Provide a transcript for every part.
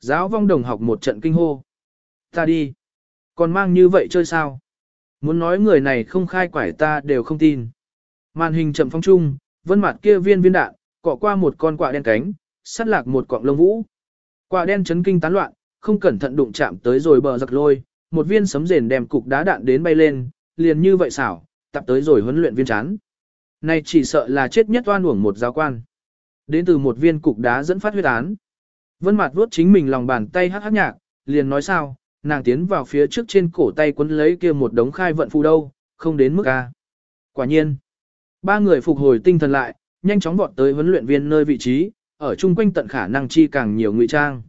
Giáo vong đồng học một trận kinh hô. Ta đi. Còn mang như vậy chơi sao? Muốn nói người này không khai quải ta đều không tin. Màn hình chậm phong trung, vân mặt kia viên viên đạn, cọ qua một con quạ đen cánh, sát lạc một cọng lông vũ. Quạ đen chấn kinh tán loạn, không cẩn thận đụng chạm tới rồi bờ giặc lôi, một viên sấm rền đem cục đá đạn đến bay lên, liền như vậy xảo, tập tới rồi huấn luyện viên chán. Này chỉ sợ là chết nhất oan uổng một giáo quan. Đến từ một viên cục đá dẫn phát huyết án. Vân mặt vuốt chính mình lòng bàn tay hát hát nhạc, liền nói sao, nàng tiến vào phía trước trên cổ tay quấn lấy kia một đống khai vận phù đâu, không đến mức a. Quả nhiên, ba người phục hồi tinh thần lại, nhanh chóng vọt tới huấn luyện viên nơi vị trí, ở chung quanh tận khả năng chi càng nhiều ngụy trang.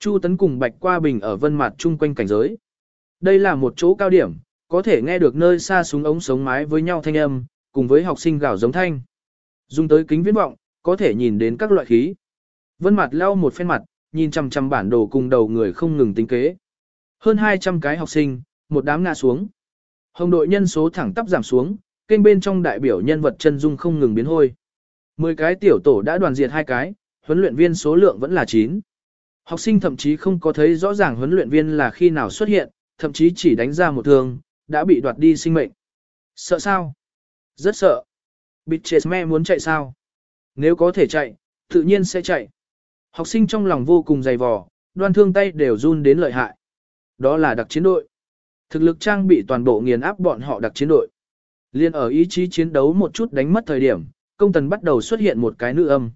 Chu Tấn cùng Bạch Qua Bình ở vân mặt chung quanh cảnh giới. Đây là một chỗ cao điểm, có thể nghe được nơi xa súng ống sống mái với nhau thanh âm, cùng với học sinh gào giống thanh. Dùng tới kính viễn vọng, có thể nhìn đến các loại khí. Vân mặt lau một phen mặt, nhìn chằm chằm bản đồ cùng đầu người không ngừng tính kế. Hơn 200 cái học sinh, một đám ngã xuống. Hồng đội nhân số thẳng tắp giảm xuống, kênh bên trong đại biểu nhân vật chân dung không ngừng biến hôi. 10 cái tiểu tổ đã đoàn diệt hai cái, huấn luyện viên số lượng vẫn là 9. Học sinh thậm chí không có thấy rõ ràng huấn luyện viên là khi nào xuất hiện, thậm chí chỉ đánh ra một thương, đã bị đoạt đi sinh mệnh. Sợ sao? Rất sợ. Bitches chết mẹ muốn chạy sao? Nếu có thể chạy, tự nhiên sẽ chạy. Học sinh trong lòng vô cùng dày vò, đoan thương tay đều run đến lợi hại. Đó là đặc chiến đội. Thực lực trang bị toàn bộ nghiền áp bọn họ đặc chiến đội. Liên ở ý chí chiến đấu một chút đánh mất thời điểm, công tần bắt đầu xuất hiện một cái nữ âm.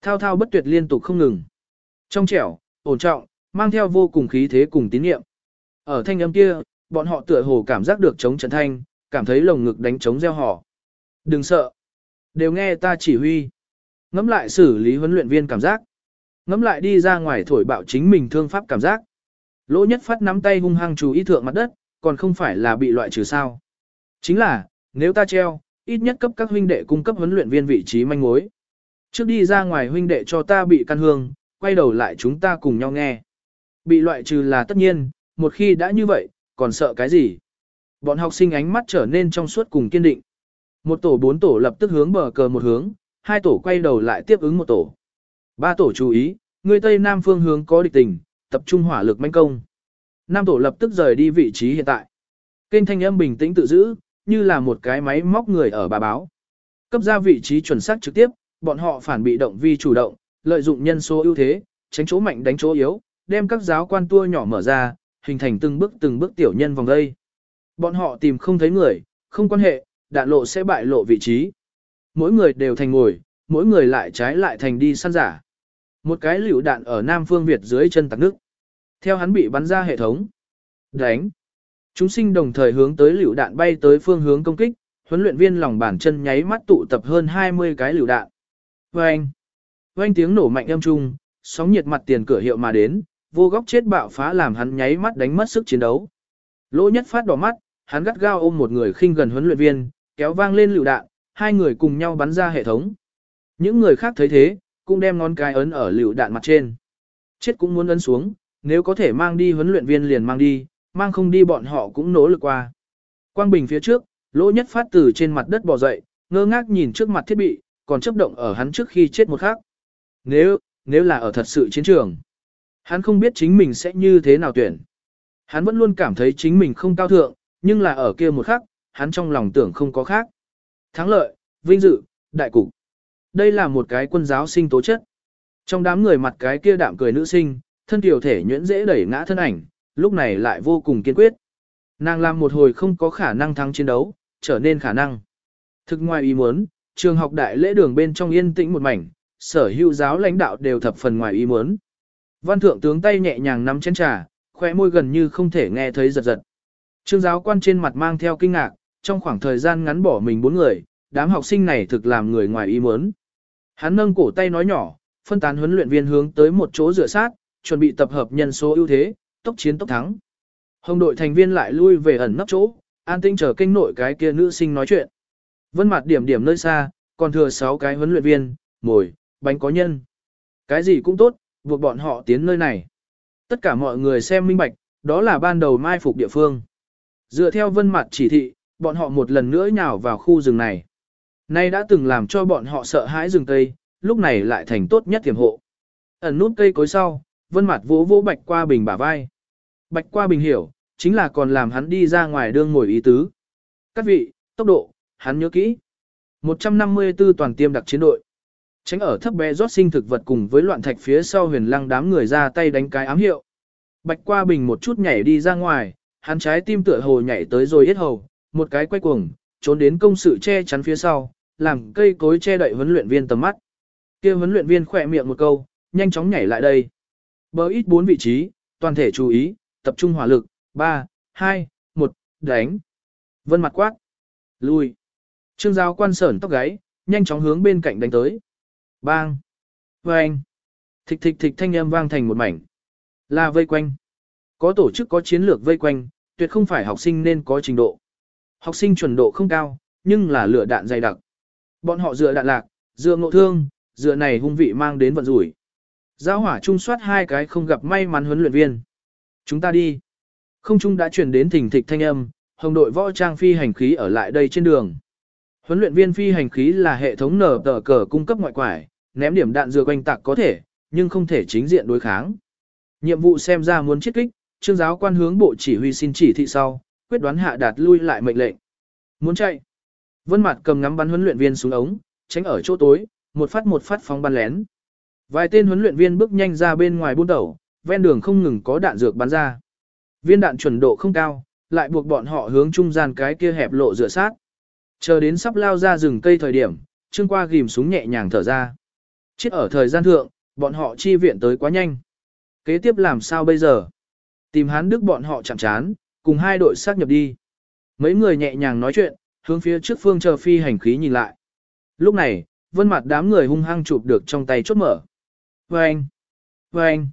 Thao thao bất tuyệt liên tục không ngừng. Trong trẻo, ổn trọng, mang theo vô cùng khí thế cùng tín nhiệm. Ở thanh âm kia, bọn họ tựa hồ cảm giác được chống trận thanh, cảm thấy lồng ngực đánh chống gieo họ. Đừng sợ. Đều nghe ta chỉ huy. Ngắm lại xử lý huấn luyện viên cảm giác. Ngắm lại đi ra ngoài thổi bạo chính mình thương pháp cảm giác. Lỗ nhất phát nắm tay hung hăng chú ý thượng mặt đất, còn không phải là bị loại trừ sao. Chính là, nếu ta treo, ít nhất cấp các huynh đệ cung cấp huấn luyện viên vị trí manh mối. Trước đi ra ngoài huynh đệ cho ta bị căn hương, quay đầu lại chúng ta cùng nhau nghe. Bị loại trừ là tất nhiên, một khi đã như vậy, còn sợ cái gì? Bọn học sinh ánh mắt trở nên trong suốt cùng kiên định. Một tổ bốn tổ lập tức hướng bờ cờ một hướng, hai tổ quay đầu lại tiếp ứng một tổ. Ba tổ chú ý, người Tây Nam phương hướng có địch tình, tập trung hỏa lực manh công. Nam tổ lập tức rời đi vị trí hiện tại. Kênh thanh âm bình tĩnh tự giữ, như là một cái máy móc người ở bà báo. Cấp ra vị trí chuẩn xác trực tiếp, bọn họ phản bị động vi chủ động, lợi dụng nhân số ưu thế, tránh chỗ mạnh đánh chỗ yếu, đem các giáo quan tua nhỏ mở ra, hình thành từng bước từng bước tiểu nhân vòng đây. Bọn họ tìm không thấy người, không quan hệ, đạn lộ sẽ bại lộ vị trí. Mỗi người đều thành ngồi, mỗi người lại trái lại thành đi săn giả. Một cái liều đạn ở Nam Phương Việt dưới chân tạc nước. Theo hắn bị bắn ra hệ thống. Đánh. Chúng sinh đồng thời hướng tới liều đạn bay tới phương hướng công kích, huấn luyện viên lòng bàn chân nháy mắt tụ tập hơn 20 cái liều đạn. Vâng. Vâng tiếng nổ mạnh âm trung, sóng nhiệt mặt tiền cửa hiệu mà đến, vô góc chết bạo phá làm hắn nháy mắt đánh mất sức chiến đấu. Lỗ nhất phát đỏ mắt, hắn gắt gao ôm một người khinh gần huấn luyện viên, kéo vang lên lựu đạn, hai người cùng nhau bắn ra hệ thống. Những người khác thấy thế, cũng đem ngón cái ấn ở lựu đạn mặt trên. Chết cũng muốn ấn xuống, nếu có thể mang đi huấn luyện viên liền mang đi, mang không đi bọn họ cũng nỗ lực qua. Quang Bình phía trước, lỗ nhất phát từ trên mặt đất bò dậy, ngơ ngác nhìn trước mặt thiết bị, còn chấp động ở hắn trước khi chết một khắc. Nếu, nếu là ở thật sự chiến trường, hắn không biết chính mình sẽ như thế nào tuyển. Hắn vẫn luôn cảm thấy chính mình không cao thượng, nhưng là ở kia một khắc, hắn trong lòng tưởng không có khác. Thắng lợi, vinh dự, đại cục. Đây là một cái quân giáo sinh tố chất. Trong đám người mặt cái kia đạm cười nữ sinh, thân tiểu thể nhuyễn dễ đẩy ngã thân ảnh, lúc này lại vô cùng kiên quyết. Nàng làm một hồi không có khả năng thắng chiến đấu, trở nên khả năng. Thực ngoài ý muốn, trường học đại lễ đường bên trong yên tĩnh một mảnh, sở hữu giáo lãnh đạo đều thập phần ngoài ý muốn. Văn thượng tướng tay nhẹ nhàng nắm chén trà, khoe môi gần như không thể nghe thấy giật giật. Trương giáo quan trên mặt mang theo kinh ngạc, trong khoảng thời gian ngắn bỏ mình bốn người, đám học sinh này thực làm người ngoài ý muốn. Hắn nâng cổ tay nói nhỏ, phân tán huấn luyện viên hướng tới một chỗ rửa sát, chuẩn bị tập hợp nhân số ưu thế, tốc chiến tốc thắng. Hồng đội thành viên lại lui về ẩn nấp chỗ, an tinh chờ kinh nội cái kia nữ sinh nói chuyện. Vân mặt điểm điểm nơi xa, còn thừa 6 cái huấn luyện viên, mồi, bánh có nhân. Cái gì cũng tốt, buộc bọn họ tiến nơi này. Tất cả mọi người xem minh bạch, đó là ban đầu mai phục địa phương. Dựa theo vân mặt chỉ thị, bọn họ một lần nữa nhào vào khu rừng này. Nay đã từng làm cho bọn họ sợ hãi rừng cây, lúc này lại thành tốt nhất tiềm hộ. Ẩn nút cây cối sau, vân mặt vỗ vỗ bạch qua bình bả vai. Bạch qua bình hiểu, chính là còn làm hắn đi ra ngoài đương ngồi ý tứ. Các vị, tốc độ, hắn nhớ kỹ. 154 toàn tiêm đặc chiến đội. Tránh ở thấp bé rót sinh thực vật cùng với loạn thạch phía sau huyền lăng đám người ra tay đánh cái ám hiệu. Bạch qua bình một chút nhảy đi ra ngoài, hắn trái tim tựa hồ nhảy tới rồi hết hầu, một cái quay cuồng, trốn đến công sự che chắn phía sau, làm cây cối che đậy huấn luyện viên tầm mắt. kia huấn luyện viên khỏe miệng một câu, nhanh chóng nhảy lại đây. Bờ ít bốn vị trí, toàn thể chú ý, tập trung hỏa lực, 3, 2, 1, đánh. Vân mặt quát. Lui. Trương giáo quan sởn tóc gáy, nhanh chóng hướng bên cạnh đánh tới. Bang. Vâng. Thịch thịch thịch thanh âm vang thành một mảnh. Là vây quanh. Có tổ chức có chiến lược vây quanh, tuyệt không phải học sinh nên có trình độ. Học sinh chuẩn độ không cao, nhưng là lửa đạn dày đặc. Bọn họ dựa đạn lạc, dựa ngộ thương, dựa này hung vị mang đến vận rủi. Giáo hỏa trung soát hai cái không gặp may mắn huấn luyện viên. Chúng ta đi. Không trung đã chuyển đến thỉnh thịch thanh âm, hồng đội võ trang phi hành khí ở lại đây trên đường. Huấn luyện viên phi hành khí là hệ thống nở tờ cờ cung cấp ngoại quải, ném điểm đạn dừa quanh tạc có thể, nhưng không thể chính diện đối kháng. Nhiệm vụ xem ra muốn chiết kích, trương giáo quan hướng bộ chỉ huy xin chỉ thị sau, quyết đoán hạ đạt lui lại mệnh lệnh. Muốn chạy. Vân Mạt cầm ngắm bắn huấn luyện viên xuống ống, tránh ở chỗ tối, một phát một phát phóng bắn lén. Vài tên huấn luyện viên bước nhanh ra bên ngoài buôn đầu, ven đường không ngừng có đạn dược bắn ra. Viên đạn chuẩn độ không cao, lại buộc bọn họ hướng trung gian cái kia hẹp lộ dựa sát. Chờ đến sắp lao ra rừng cây thời điểm, Trương Qua ghim súng nhẹ nhàng thở ra. Chết ở thời gian thượng, bọn họ chi viện tới quá nhanh. Kế tiếp làm sao bây giờ? Tìm hán đức bọn họ chạm chán, cùng hai đội xác nhập đi. Mấy người nhẹ nhàng nói chuyện, hướng phía trước phương chờ phi hành khí nhìn lại. Lúc này, vân mặt đám người hung hăng chụp được trong tay chốt mở. Vâng! Vâng!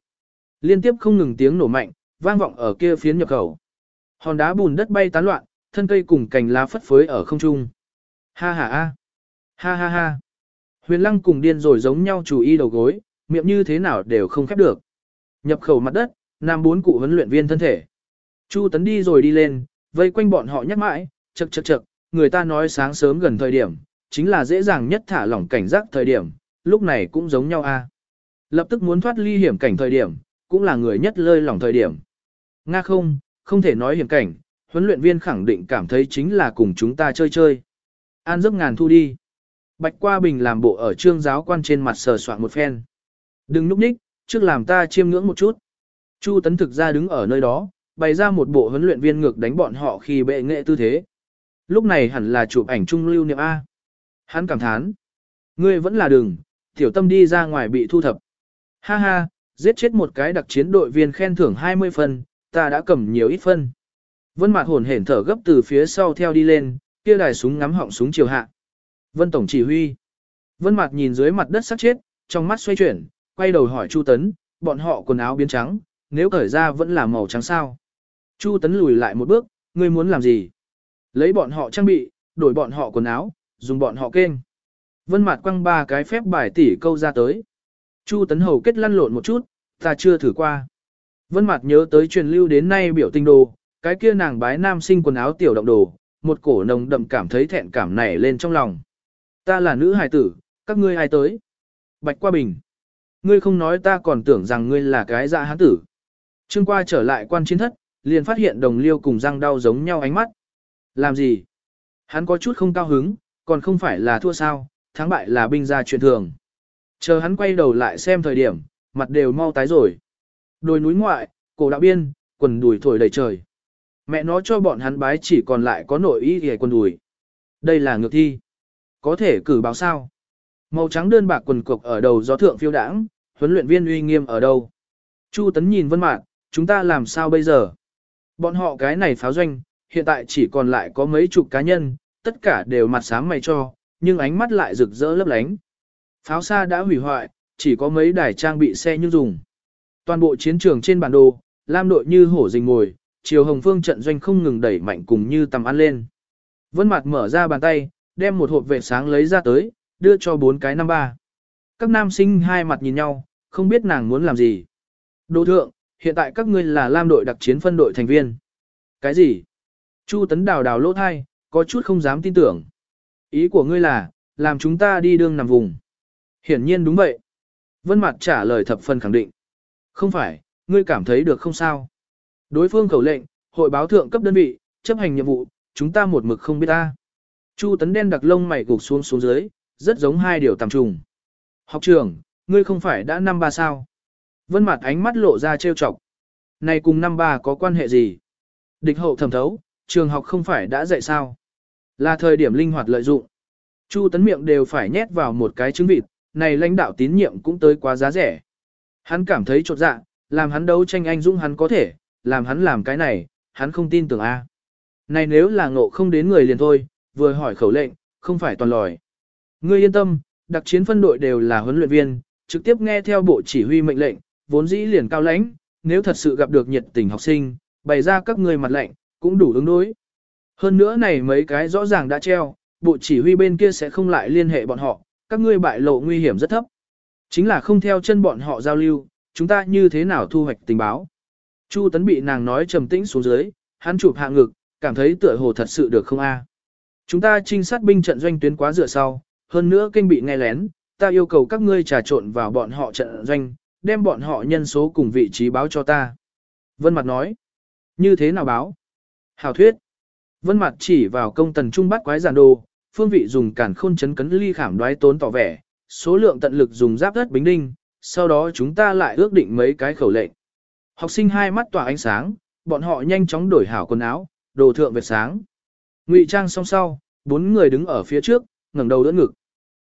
Liên tiếp không ngừng tiếng nổ mạnh, vang vọng ở kia phiến nhập khẩu. Hòn đá bùn đất bay tán loạn, thân cây cùng cành lá phất phới ở không trung. Ha ha ha! Ha ha ha! Huyền lăng cùng điên rồi giống nhau chủ y đầu gối, miệng như thế nào đều không khép được. Nhập khẩu mặt đất, nam bốn cụ huấn luyện viên thân thể. Chu tấn đi rồi đi lên, vây quanh bọn họ nhắc mãi, chật chật chật, người ta nói sáng sớm gần thời điểm, chính là dễ dàng nhất thả lỏng cảnh giác thời điểm, lúc này cũng giống nhau a. Lập tức muốn thoát ly hiểm cảnh thời điểm, cũng là người nhất lơi lỏng thời điểm. Nga không, không thể nói hiểm cảnh, huấn luyện viên khẳng định cảm thấy chính là cùng chúng ta chơi chơi. An giấc ngàn thu đi. Bạch qua bình làm bộ ở trương giáo quan trên mặt sờ soạn một phen. Đừng núp ních, trước làm ta chiêm ngưỡng một chút. Chu tấn thực ra đứng ở nơi đó, bày ra một bộ huấn luyện viên ngược đánh bọn họ khi bệ nghệ tư thế. Lúc này hẳn là chụp ảnh trung lưu niệm A. Hắn cảm thán. Ngươi vẫn là đừng, tiểu tâm đi ra ngoài bị thu thập. Ha ha, giết chết một cái đặc chiến đội viên khen thưởng 20 phân, ta đã cầm nhiều ít phân. Vân Mạc hồn hển thở gấp từ phía sau theo đi lên, kia đài súng ngắm họng súng chiều hạ. Vân Tổng chỉ huy. Vân Mạc nhìn dưới mặt đất sắc chết, trong mắt xoay chuyển, quay đầu hỏi Chu Tấn, bọn họ quần áo biến trắng, nếu cởi ra vẫn là màu trắng sao. Chu Tấn lùi lại một bước, ngươi muốn làm gì? Lấy bọn họ trang bị, đổi bọn họ quần áo, dùng bọn họ kênh. Vân Mạt quăng ba cái phép bài tỉ câu ra tới. Chu Tấn Hầu kết lăn lộn một chút, ta chưa thử qua. Vân Mạt nhớ tới truyền lưu đến nay biểu tình đồ, cái kia nàng bái nam sinh quần áo tiểu động đồ, một cổ nồng đậm cảm thấy thẹn cảm nảy lên trong lòng. Ta là nữ hài tử, các ngươi ai tới? Bạch Qua Bình. Ngươi không nói ta còn tưởng rằng ngươi là cái dạ hán tử. Trương qua trở lại quan chiến thất, liền phát hiện đồng liêu cùng răng đau giống nhau ánh mắt. Làm gì? Hắn có chút không cao hứng, còn không phải là thua sao, thắng bại là binh gia chuyện thường. Chờ hắn quay đầu lại xem thời điểm, mặt đều mau tái rồi. Đồi núi ngoại, cổ đạo biên, quần đùi thổi đầy trời. Mẹ nó cho bọn hắn bái chỉ còn lại có nội ý ghề quần đùi. Đây là ngược thi. Có thể cử báo sao. Màu trắng đơn bạc quần cục ở đầu gió thượng phiêu đãng, huấn luyện viên uy nghiêm ở đâu. Chu Tấn nhìn Vân Mạn, chúng ta làm sao bây giờ? Bọn họ cái này pháo doanh, hiện tại chỉ còn lại có mấy chục cá nhân, tất cả đều mặt sáng mày cho, nhưng ánh mắt lại rực rỡ lấp lánh. Pháo xa đã hủy hoại, chỉ có mấy đài trang bị xe như dùng. Toàn bộ chiến trường trên bản đồ, Lam đội như hổ rình ngồi, chiều hồng phương trận doanh không ngừng đẩy mạnh cùng như tầm ăn lên. Vân mặt mở ra bàn tay, đem một hộp vệ sáng lấy ra tới, đưa cho bốn cái năm ba. Các nam sinh hai mặt nhìn nhau, không biết nàng muốn làm gì. Đô thượng, hiện tại các ngươi là Lam đội đặc chiến phân đội thành viên. Cái gì? Chu Tấn đào đào lỗ thai, có chút không dám tin tưởng. Ý của ngươi là, làm chúng ta đi đương nằm vùng. Hiển nhiên đúng vậy. Vân Mặt trả lời thập phần khẳng định. Không phải, ngươi cảm thấy được không sao. Đối phương khẩu lệnh, hội báo thượng cấp đơn vị, chấp hành nhiệm vụ, chúng ta một mực không biết ta. Chu tấn đen đặc lông mày gục xuống xuống dưới, rất giống hai điều tầm trùng. Học trưởng, ngươi không phải đã năm ba sao? Vân mặt ánh mắt lộ ra trêu chọc. Này cùng năm ba có quan hệ gì? Địch hậu thẩm thấu, trường học không phải đã dạy sao? Là thời điểm linh hoạt lợi dụng. Chu tấn miệng đều phải nhét vào một cái trứng vịt, này lãnh đạo tín nhiệm cũng tới quá giá rẻ. Hắn cảm thấy trột dạ, làm hắn đấu tranh anh dũng hắn có thể, làm hắn làm cái này, hắn không tin tưởng A. Này nếu là ngộ không đến người liền thôi, vừa hỏi khẩu lệnh, không phải toàn lòi. Ngươi yên tâm, đặc chiến phân đội đều là huấn luyện viên, trực tiếp nghe theo bộ chỉ huy mệnh lệnh, vốn dĩ liền cao lãnh, nếu thật sự gặp được nhiệt tình học sinh, bày ra các người mặt lạnh cũng đủ ứng đối. Hơn nữa này mấy cái rõ ràng đã treo, bộ chỉ huy bên kia sẽ không lại liên hệ bọn họ, các ngươi bại lộ nguy hiểm rất thấp. Chính là không theo chân bọn họ giao lưu, chúng ta như thế nào thu hoạch tình báo. Chu Tấn bị nàng nói trầm tĩnh xuống dưới, hắn chụp hạ ngực, cảm thấy tựa hồ thật sự được không a? Chúng ta trinh sát binh trận doanh tuyến quá dựa sau, hơn nữa kinh bị nghe lén, ta yêu cầu các ngươi trà trộn vào bọn họ trận doanh, đem bọn họ nhân số cùng vị trí báo cho ta. Vân Mặt nói, như thế nào báo? Hảo thuyết. Vân Mặt chỉ vào công tần trung bắt quái giản đồ, phương vị dùng cản khôn chấn cấn ly khảm đoái tốn tỏ vẻ, số lượng tận lực dùng giáp đất bính đinh, sau đó chúng ta lại ước định mấy cái khẩu lệnh. Học sinh hai mắt tỏa ánh sáng, bọn họ nhanh chóng đổi hảo quần áo, đồ thượng vệt sáng. Ngụy trang xong sau, bốn người đứng ở phía trước, ngẩng đầu đỡ ngực.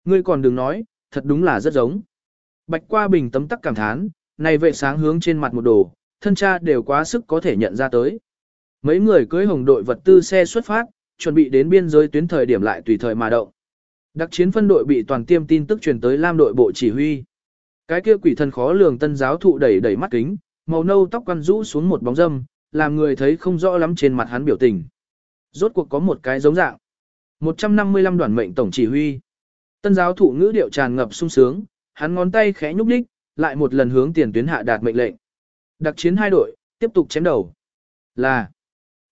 Ngươi còn đừng nói, thật đúng là rất giống. Bạch qua bình tấm tắc cảm thán, này vệ sáng hướng trên mặt một đồ, thân cha đều quá sức có thể nhận ra tới. Mấy người cưới hồng đội vật tư xe xuất phát, chuẩn bị đến biên giới tuyến thời điểm lại tùy thời mà động. Đặc chiến phân đội bị toàn tiêm tin tức truyền tới Lam đội bộ chỉ huy. Cái kia quỷ thần khó lường tân giáo thụ đẩy đẩy mắt kính, màu nâu tóc quăn rũ xuống một bóng dâm, làm người thấy không rõ lắm trên mặt hắn biểu tình. Rốt cuộc có một cái giống dạng. 155 đoàn mệnh tổng chỉ huy. Tân giáo thụ ngữ điệu tràn ngập sung sướng, hắn ngón tay khẽ nhúc nhích, lại một lần hướng tiền tuyến hạ đạt mệnh lệnh. Đặc chiến hai đội, tiếp tục chém đầu. Là.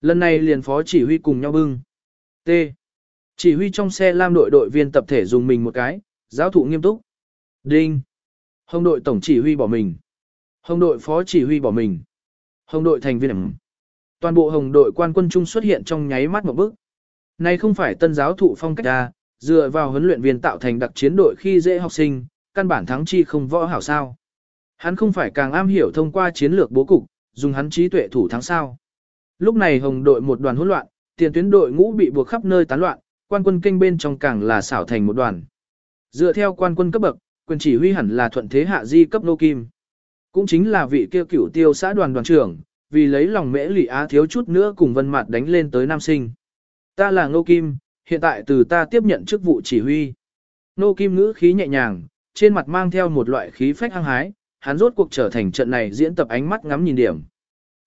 Lần này liền phó chỉ huy cùng nhau bưng. T. Chỉ huy trong xe lam đội đội viên tập thể dùng mình một cái, giáo thụ nghiêm túc. Đinh. Hồng đội tổng chỉ huy bỏ mình. Hồng đội phó chỉ huy bỏ mình. Hồng đội thành viên ẩm. Toàn bộ hồng đội quan quân trung xuất hiện trong nháy mắt một bước. Này không phải tân giáo thụ phong cách ra, dựa vào huấn luyện viên tạo thành đặc chiến đội khi dễ học sinh, căn bản thắng chi không võ hảo sao. Hắn không phải càng am hiểu thông qua chiến lược bố cục, dùng hắn trí tuệ thủ thắng sao. Lúc này hồng đội một đoàn hỗn loạn, tiền tuyến đội ngũ bị buộc khắp nơi tán loạn, quan quân kênh bên trong càng là xảo thành một đoàn. Dựa theo quan quân cấp bậc, quyền chỉ huy hẳn là thuận thế hạ di cấp nô kim. Cũng chính là vị kia cửu tiêu xã đoàn đoàn trưởng, vì lấy lòng mễ lỷ á thiếu chút nữa cùng vân mặt đánh lên tới nam sinh. Ta là nô kim, hiện tại từ ta tiếp nhận chức vụ chỉ huy. Nô kim ngữ khí nhẹ nhàng, trên mặt mang theo một loại khí phách hăng hái, hắn rốt cuộc trở thành trận này diễn tập ánh mắt ngắm nhìn điểm.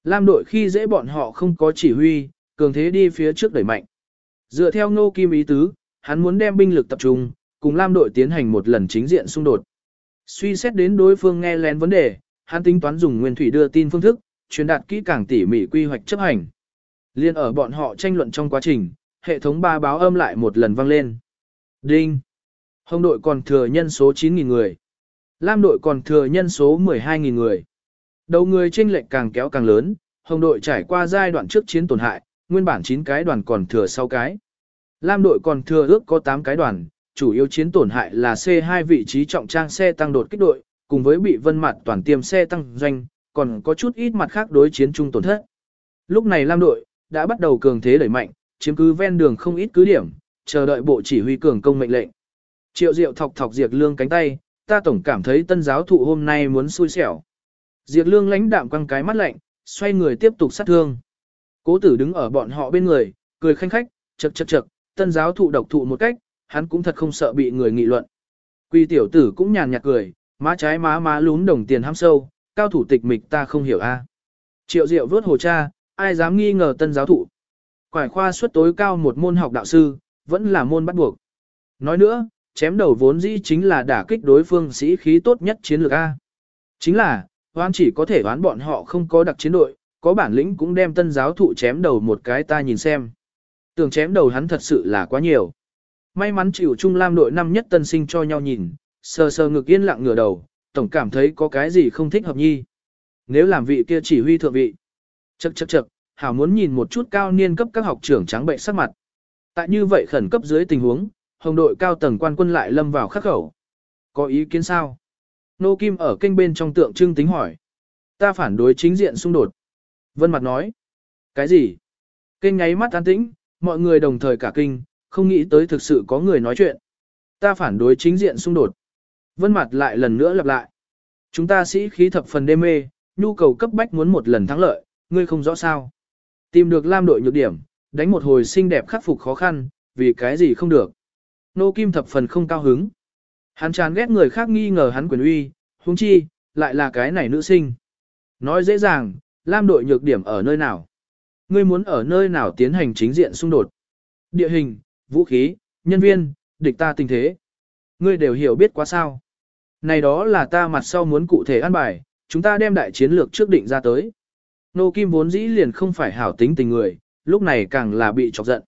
Lam đội khi dễ bọn họ không có chỉ huy, cường thế đi phía trước đẩy mạnh. Dựa theo Ngô Kim ý tứ, hắn muốn đem binh lực tập trung, cùng Lam đội tiến hành một lần chính diện xung đột. Suy xét đến đối phương nghe lén vấn đề, hắn tính toán dùng nguyên thủy đưa tin phương thức, truyền đạt kỹ càng tỉ mỉ quy hoạch chấp hành. Liên ở bọn họ tranh luận trong quá trình, hệ thống ba báo âm lại một lần vang lên. Đinh! Hồng đội còn thừa nhân số 9.000 người. Lam đội còn thừa nhân số 12.000 người. Đầu người chênh lệch càng kéo càng lớn, hồng đội trải qua giai đoạn trước chiến tổn hại, nguyên bản 9 cái đoàn còn thừa 6 cái. Lam đội còn thừa ước có 8 cái đoàn, chủ yếu chiến tổn hại là C2 vị trí trọng trang xe tăng đột kích đội, cùng với bị vân mặt toàn tiêm xe tăng doanh, còn có chút ít mặt khác đối chiến chung tổn thất. Lúc này Lam đội đã bắt đầu cường thế đẩy mạnh, chiếm cứ ven đường không ít cứ điểm, chờ đợi bộ chỉ huy cường công mệnh lệnh. Triệu Diệu thọc thọc Diệp Lương cánh tay, ta tổng cảm thấy tân giáo thụ hôm nay muốn xui xẻo. Diệp Lương lãnh đạm quăng cái mắt lạnh, xoay người tiếp tục sát thương. Cố tử đứng ở bọn họ bên người, cười khanh khách, chật chật chật, tân giáo thụ độc thụ một cách, hắn cũng thật không sợ bị người nghị luận. Quy tiểu tử cũng nhàn nhạt cười, má trái má má lún đồng tiền ham sâu, cao thủ tịch mịch ta không hiểu a. À. Triệu Diệu vớt hồ cha, ai dám nghi ngờ tân giáo thụ. Quải khoa suất tối cao một môn học đạo sư, vẫn là môn bắt buộc. Nói nữa, chém đầu vốn dĩ chính là đả kích đối phương sĩ khí tốt nhất chiến lược A. Chính là, hoan chỉ có thể đoán bọn họ không có đặc chiến đội, có bản lĩnh cũng đem tân giáo thụ chém đầu một cái ta nhìn xem. Tưởng chém đầu hắn thật sự là quá nhiều. May mắn chịu Trung Lam đội năm nhất tân sinh cho nhau nhìn, sờ sờ ngực yên lặng ngửa đầu, tổng cảm thấy có cái gì không thích hợp nhi. nếu làm vị kia chỉ huy thượng vị. Chậc chậc chậc, hảo muốn nhìn một chút cao niên cấp các học trưởng trắng bệnh sắc mặt. Tại như vậy khẩn cấp dưới tình huống, hồng đội cao tầng quan quân lại lâm vào khắc khẩu. Có ý kiến sao? Nô Kim ở kênh bên trong tượng trưng tính hỏi. Ta phản đối chính diện xung đột. Vân Mặt nói. Cái gì? Kênh nháy mắt an tĩnh, mọi người đồng thời cả kinh, không nghĩ tới thực sự có người nói chuyện. Ta phản đối chính diện xung đột. Vân Mặt lại lần nữa lặp lại. Chúng ta sĩ khí thập phần đê mê, nhu cầu cấp bách muốn một lần thắng lợi, ngươi không rõ sao. Tìm được lam đội nhược điểm, đánh một hồi xinh đẹp khắc phục khó khăn, vì cái gì không được. Nô Kim thập phần không cao hứng. Hắn chán ghét người khác nghi ngờ hắn quyền uy, huống chi, lại là cái này nữ sinh. Nói dễ dàng, lam đội nhược điểm ở nơi nào? Ngươi muốn ở nơi nào tiến hành chính diện xung đột? Địa hình, vũ khí, nhân viên, địch ta tình thế. Ngươi đều hiểu biết quá sao. Này đó là ta mặt sau muốn cụ thể an bài, chúng ta đem đại chiến lược trước định ra tới. Nô Kim vốn dĩ liền không phải hảo tính tình người, lúc này càng là bị chọc giận.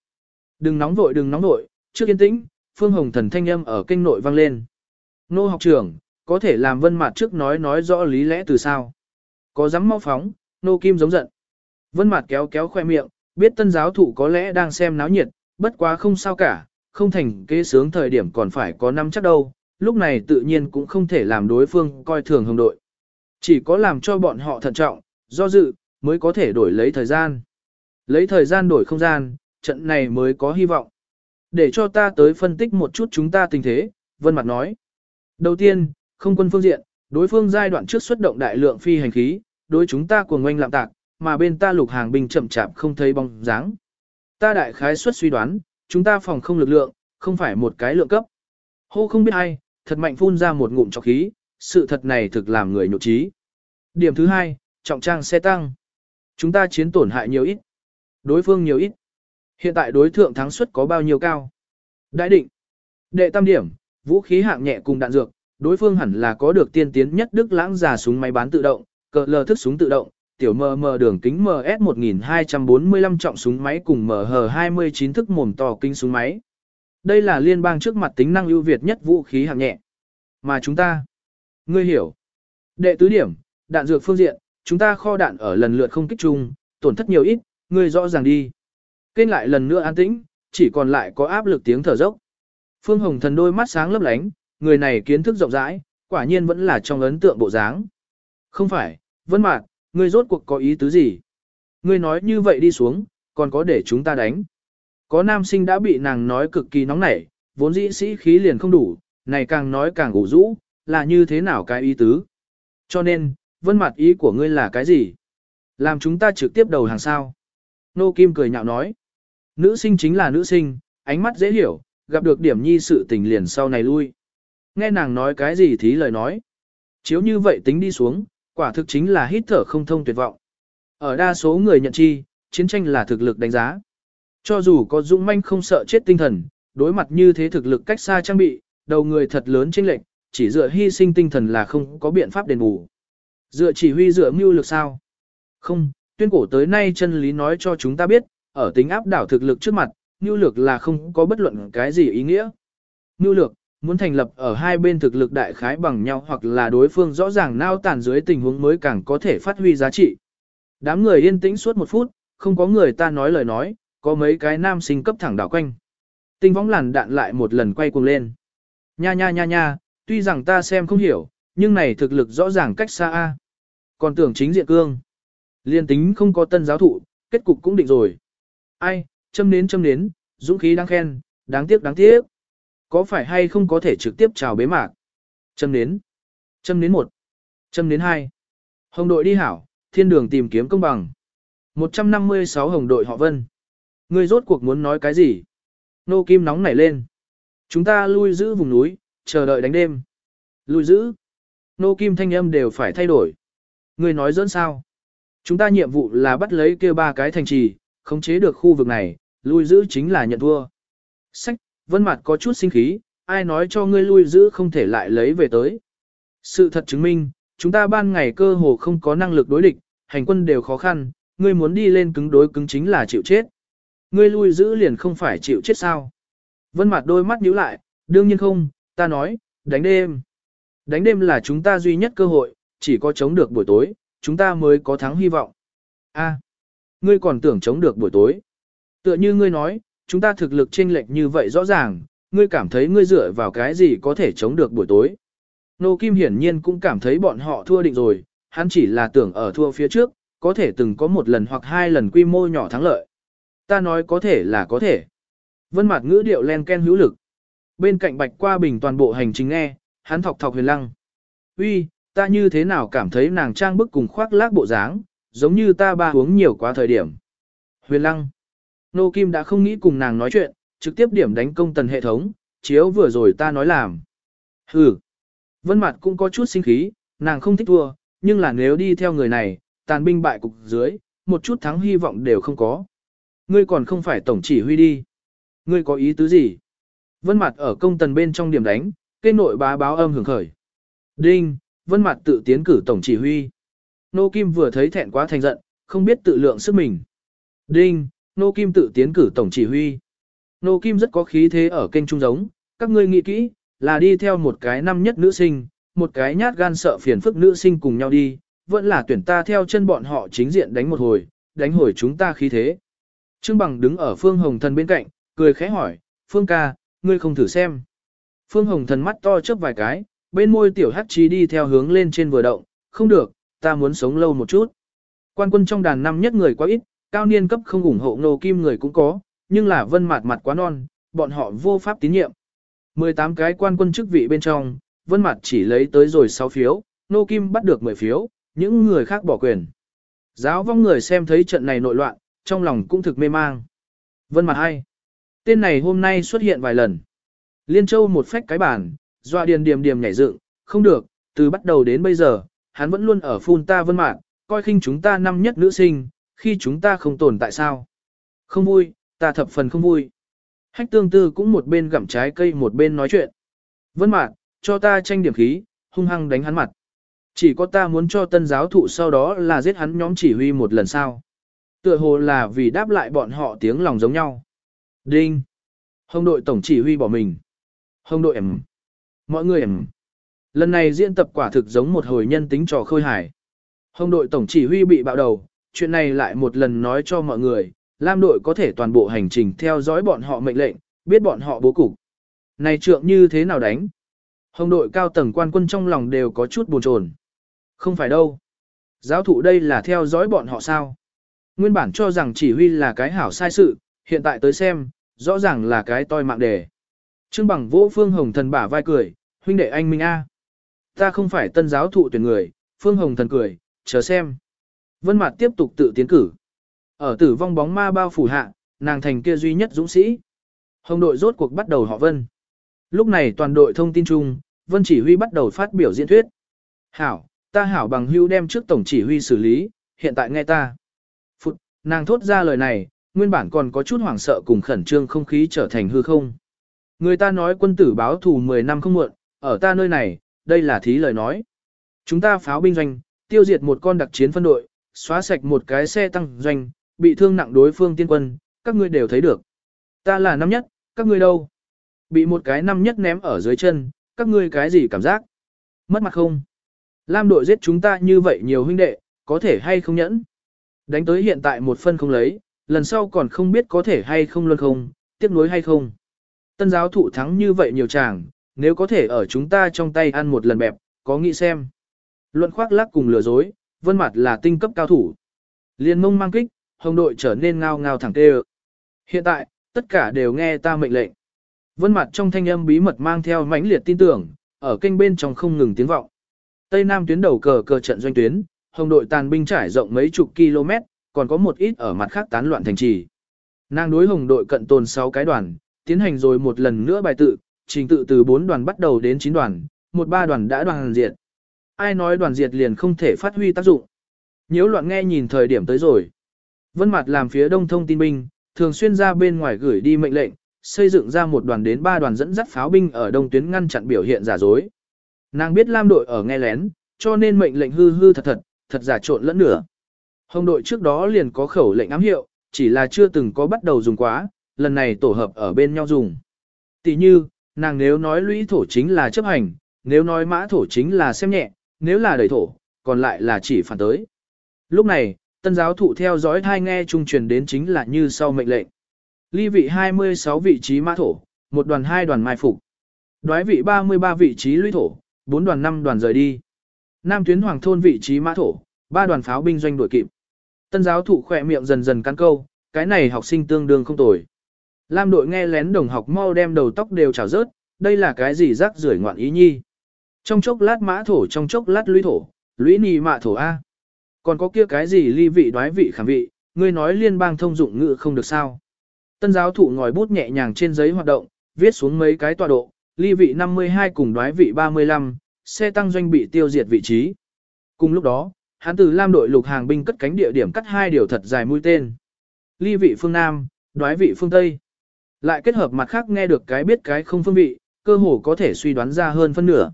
Đừng nóng vội đừng nóng vội, trước yên tĩnh, Phương Hồng Thần thanh âm ở kinh nội vang lên. Nô học trưởng, có thể làm vân mặt trước nói nói rõ lý lẽ từ sao. Có dám mau phóng, Nô Kim giống giận. Vân mặt kéo kéo khoe miệng, biết tân giáo thủ có lẽ đang xem náo nhiệt, bất quá không sao cả, không thành kế sướng thời điểm còn phải có năm chắc đâu, lúc này tự nhiên cũng không thể làm đối phương coi thường hồng đội. Chỉ có làm cho bọn họ thận trọng, do dự, mới có thể đổi lấy thời gian. Lấy thời gian đổi không gian, trận này mới có hy vọng. Để cho ta tới phân tích một chút chúng ta tình thế, Vân Mặt nói. Đầu tiên, không quân phương diện, đối phương giai đoạn trước xuất động đại lượng phi hành khí, đối chúng ta cuồng ngoanh lạm tạc, mà bên ta lục hàng binh chậm chạp không thấy bóng dáng. Ta đại khái suất suy đoán, chúng ta phòng không lực lượng, không phải một cái lượng cấp. Hô không biết ai, thật mạnh phun ra một ngụm trọc khí, sự thật này thực làm người nhộn trí. Điểm thứ hai, trọng trang xe tăng. Chúng ta chiến tổn hại nhiều ít. Đối phương nhiều ít. Hiện tại đối thượng thắng suất có bao nhiêu cao? Đại định. Đệ tam điểm, vũ khí hạng nhẹ cùng đạn dược, đối phương hẳn là có được tiên tiến nhất đức lãng giả súng máy bán tự động, cờ lờ thức súng tự động, tiểu MM đường kính MS 1245 trọng súng máy cùng MH29 thức mồm to kính súng máy. Đây là liên bang trước mặt tính năng ưu việt nhất vũ khí hạng nhẹ. Mà chúng ta, ngươi hiểu. Đệ tứ điểm, đạn dược phương diện, chúng ta kho đạn ở lần lượt không kích chung, tổn thất nhiều ít, ngươi rõ ràng đi. Kênh lại lần nữa an tĩnh, chỉ còn lại có áp lực tiếng thở dốc. Phương Hồng Thần đôi mắt sáng lấp lánh, người này kiến thức rộng rãi, quả nhiên vẫn là trong ấn tượng bộ dáng. Không phải, Vân Mạc, ngươi rốt cuộc có ý tứ gì? Ngươi nói như vậy đi xuống, còn có để chúng ta đánh. Có nam sinh đã bị nàng nói cực kỳ nóng nảy, vốn dĩ sĩ khí liền không đủ, này càng nói càng ủ rũ, là như thế nào cái ý tứ. Cho nên, Vân Mạc ý của ngươi là cái gì? Làm chúng ta trực tiếp đầu hàng sao? Nô Kim cười nhạo nói. Nữ sinh chính là nữ sinh, ánh mắt dễ hiểu, gặp được điểm nhi sự tình liền sau này lui. Nghe nàng nói cái gì thí lời nói. Chiếu như vậy tính đi xuống, quả thực chính là hít thở không thông tuyệt vọng. Ở đa số người nhận chi, chiến tranh là thực lực đánh giá. Cho dù có dũng manh không sợ chết tinh thần, đối mặt như thế thực lực cách xa trang bị, đầu người thật lớn chênh lệch, chỉ dựa hy sinh tinh thần là không có biện pháp đền bù. Dựa chỉ huy dựa mưu lực sao? Không, tuyên cổ tới nay chân lý nói cho chúng ta biết, ở tính áp đảo thực lực trước mặt, nhu lược là không có bất luận cái gì ý nghĩa. Nhu lược, muốn thành lập ở hai bên thực lực đại khái bằng nhau hoặc là đối phương rõ ràng nao tàn dưới tình huống mới càng có thể phát huy giá trị. Đám người yên tĩnh suốt một phút, không có người ta nói lời nói, có mấy cái nam sinh cấp thẳng đảo quanh. Tinh võng làn đạn lại một lần quay cuồng lên. Nha nha nha nha, tuy rằng ta xem không hiểu, nhưng này thực lực rõ ràng cách xa A. Còn tưởng chính diện cương. Liên tính không có tân giáo thụ, kết cục cũng định rồi. Ai, châm nến châm nến, dũng khí đáng khen, đáng tiếc đáng tiếc. Có phải hay không có thể trực tiếp chào bế mạc? Châm nến. Châm nến 1. Châm nến 2. Hồng đội đi hảo, thiên đường tìm kiếm công bằng. 156 hồng đội họ vân. Ngươi rốt cuộc muốn nói cái gì? Nô Kim nóng nảy lên. Chúng ta lui giữ vùng núi, chờ đợi đánh đêm. Lui giữ. Nô Kim thanh âm đều phải thay đổi. Ngươi nói dẫn sao? Chúng ta nhiệm vụ là bắt lấy kia ba cái thành trì, khống chế được khu vực này, lui giữ chính là nhận thua. Sách, vân mặt có chút sinh khí, ai nói cho ngươi lui giữ không thể lại lấy về tới. Sự thật chứng minh, chúng ta ban ngày cơ hồ không có năng lực đối địch, hành quân đều khó khăn, ngươi muốn đi lên cứng đối cứng chính là chịu chết. Ngươi lui giữ liền không phải chịu chết sao. Vân mặt đôi mắt nhíu lại, đương nhiên không, ta nói, đánh đêm. Đánh đêm là chúng ta duy nhất cơ hội, chỉ có chống được buổi tối, chúng ta mới có thắng hy vọng. A, ngươi còn tưởng chống được buổi tối. Tựa như ngươi nói, chúng ta thực lực chênh lệch như vậy rõ ràng, ngươi cảm thấy ngươi dựa vào cái gì có thể chống được buổi tối. Nô Kim hiển nhiên cũng cảm thấy bọn họ thua định rồi, hắn chỉ là tưởng ở thua phía trước, có thể từng có một lần hoặc hai lần quy mô nhỏ thắng lợi. Ta nói có thể là có thể. Vân mặt ngữ điệu len ken hữu lực. Bên cạnh Bạch Qua Bình toàn bộ hành trình nghe, hắn thọc thọc huyền lăng. Uy, ta như thế nào cảm thấy nàng trang bức cùng khoác lác bộ dáng, giống như ta ba uống nhiều quá thời điểm. Huyền lăng. Nô Kim đã không nghĩ cùng nàng nói chuyện, trực tiếp điểm đánh công tần hệ thống, chiếu vừa rồi ta nói làm. Hừ. Vân Mạt cũng có chút sinh khí, nàng không thích thua, nhưng là nếu đi theo người này, tàn binh bại cục dưới, một chút thắng hy vọng đều không có. Ngươi còn không phải tổng chỉ huy đi. Ngươi có ý tứ gì? Vân Mạt ở công tần bên trong điểm đánh, kênh nội bá báo âm hưởng khởi. Đinh, Vân Mạt tự tiến cử tổng chỉ huy. Nô Kim vừa thấy thẹn quá thành giận, không biết tự lượng sức mình. Đinh, Nô Kim tự tiến cử tổng chỉ huy. Nô Kim rất có khí thế ở kênh trung giống, các ngươi nghĩ kỹ, là đi theo một cái năm nhất nữ sinh, một cái nhát gan sợ phiền phức nữ sinh cùng nhau đi, vẫn là tuyển ta theo chân bọn họ chính diện đánh một hồi, đánh hồi chúng ta khí thế. Trương Bằng đứng ở Phương Hồng Thần bên cạnh, cười khẽ hỏi, Phương ca, ngươi không thử xem. Phương Hồng Thần mắt to chớp vài cái, bên môi tiểu hắc trí đi theo hướng lên trên vừa động, không được, ta muốn sống lâu một chút. Quan quân trong đàn năm nhất người quá ít, cao niên cấp không ủng hộ nô kim người cũng có, nhưng là vân mặt mặt quá non, bọn họ vô pháp tín nhiệm. 18 cái quan quân chức vị bên trong, vân mặt chỉ lấy tới rồi 6 phiếu, nô kim bắt được 10 phiếu, những người khác bỏ quyền. Giáo vong người xem thấy trận này nội loạn, trong lòng cũng thực mê mang. Vân mặt hay. Tên này hôm nay xuất hiện vài lần. Liên Châu một phách cái bản, dọa điền điềm điềm nhảy dựng, không được, từ bắt đầu đến bây giờ, hắn vẫn luôn ở phun ta vân mạn, coi khinh chúng ta năm nhất nữ sinh, khi chúng ta không tồn tại sao. Không vui, ta thập phần không vui. Hách tương tư cũng một bên gặm trái cây một bên nói chuyện. Vân mạn, cho ta tranh điểm khí, hung hăng đánh hắn mặt. Chỉ có ta muốn cho tân giáo thụ sau đó là giết hắn nhóm chỉ huy một lần sau. Tựa hồ là vì đáp lại bọn họ tiếng lòng giống nhau. Đinh. Hồng đội tổng chỉ huy bỏ mình. Hồng đội ẩm. Mọi người ẩm. Lần này diễn tập quả thực giống một hồi nhân tính trò khơi hài. Hồng đội tổng chỉ huy bị bạo đầu, chuyện này lại một lần nói cho mọi người, Lam đội có thể toàn bộ hành trình theo dõi bọn họ mệnh lệnh, biết bọn họ bố cục. Này trượng như thế nào đánh? Hồng đội cao tầng quan quân trong lòng đều có chút buồn chồn. Không phải đâu. Giáo thụ đây là theo dõi bọn họ sao? Nguyên bản cho rằng chỉ huy là cái hảo sai sự, hiện tại tới xem, rõ ràng là cái toi mạng đề. Trương bằng vỗ Phương Hồng Thần bả vai cười, huynh đệ anh Minh A. Ta không phải tân giáo thụ tuyển người, Phương Hồng Thần cười, chờ xem. Vân Mạt tiếp tục tự tiến cử. Ở tử vong bóng ma bao phủ hạ, nàng thành kia duy nhất dũng sĩ. Hồng đội rốt cuộc bắt đầu họ Vân. Lúc này toàn đội thông tin chung, Vân chỉ huy bắt đầu phát biểu diễn thuyết. Hảo, ta hảo bằng hưu đem trước tổng chỉ huy xử lý, hiện tại nghe ta. Phụt, nàng thốt ra lời này, nguyên bản còn có chút hoảng sợ cùng khẩn trương không khí trở thành hư không. Người ta nói quân tử báo thù 10 năm không muộn, ở ta nơi này, đây là thí lời nói. Chúng ta pháo binh doanh, tiêu diệt một con đặc chiến phân đội, xóa sạch một cái xe tăng doanh, bị thương nặng đối phương tiên quân, các ngươi đều thấy được. Ta là năm nhất, các ngươi đâu? Bị một cái năm nhất ném ở dưới chân, các ngươi cái gì cảm giác? Mất mặt không? Lam đội giết chúng ta như vậy nhiều huynh đệ, có thể hay không nhẫn? Đánh tới hiện tại một phân không lấy, lần sau còn không biết có thể hay không luôn không, tiếp nối hay không. Tân giáo thụ thắng như vậy nhiều chàng, nếu có thể ở chúng ta trong tay ăn một lần bẹp, có nghĩ xem. Luận khoác lác cùng lừa dối, vân mặt là tinh cấp cao thủ. Liên mông mang kích, hồng đội trở nên ngao ngao thẳng tê Hiện tại, tất cả đều nghe ta mệnh lệnh. Vân mặt trong thanh âm bí mật mang theo mãnh liệt tin tưởng, ở kênh bên trong không ngừng tiếng vọng. Tây Nam tuyến đầu cờ cờ trận doanh tuyến, hồng đội tàn binh trải rộng mấy chục km, còn có một ít ở mặt khác tán loạn thành trì. Nàng đối hồng đội cận tồn 6 cái đoàn, tiến hành rồi một lần nữa bài tự, trình tự từ 4 đoàn bắt đầu đến 9 đoàn, một ba đoàn đã đoàn diệt. Ai nói đoàn diệt liền không thể phát huy tác dụng. Nhiễu loạn nghe nhìn thời điểm tới rồi. Vân Mặt làm phía đông thông tin binh, thường xuyên ra bên ngoài gửi đi mệnh lệnh, xây dựng ra một đoàn đến ba đoàn dẫn dắt pháo binh ở đông tuyến ngăn chặn biểu hiện giả dối. Nàng biết Lam đội ở nghe lén, cho nên mệnh lệnh hư hư thật thật, thật giả trộn lẫn nửa. Hồng đội trước đó liền có khẩu lệnh ám hiệu, chỉ là chưa từng có bắt đầu dùng quá, lần này tổ hợp ở bên nhau dùng. Tỷ như, nàng nếu nói lũy thổ chính là chấp hành, nếu nói mã thổ chính là xem nhẹ, nếu là đẩy thổ, còn lại là chỉ phản tới. Lúc này, tân giáo thụ theo dõi thai nghe trung truyền đến chính là như sau mệnh lệnh. Ly vị 26 vị trí mã thổ, một đoàn hai đoàn mai phục. Đoái vị 33 vị trí lũy thổ, bốn đoàn năm đoàn rời đi. Nam tuyến hoàng thôn vị trí mã thổ, ba đoàn pháo binh doanh đuổi kịp. Tân giáo thụ khỏe miệng dần dần cắn câu, cái này học sinh tương đương không tồi. Lam đội nghe lén đồng học mau đem đầu tóc đều trào rớt, đây là cái gì rác rưởi ngoạn ý nhi. Trong chốc lát mã thổ trong chốc lát lũy thổ, lũy nì mạ thổ A. Còn có kia cái gì ly vị đoái vị khảm vị, ngươi nói liên bang thông dụng ngữ không được sao. Tân giáo thụ ngòi bút nhẹ nhàng trên giấy hoạt động, viết xuống mấy cái tọa độ, ly vị 52 cùng đoái vị 35, xe tăng doanh bị tiêu diệt vị trí. Cùng lúc đó, hắn từ Lam đội lục hàng binh cất cánh địa điểm cắt hai điều thật dài mũi tên. Ly vị phương Nam, đoái vị phương Tây. Lại kết hợp mặt khác nghe được cái biết cái không phương vị, cơ hồ có thể suy đoán ra hơn phân nửa.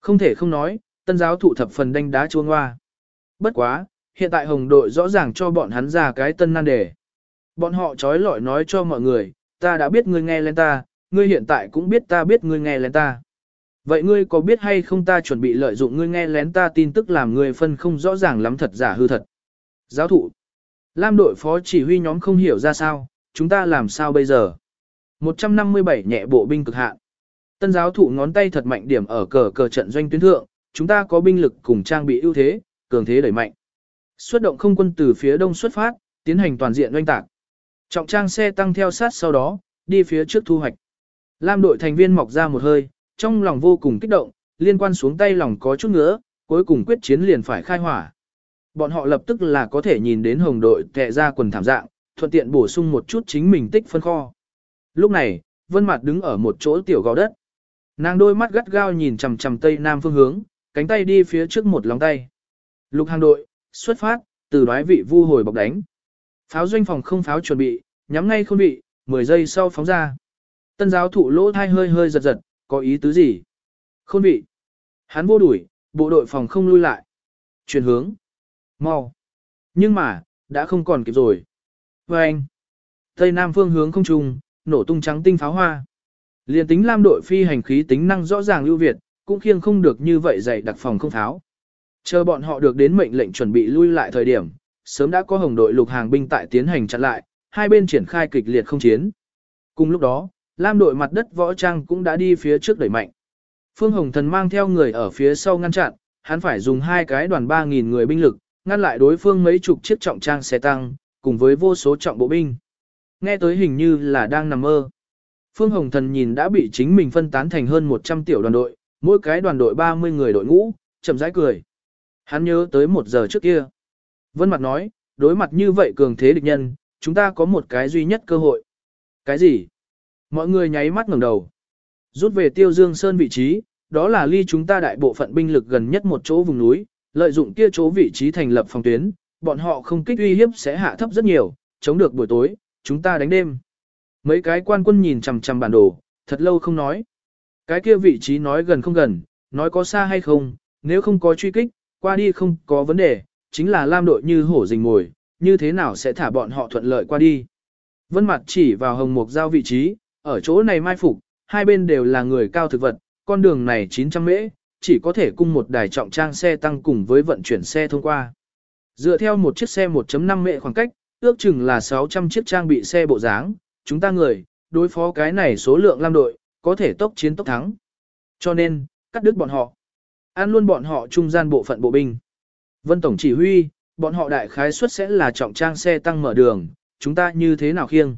Không thể không nói, tân giáo thụ thập phần đánh đá chua ngoa. Bất quá, hiện tại hồng đội rõ ràng cho bọn hắn ra cái tân nan đề. Bọn họ trói lọi nói cho mọi người, ta đã biết ngươi nghe lên ta, ngươi hiện tại cũng biết ta biết ngươi nghe lén ta. Vậy ngươi có biết hay không ta chuẩn bị lợi dụng ngươi nghe lén ta tin tức làm ngươi phân không rõ ràng lắm thật giả hư thật. Giáo thụ. Lam đội phó chỉ huy nhóm không hiểu ra sao, chúng ta làm sao bây giờ? 157 nhẹ bộ binh cực hạn. Tân giáo thụ ngón tay thật mạnh điểm ở cờ cờ trận doanh tuyến thượng, chúng ta có binh lực cùng trang bị ưu thế, cường thế đẩy mạnh. Xuất động không quân từ phía đông xuất phát, tiến hành toàn diện doanh tạc. Trọng trang xe tăng theo sát sau đó, đi phía trước thu hoạch. Lam đội thành viên mọc ra một hơi, trong lòng vô cùng kích động, liên quan xuống tay lòng có chút nữa, cuối cùng quyết chiến liền phải khai hỏa. Bọn họ lập tức là có thể nhìn đến hồng đội tệ ra quần thảm dạng, thuận tiện bổ sung một chút chính mình tích phân kho. Lúc này, Vân Mạt đứng ở một chỗ tiểu gò đất. Nàng đôi mắt gắt gao nhìn chằm chằm tây nam phương hướng, cánh tay đi phía trước một lòng tay. Lục hàng đội, xuất phát, từ đoái vị vu hồi bọc đánh. Pháo doanh phòng không pháo chuẩn bị, nhắm ngay khuôn vị, 10 giây sau phóng ra. Tân giáo thụ lỗ thai hơi hơi giật giật, có ý tứ gì? khuôn vị. Hắn vô đuổi, bộ đội phòng không lui lại. Chuyển hướng. Mau. Nhưng mà, đã không còn kịp rồi. Và anh. Tây Nam phương hướng không trùng, nổ tung trắng tinh pháo hoa. Liên tính lam đội phi hành khí tính năng rõ ràng ưu việt, cũng khiêng không được như vậy dày đặc phòng không pháo. Chờ bọn họ được đến mệnh lệnh chuẩn bị lui lại thời điểm, sớm đã có hồng đội lục hàng binh tại tiến hành chặn lại, hai bên triển khai kịch liệt không chiến. Cùng lúc đó, Lam đội mặt đất võ trang cũng đã đi phía trước đẩy mạnh. Phương Hồng Thần mang theo người ở phía sau ngăn chặn, hắn phải dùng hai cái đoàn 3.000 người binh lực, ngăn lại đối phương mấy chục chiếc trọng trang xe tăng, cùng với vô số trọng bộ binh. Nghe tới hình như là đang nằm mơ. Phương Hồng Thần nhìn đã bị chính mình phân tán thành hơn 100 tiểu đoàn đội, mỗi cái đoàn đội 30 người đội ngũ, chậm rãi cười. Hắn nhớ tới một giờ trước kia. Vân Mặt nói, đối mặt như vậy cường thế địch nhân, chúng ta có một cái duy nhất cơ hội. Cái gì? Mọi người nháy mắt ngẩng đầu. Rút về Tiêu Dương Sơn vị trí, đó là ly chúng ta đại bộ phận binh lực gần nhất một chỗ vùng núi, lợi dụng kia chỗ vị trí thành lập phòng tuyến, bọn họ không kích uy hiếp sẽ hạ thấp rất nhiều, chống được buổi tối, chúng ta đánh đêm. Mấy cái quan quân nhìn chằm chằm bản đồ, thật lâu không nói. Cái kia vị trí nói gần không gần, nói có xa hay không, nếu không có truy kích, qua đi không có vấn đề, chính là lam đội như hổ rình ngồi, như thế nào sẽ thả bọn họ thuận lợi qua đi. Vân mặt chỉ vào hồng mục giao vị trí, ở chỗ này mai phục, hai bên đều là người cao thực vật, con đường này 900 mễ, chỉ có thể cung một đài trọng trang xe tăng cùng với vận chuyển xe thông qua. Dựa theo một chiếc xe 1.5 mễ khoảng cách, ước chừng là 600 chiếc trang bị xe bộ dáng, chúng ta người, đối phó cái này số lượng lam đội, có thể tốc chiến tốc thắng. Cho nên, cắt đứt bọn họ. Ăn luôn bọn họ trung gian bộ phận bộ binh. Vân Tổng chỉ huy, bọn họ đại khái suất sẽ là trọng trang xe tăng mở đường, chúng ta như thế nào khiêng.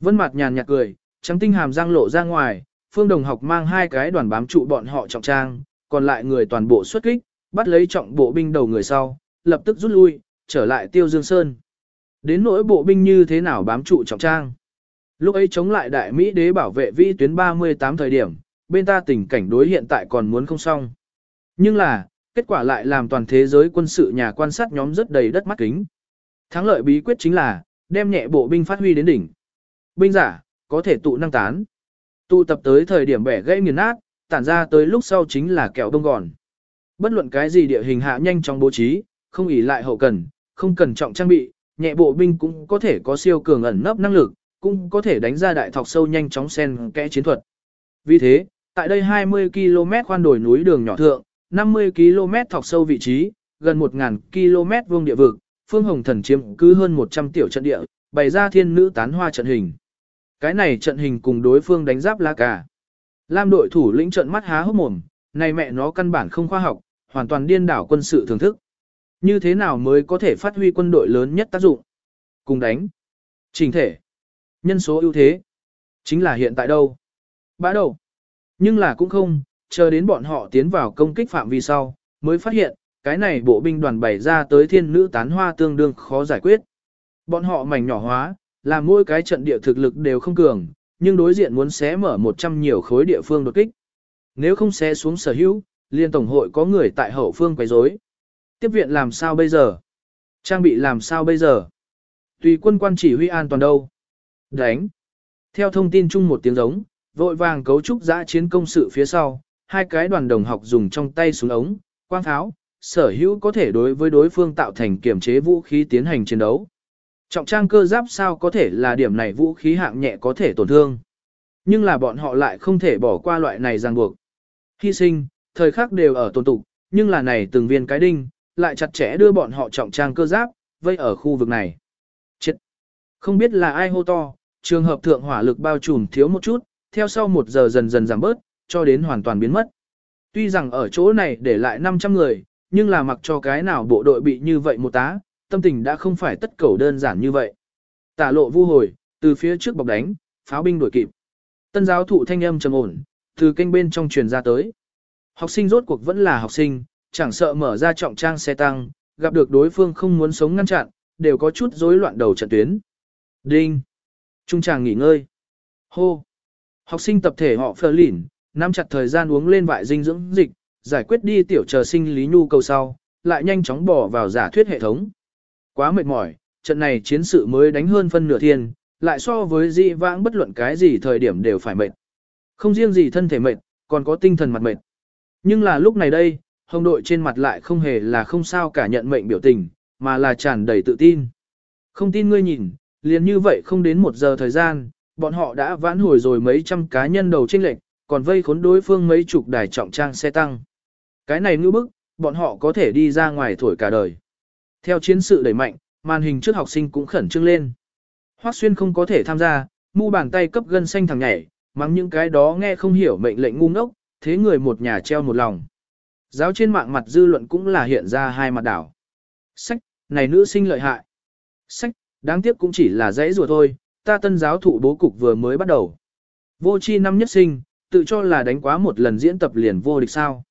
Vân Mạt nhàn nhạt cười, trắng tinh hàm răng lộ ra ngoài, Phương Đồng học mang hai cái đoàn bám trụ bọn họ trọng trang, còn lại người toàn bộ xuất kích, bắt lấy trọng bộ binh đầu người sau, lập tức rút lui, trở lại Tiêu Dương Sơn. Đến nỗi bộ binh như thế nào bám trụ trọng trang. Lúc ấy chống lại đại Mỹ đế bảo vệ vĩ tuyến 38 thời điểm, bên ta tình cảnh đối hiện tại còn muốn không xong. Nhưng là, kết quả lại làm toàn thế giới quân sự nhà quan sát nhóm rất đầy đất mắt kính. Thắng lợi bí quyết chính là, đem nhẹ bộ binh phát huy đến đỉnh. Binh giả, có thể tụ năng tán. Tụ tập tới thời điểm bẻ gãy nghiền nát, tản ra tới lúc sau chính là kẹo đông gòn. Bất luận cái gì địa hình hạ nhanh trong bố trí, không ỉ lại hậu cần, không cần trọng trang bị, nhẹ bộ binh cũng có thể có siêu cường ẩn nấp năng lực, cũng có thể đánh ra đại thọc sâu nhanh chóng sen kẽ chiến thuật. Vì thế, tại đây 20 km khoan đồi núi đường nhỏ thượng, 50 km thọc sâu vị trí, gần 1.000 km vuông địa vực, Phương Hồng Thần chiếm cứ hơn 100 tiểu trận địa, bày ra thiên nữ tán hoa trận hình. Cái này trận hình cùng đối phương đánh giáp lá cả. Lam đội thủ lĩnh trận mắt há hốc mồm, này mẹ nó căn bản không khoa học, hoàn toàn điên đảo quân sự thưởng thức. Như thế nào mới có thể phát huy quân đội lớn nhất tác dụng? Cùng đánh. Trình thể. Nhân số ưu thế. Chính là hiện tại đâu? Bã đầu. Nhưng là cũng không, chờ đến bọn họ tiến vào công kích phạm vi sau, mới phát hiện, cái này bộ binh đoàn bày ra tới thiên nữ tán hoa tương đương khó giải quyết. Bọn họ mảnh nhỏ hóa, làm mỗi cái trận địa thực lực đều không cường, nhưng đối diện muốn xé mở 100 nhiều khối địa phương đột kích. Nếu không xé xuống sở hữu, liên tổng hội có người tại hậu phương quấy rối. Tiếp viện làm sao bây giờ? Trang bị làm sao bây giờ? Tùy quân quan chỉ huy an toàn đâu? Đánh! Theo thông tin chung một tiếng giống, vội vàng cấu trúc giã chiến công sự phía sau, hai cái đoàn đồng học dùng trong tay súng ống, quang tháo, sở hữu có thể đối với đối phương tạo thành kiểm chế vũ khí tiến hành chiến đấu. Trọng trang cơ giáp sao có thể là điểm này vũ khí hạng nhẹ có thể tổn thương. Nhưng là bọn họ lại không thể bỏ qua loại này ràng buộc. Hy sinh, thời khắc đều ở tồn tục, nhưng là này từng viên cái đinh, lại chặt chẽ đưa bọn họ trọng trang cơ giáp, vây ở khu vực này. Chết! Không biết là ai hô to, trường hợp thượng hỏa lực bao trùm thiếu một chút, theo sau một giờ dần dần giảm bớt, cho đến hoàn toàn biến mất. Tuy rằng ở chỗ này để lại 500 người, nhưng là mặc cho cái nào bộ đội bị như vậy một tá, tâm tình đã không phải tất cầu đơn giản như vậy. Tả lộ vu hồi, từ phía trước bọc đánh, pháo binh đuổi kịp. Tân giáo thụ thanh âm trầm ổn, từ kênh bên trong truyền ra tới. Học sinh rốt cuộc vẫn là học sinh, chẳng sợ mở ra trọng trang xe tăng, gặp được đối phương không muốn sống ngăn chặn, đều có chút rối loạn đầu trận tuyến. Đinh! Trung chàng nghỉ ngơi. Hô! Học sinh tập thể họ phờ lỉn, nắm chặt thời gian uống lên vại dinh dưỡng dịch, giải quyết đi tiểu chờ sinh lý nhu cầu sau, lại nhanh chóng bỏ vào giả thuyết hệ thống. Quá mệt mỏi, trận này chiến sự mới đánh hơn phân nửa thiên, lại so với dị vãng bất luận cái gì thời điểm đều phải mệt. Không riêng gì thân thể mệt, còn có tinh thần mặt mệt. Nhưng là lúc này đây, hồng đội trên mặt lại không hề là không sao cả nhận mệnh biểu tình, mà là tràn đầy tự tin. Không tin ngươi nhìn, liền như vậy không đến một giờ thời gian, bọn họ đã vãn hồi rồi mấy trăm cá nhân đầu trên lệnh, còn vây khốn đối phương mấy chục đài trọng trang xe tăng. Cái này ngư bức, bọn họ có thể đi ra ngoài thổi cả đời. Theo chiến sự đẩy mạnh, màn hình trước học sinh cũng khẩn trương lên. Hoắc Xuyên không có thể tham gia, mu bàn tay cấp gân xanh thằng nhảy, mắng những cái đó nghe không hiểu mệnh lệnh ngu ngốc, thế người một nhà treo một lòng. Giáo trên mạng mặt dư luận cũng là hiện ra hai mặt đảo. Sách, này nữ sinh lợi hại. Sách, đáng tiếc cũng chỉ là dãy rùa thôi, ta tân giáo thụ bố cục vừa mới bắt đầu. Vô chi năm nhất sinh, tự cho là đánh quá một lần diễn tập liền vô địch sao.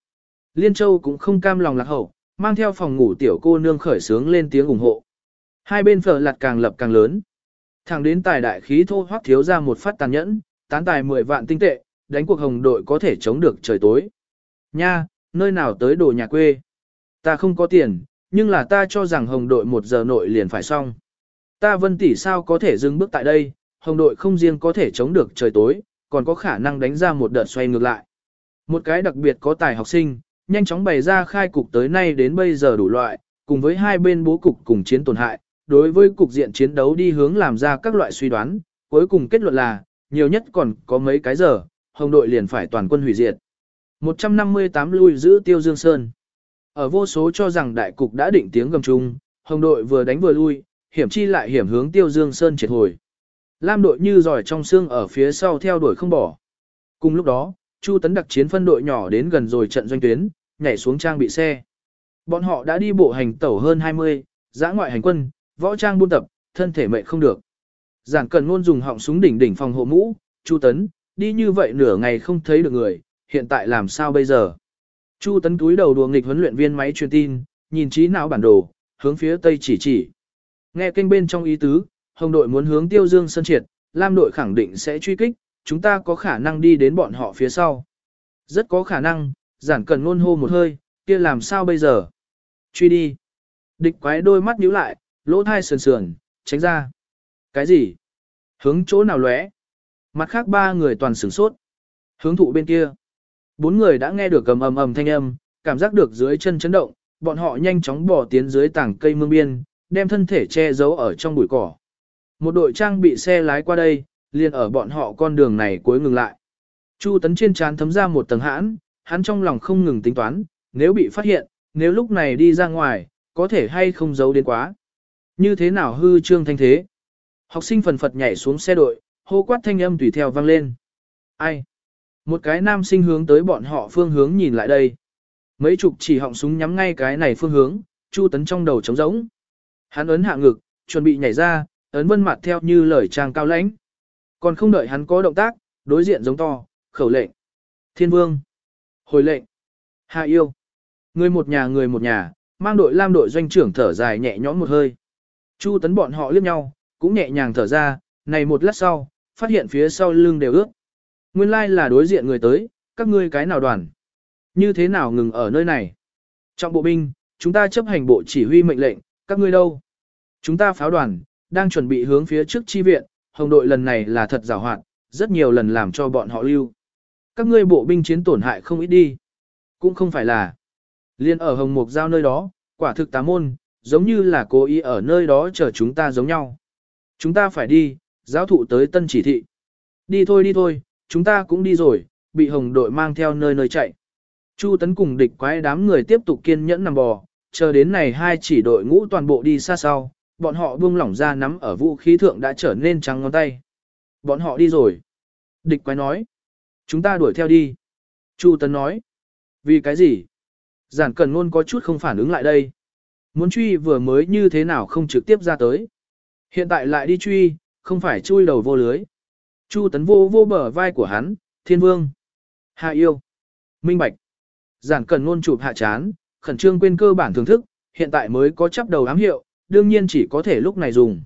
Liên Châu cũng không cam lòng lạc hậu, mang theo phòng ngủ tiểu cô nương khởi sướng lên tiếng ủng hộ. Hai bên phở lặt càng lập càng lớn. Thẳng đến tài đại khí thô hoắc thiếu ra một phát tàn nhẫn, tán tài 10 vạn tinh tệ, đánh cuộc hồng đội có thể chống được trời tối. Nha, nơi nào tới đồ nhà quê. Ta không có tiền, nhưng là ta cho rằng hồng đội một giờ nội liền phải xong. Ta vân tỷ sao có thể dừng bước tại đây, hồng đội không riêng có thể chống được trời tối, còn có khả năng đánh ra một đợt xoay ngược lại. Một cái đặc biệt có tài học sinh, nhanh chóng bày ra khai cục tới nay đến bây giờ đủ loại, cùng với hai bên bố cục cùng chiến tổn hại, đối với cục diện chiến đấu đi hướng làm ra các loại suy đoán, cuối cùng kết luận là, nhiều nhất còn có mấy cái giờ, hồng đội liền phải toàn quân hủy diệt. 158 lui giữ Tiêu Dương Sơn. Ở vô số cho rằng đại cục đã định tiếng gầm chung, hồng đội vừa đánh vừa lui, hiểm chi lại hiểm hướng Tiêu Dương Sơn triệt hồi. Lam đội như giỏi trong xương ở phía sau theo đuổi không bỏ. Cùng lúc đó, Chu Tấn đặc chiến phân đội nhỏ đến gần rồi trận doanh tuyến, nhảy xuống trang bị xe. Bọn họ đã đi bộ hành tẩu hơn 20, giã ngoại hành quân, võ trang buôn tập, thân thể mệnh không được. Giản cần luôn dùng họng súng đỉnh đỉnh phòng hộ mũ, Chu Tấn, đi như vậy nửa ngày không thấy được người, hiện tại làm sao bây giờ? Chu Tấn túi đầu đùa nghịch huấn luyện viên máy truyền tin, nhìn trí não bản đồ, hướng phía tây chỉ chỉ. Nghe kênh bên trong ý tứ, Hồng đội muốn hướng Tiêu Dương sân triệt, Lam đội khẳng định sẽ truy kích, chúng ta có khả năng đi đến bọn họ phía sau. Rất có khả năng, giản cần ngôn hô một hơi, kia làm sao bây giờ? Truy đi. Địch quái đôi mắt nhíu lại, lỗ thai sườn sườn, tránh ra. Cái gì? Hướng chỗ nào lóe? Mặt khác ba người toàn sửng sốt. Hướng thụ bên kia. Bốn người đã nghe được cầm ầm ầm thanh âm, cảm giác được dưới chân chấn động, bọn họ nhanh chóng bỏ tiến dưới tảng cây mương biên, đem thân thể che giấu ở trong bụi cỏ. Một đội trang bị xe lái qua đây, liền ở bọn họ con đường này cuối ngừng lại. Chu tấn trên trán thấm ra một tầng hãn, hắn trong lòng không ngừng tính toán, nếu bị phát hiện, nếu lúc này đi ra ngoài, có thể hay không giấu đến quá. Như thế nào hư trương thanh thế? Học sinh phần phật nhảy xuống xe đội, hô quát thanh âm tùy theo vang lên. Ai? Một cái nam sinh hướng tới bọn họ phương hướng nhìn lại đây. Mấy chục chỉ họng súng nhắm ngay cái này phương hướng, Chu Tấn trong đầu trống rỗng. Hắn ấn hạ ngực, chuẩn bị nhảy ra, ấn vân mặt theo như lời trang cao lãnh. Còn không đợi hắn có động tác, đối diện giống to, khẩu lệnh. Thiên vương. Hồi lệnh. Hạ yêu. Người một nhà người một nhà, mang đội lam đội doanh trưởng thở dài nhẹ nhõm một hơi. Chu tấn bọn họ liếc nhau, cũng nhẹ nhàng thở ra, này một lát sau, phát hiện phía sau lưng đều ướt. Nguyên lai like là đối diện người tới, các ngươi cái nào đoàn. Như thế nào ngừng ở nơi này? Trong bộ binh, chúng ta chấp hành bộ chỉ huy mệnh lệnh, các ngươi đâu? Chúng ta pháo đoàn, đang chuẩn bị hướng phía trước chi viện, hồng đội lần này là thật rào hoạt, rất nhiều lần làm cho bọn họ lưu. Các ngươi bộ binh chiến tổn hại không ít đi. Cũng không phải là. Liên ở hồng mục giao nơi đó, quả thực tá môn, giống như là cố ý ở nơi đó chờ chúng ta giống nhau. Chúng ta phải đi, giáo thụ tới tân chỉ thị. Đi thôi đi thôi, chúng ta cũng đi rồi, bị hồng đội mang theo nơi nơi chạy. Chu tấn cùng địch quái đám người tiếp tục kiên nhẫn nằm bò, chờ đến này hai chỉ đội ngũ toàn bộ đi xa sau, bọn họ buông lỏng ra nắm ở vũ khí thượng đã trở nên trắng ngón tay. Bọn họ đi rồi. Địch quái nói. Chúng ta đuổi theo đi. Chu tấn nói. Vì cái gì? Giản cần luôn có chút không phản ứng lại đây. Muốn truy vừa mới như thế nào không trực tiếp ra tới. Hiện tại lại đi truy, không phải chui đầu vô lưới. Chu tấn vô vô bờ vai của hắn, thiên vương. Hạ yêu. Minh bạch. Giản cần ngôn chụp hạ chán, khẩn trương quên cơ bản thưởng thức, hiện tại mới có chấp đầu ám hiệu, đương nhiên chỉ có thể lúc này dùng.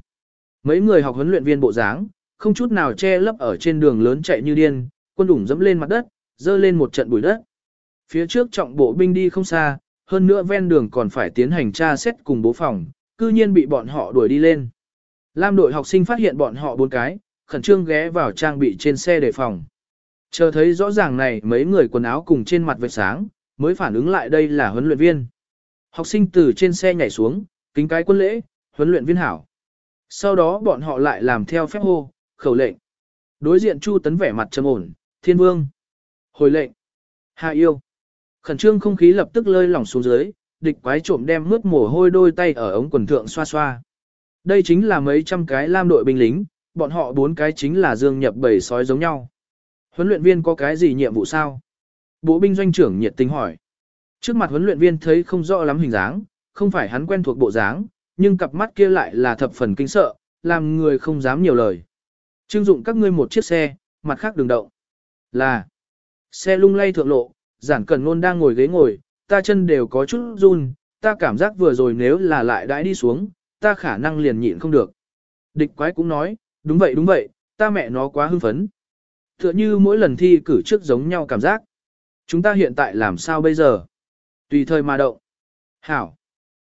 Mấy người học huấn luyện viên bộ dáng, không chút nào che lấp ở trên đường lớn chạy như điên, quân đủng dẫm lên mặt đất, dơ lên một trận bụi đất. Phía trước trọng bộ binh đi không xa, hơn nữa ven đường còn phải tiến hành tra xét cùng bố phòng, cư nhiên bị bọn họ đuổi đi lên. Lam đội học sinh phát hiện bọn họ bốn cái, khẩn trương ghé vào trang bị trên xe đề phòng. Chờ thấy rõ ràng này mấy người quần áo cùng trên mặt vệt sáng, mới phản ứng lại đây là huấn luyện viên. Học sinh từ trên xe nhảy xuống, kính cái quân lễ, huấn luyện viên hảo. Sau đó bọn họ lại làm theo phép hô, khẩu lệnh. Đối diện Chu Tấn vẻ mặt trầm ổn, thiên vương. Hồi lệnh. Hạ yêu. Khẩn trương không khí lập tức lơi lỏng xuống dưới, địch quái trộm đem mướt mồ hôi đôi tay ở ống quần thượng xoa xoa. Đây chính là mấy trăm cái lam đội binh lính, bọn họ bốn cái chính là dương nhập bầy sói giống nhau. Huấn luyện viên có cái gì nhiệm vụ sao? Bộ binh doanh trưởng nhiệt tình hỏi. Trước mặt huấn luyện viên thấy không rõ lắm hình dáng, không phải hắn quen thuộc bộ dáng, nhưng cặp mắt kia lại là thập phần kinh sợ, làm người không dám nhiều lời. Trưng dụng các ngươi một chiếc xe, mặt khác đừng động. Là, xe lung lay thượng lộ, giản cần ngôn đang ngồi ghế ngồi, ta chân đều có chút run, ta cảm giác vừa rồi nếu là lại đãi đi xuống, ta khả năng liền nhịn không được. Địch quái cũng nói, đúng vậy đúng vậy, ta mẹ nó quá hưng phấn. Tựa như mỗi lần thi cử trước giống nhau cảm giác. Chúng ta hiện tại làm sao bây giờ? Tùy thời mà động. Hảo.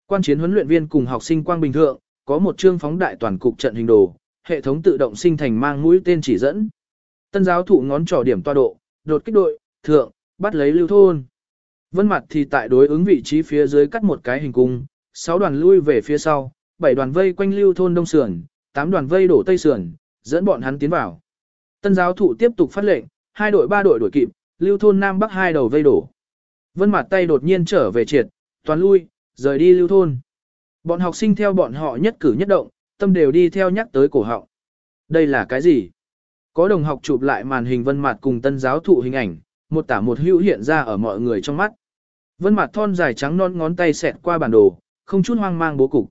Quan chiến huấn luyện viên cùng học sinh quang bình thượng, có một chương phóng đại toàn cục trận hình đồ, hệ thống tự động sinh thành mang mũi tên chỉ dẫn. Tân giáo thụ ngón trỏ điểm toa độ, đột kích đội, thượng, bắt lấy lưu thôn. Vân mặt thì tại đối ứng vị trí phía dưới cắt một cái hình cung, 6 đoàn lui về phía sau, 7 đoàn vây quanh lưu thôn đông sườn, tám đoàn vây đổ tây sườn, dẫn bọn hắn tiến vào. Tân giáo thụ tiếp tục phát lệnh, hai đội ba đội đuổi kịp, lưu thôn nam bắc hai đầu vây đổ. Vân mặt tay đột nhiên trở về triệt, toàn lui, rời đi lưu thôn. Bọn học sinh theo bọn họ nhất cử nhất động, tâm đều đi theo nhắc tới cổ họng. Đây là cái gì? Có đồng học chụp lại màn hình vân mặt cùng tân giáo thụ hình ảnh, một tả một hữu hiện ra ở mọi người trong mắt. Vân mặt thon dài trắng non ngón tay xẹt qua bản đồ, không chút hoang mang bố cục.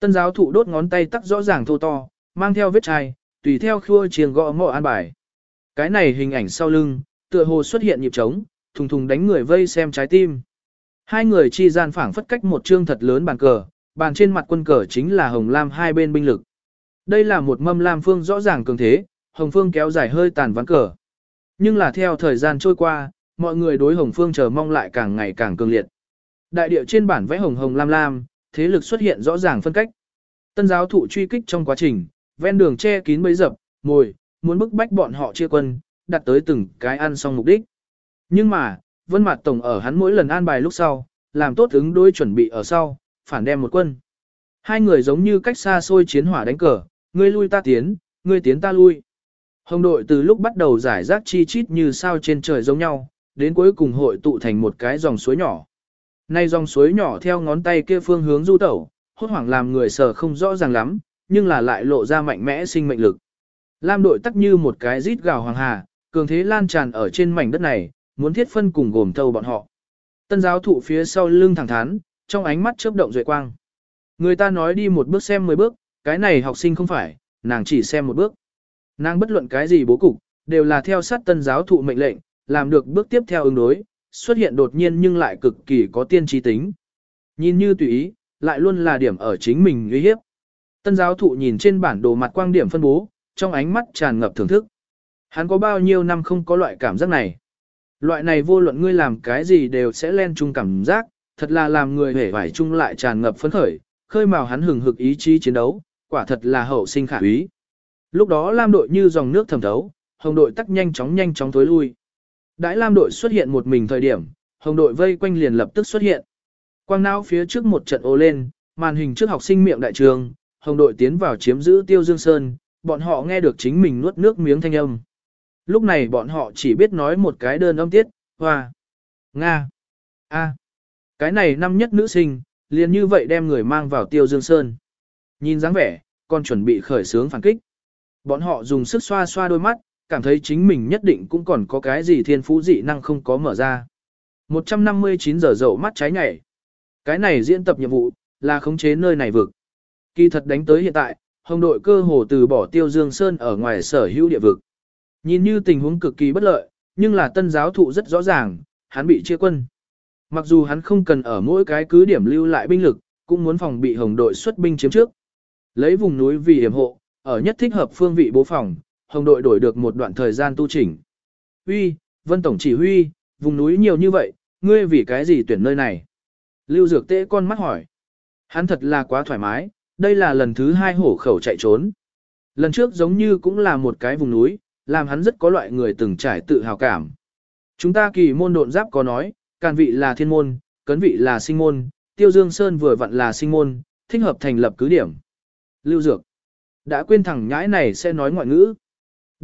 Tân giáo thụ đốt ngón tay tắc rõ ràng thô to, mang theo vết chai, tùy theo khua chiêng gõ ngọ an bài. Cái này hình ảnh sau lưng, tựa hồ xuất hiện nhịp trống, thùng thùng đánh người vây xem trái tim. Hai người chi gian phảng phất cách một chương thật lớn bàn cờ, bàn trên mặt quân cờ chính là hồng lam hai bên binh lực. Đây là một mâm lam phương rõ ràng cường thế, hồng phương kéo dài hơi tàn ván cờ. Nhưng là theo thời gian trôi qua, mọi người đối hồng phương chờ mong lại càng ngày càng cường liệt. Đại địa trên bản vẽ hồng hồng lam lam, thế lực xuất hiện rõ ràng phân cách. Tân giáo thụ truy kích trong quá trình, ven đường che kín bấy dập, mồi, muốn bức bách bọn họ chia quân, đặt tới từng cái ăn xong mục đích. Nhưng mà, Vân Mạt Tổng ở hắn mỗi lần an bài lúc sau, làm tốt ứng đối chuẩn bị ở sau, phản đem một quân. Hai người giống như cách xa xôi chiến hỏa đánh cờ, ngươi lui ta tiến, ngươi tiến ta lui. Hồng đội từ lúc bắt đầu giải rác chi chít như sao trên trời giống nhau, đến cuối cùng hội tụ thành một cái dòng suối nhỏ. Nay dòng suối nhỏ theo ngón tay kia phương hướng du tẩu, hốt hoảng làm người sờ không rõ ràng lắm, nhưng là lại lộ ra mạnh mẽ sinh mệnh lực. Lam đội tắc như một cái rít gào hoàng hà, cường thế lan tràn ở trên mảnh đất này, muốn thiết phân cùng gồm thâu bọn họ. Tân giáo thụ phía sau lưng thẳng thắn, trong ánh mắt chớp động duệ quang. Người ta nói đi một bước xem mười bước, cái này học sinh không phải, nàng chỉ xem một bước. Nàng bất luận cái gì bố cục, đều là theo sát tân giáo thụ mệnh lệnh, làm được bước tiếp theo ứng đối, xuất hiện đột nhiên nhưng lại cực kỳ có tiên trí tính. Nhìn như tùy ý, lại luôn là điểm ở chính mình uy hiếp. Tân giáo thụ nhìn trên bản đồ mặt quang điểm phân bố, trong ánh mắt tràn ngập thưởng thức. Hắn có bao nhiêu năm không có loại cảm giác này. Loại này vô luận ngươi làm cái gì đều sẽ len chung cảm giác, thật là làm người hể vải chung lại tràn ngập phấn khởi, khơi mào hắn hừng hực ý chí chiến đấu, quả thật là hậu sinh khả úy. Lúc đó Lam đội như dòng nước thẩm thấu, hồng đội tắc nhanh chóng nhanh chóng thối lui. Đãi Lam đội xuất hiện một mình thời điểm, hồng đội vây quanh liền lập tức xuất hiện. Quang não phía trước một trận ô lên, màn hình trước học sinh miệng đại trường, hồng đội tiến vào chiếm giữ Tiêu Dương Sơn, bọn họ nghe được chính mình nuốt nước miếng thanh âm. Lúc này bọn họ chỉ biết nói một cái đơn âm tiết, hoa, nga, a. Cái này năm nhất nữ sinh, liền như vậy đem người mang vào Tiêu Dương Sơn. Nhìn dáng vẻ, còn chuẩn bị khởi sướng phản kích. Bọn họ dùng sức xoa xoa đôi mắt, cảm thấy chính mình nhất định cũng còn có cái gì thiên phú dị năng không có mở ra. 159 giờ dậu mắt trái nhảy. Cái này diễn tập nhiệm vụ, là khống chế nơi này vực. Kỳ thật đánh tới hiện tại, hồng đội cơ hồ từ bỏ tiêu dương sơn ở ngoài sở hữu địa vực. Nhìn như tình huống cực kỳ bất lợi, nhưng là tân giáo thụ rất rõ ràng, hắn bị chia quân. Mặc dù hắn không cần ở mỗi cái cứ điểm lưu lại binh lực, cũng muốn phòng bị hồng đội xuất binh chiếm trước. Lấy vùng núi vì hiểm hộ, ở nhất thích hợp phương vị bố phòng, hồng đội đổi được một đoạn thời gian tu chỉnh. Huy, Vân Tổng chỉ huy, vùng núi nhiều như vậy, ngươi vì cái gì tuyển nơi này? Lưu Dược Tế con mắt hỏi. Hắn thật là quá thoải mái, đây là lần thứ hai hổ khẩu chạy trốn. Lần trước giống như cũng là một cái vùng núi, làm hắn rất có loại người từng trải tự hào cảm. Chúng ta kỳ môn độn giáp có nói, càn vị là thiên môn, cấn vị là sinh môn, tiêu dương sơn vừa vặn là sinh môn, thích hợp thành lập cứ điểm. Lưu Dược. Đã quên thẳng nhãi này sẽ nói ngoại ngữ.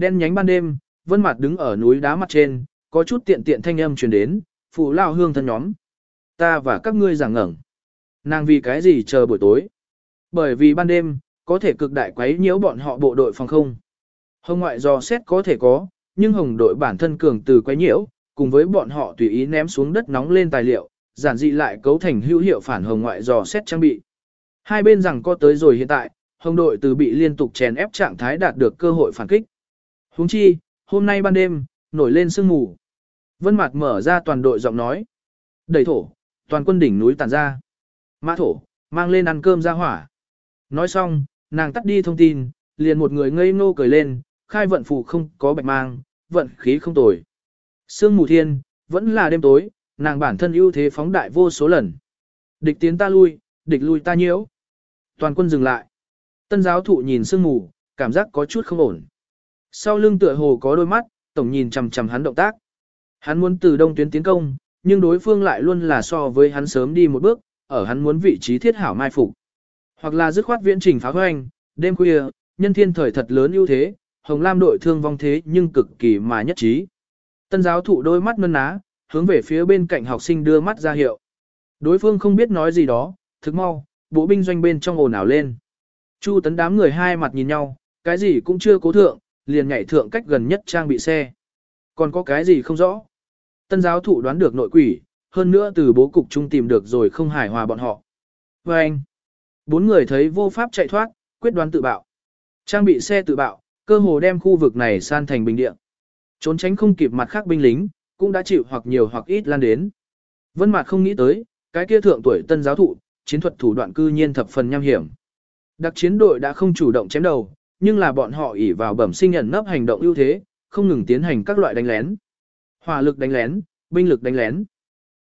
Đen nhánh ban đêm, vân mặt đứng ở núi đá mặt trên, có chút tiện tiện thanh âm truyền đến, phụ lao hương thân nhóm. Ta và các ngươi giảng ngẩn. Nàng vì cái gì chờ buổi tối? Bởi vì ban đêm, có thể cực đại quấy nhiễu bọn họ bộ đội phòng không. Hồng ngoại do xét có thể có, nhưng hồng đội bản thân cường từ quấy nhiễu, cùng với bọn họ tùy ý ném xuống đất nóng lên tài liệu, giản dị lại cấu thành hữu hiệu phản hồng ngoại dò xét trang bị. Hai bên rằng có tới rồi hiện tại, hồng đội từ bị liên tục chèn ép trạng thái đạt được cơ hội phản kích. Huống chi, hôm nay ban đêm, nổi lên sương mù. Vân Mạt mở ra toàn đội giọng nói. Đẩy thổ, toàn quân đỉnh núi tản ra. Mã thổ, mang lên ăn cơm ra hỏa. Nói xong, nàng tắt đi thông tin, liền một người ngây ngô cười lên, khai vận phù không có bạch mang, vận khí không tồi. Sương mù thiên, vẫn là đêm tối, nàng bản thân ưu thế phóng đại vô số lần. Địch tiến ta lui, địch lui ta nhiễu. Toàn quân dừng lại. Tân giáo thụ nhìn sương mù, cảm giác có chút không ổn. Sau lưng tựa hồ có đôi mắt, tổng nhìn chằm chằm hắn động tác. Hắn muốn từ đông tuyến tiến công, nhưng đối phương lại luôn là so với hắn sớm đi một bước, ở hắn muốn vị trí thiết hảo mai phục. Hoặc là dứt khoát viễn trình phá hoành, đêm khuya, nhân thiên thời thật lớn ưu thế, Hồng Lam đội thương vong thế nhưng cực kỳ mà nhất trí. Tân giáo thụ đôi mắt ngân ná, hướng về phía bên cạnh học sinh đưa mắt ra hiệu. Đối phương không biết nói gì đó, thực mau, bộ binh doanh bên trong ồn ào lên. Chu tấn đám người hai mặt nhìn nhau, cái gì cũng chưa cố thượng, liền nhảy thượng cách gần nhất trang bị xe. Còn có cái gì không rõ? Tân giáo thụ đoán được nội quỷ, hơn nữa từ bố cục chung tìm được rồi không hài hòa bọn họ. Và anh, bốn người thấy vô pháp chạy thoát, quyết đoán tự bạo. Trang bị xe tự bạo, cơ hồ đem khu vực này san thành bình địa. Trốn tránh không kịp mặt khác binh lính, cũng đã chịu hoặc nhiều hoặc ít lan đến. Vân Mạt không nghĩ tới, cái kia thượng tuổi tân giáo thụ, chiến thuật thủ đoạn cư nhiên thập phần nham hiểm. Đặc chiến đội đã không chủ động chém đầu, nhưng là bọn họ ỉ vào bẩm sinh nhận nấp hành động ưu thế, không ngừng tiến hành các loại đánh lén. Hỏa lực đánh lén, binh lực đánh lén.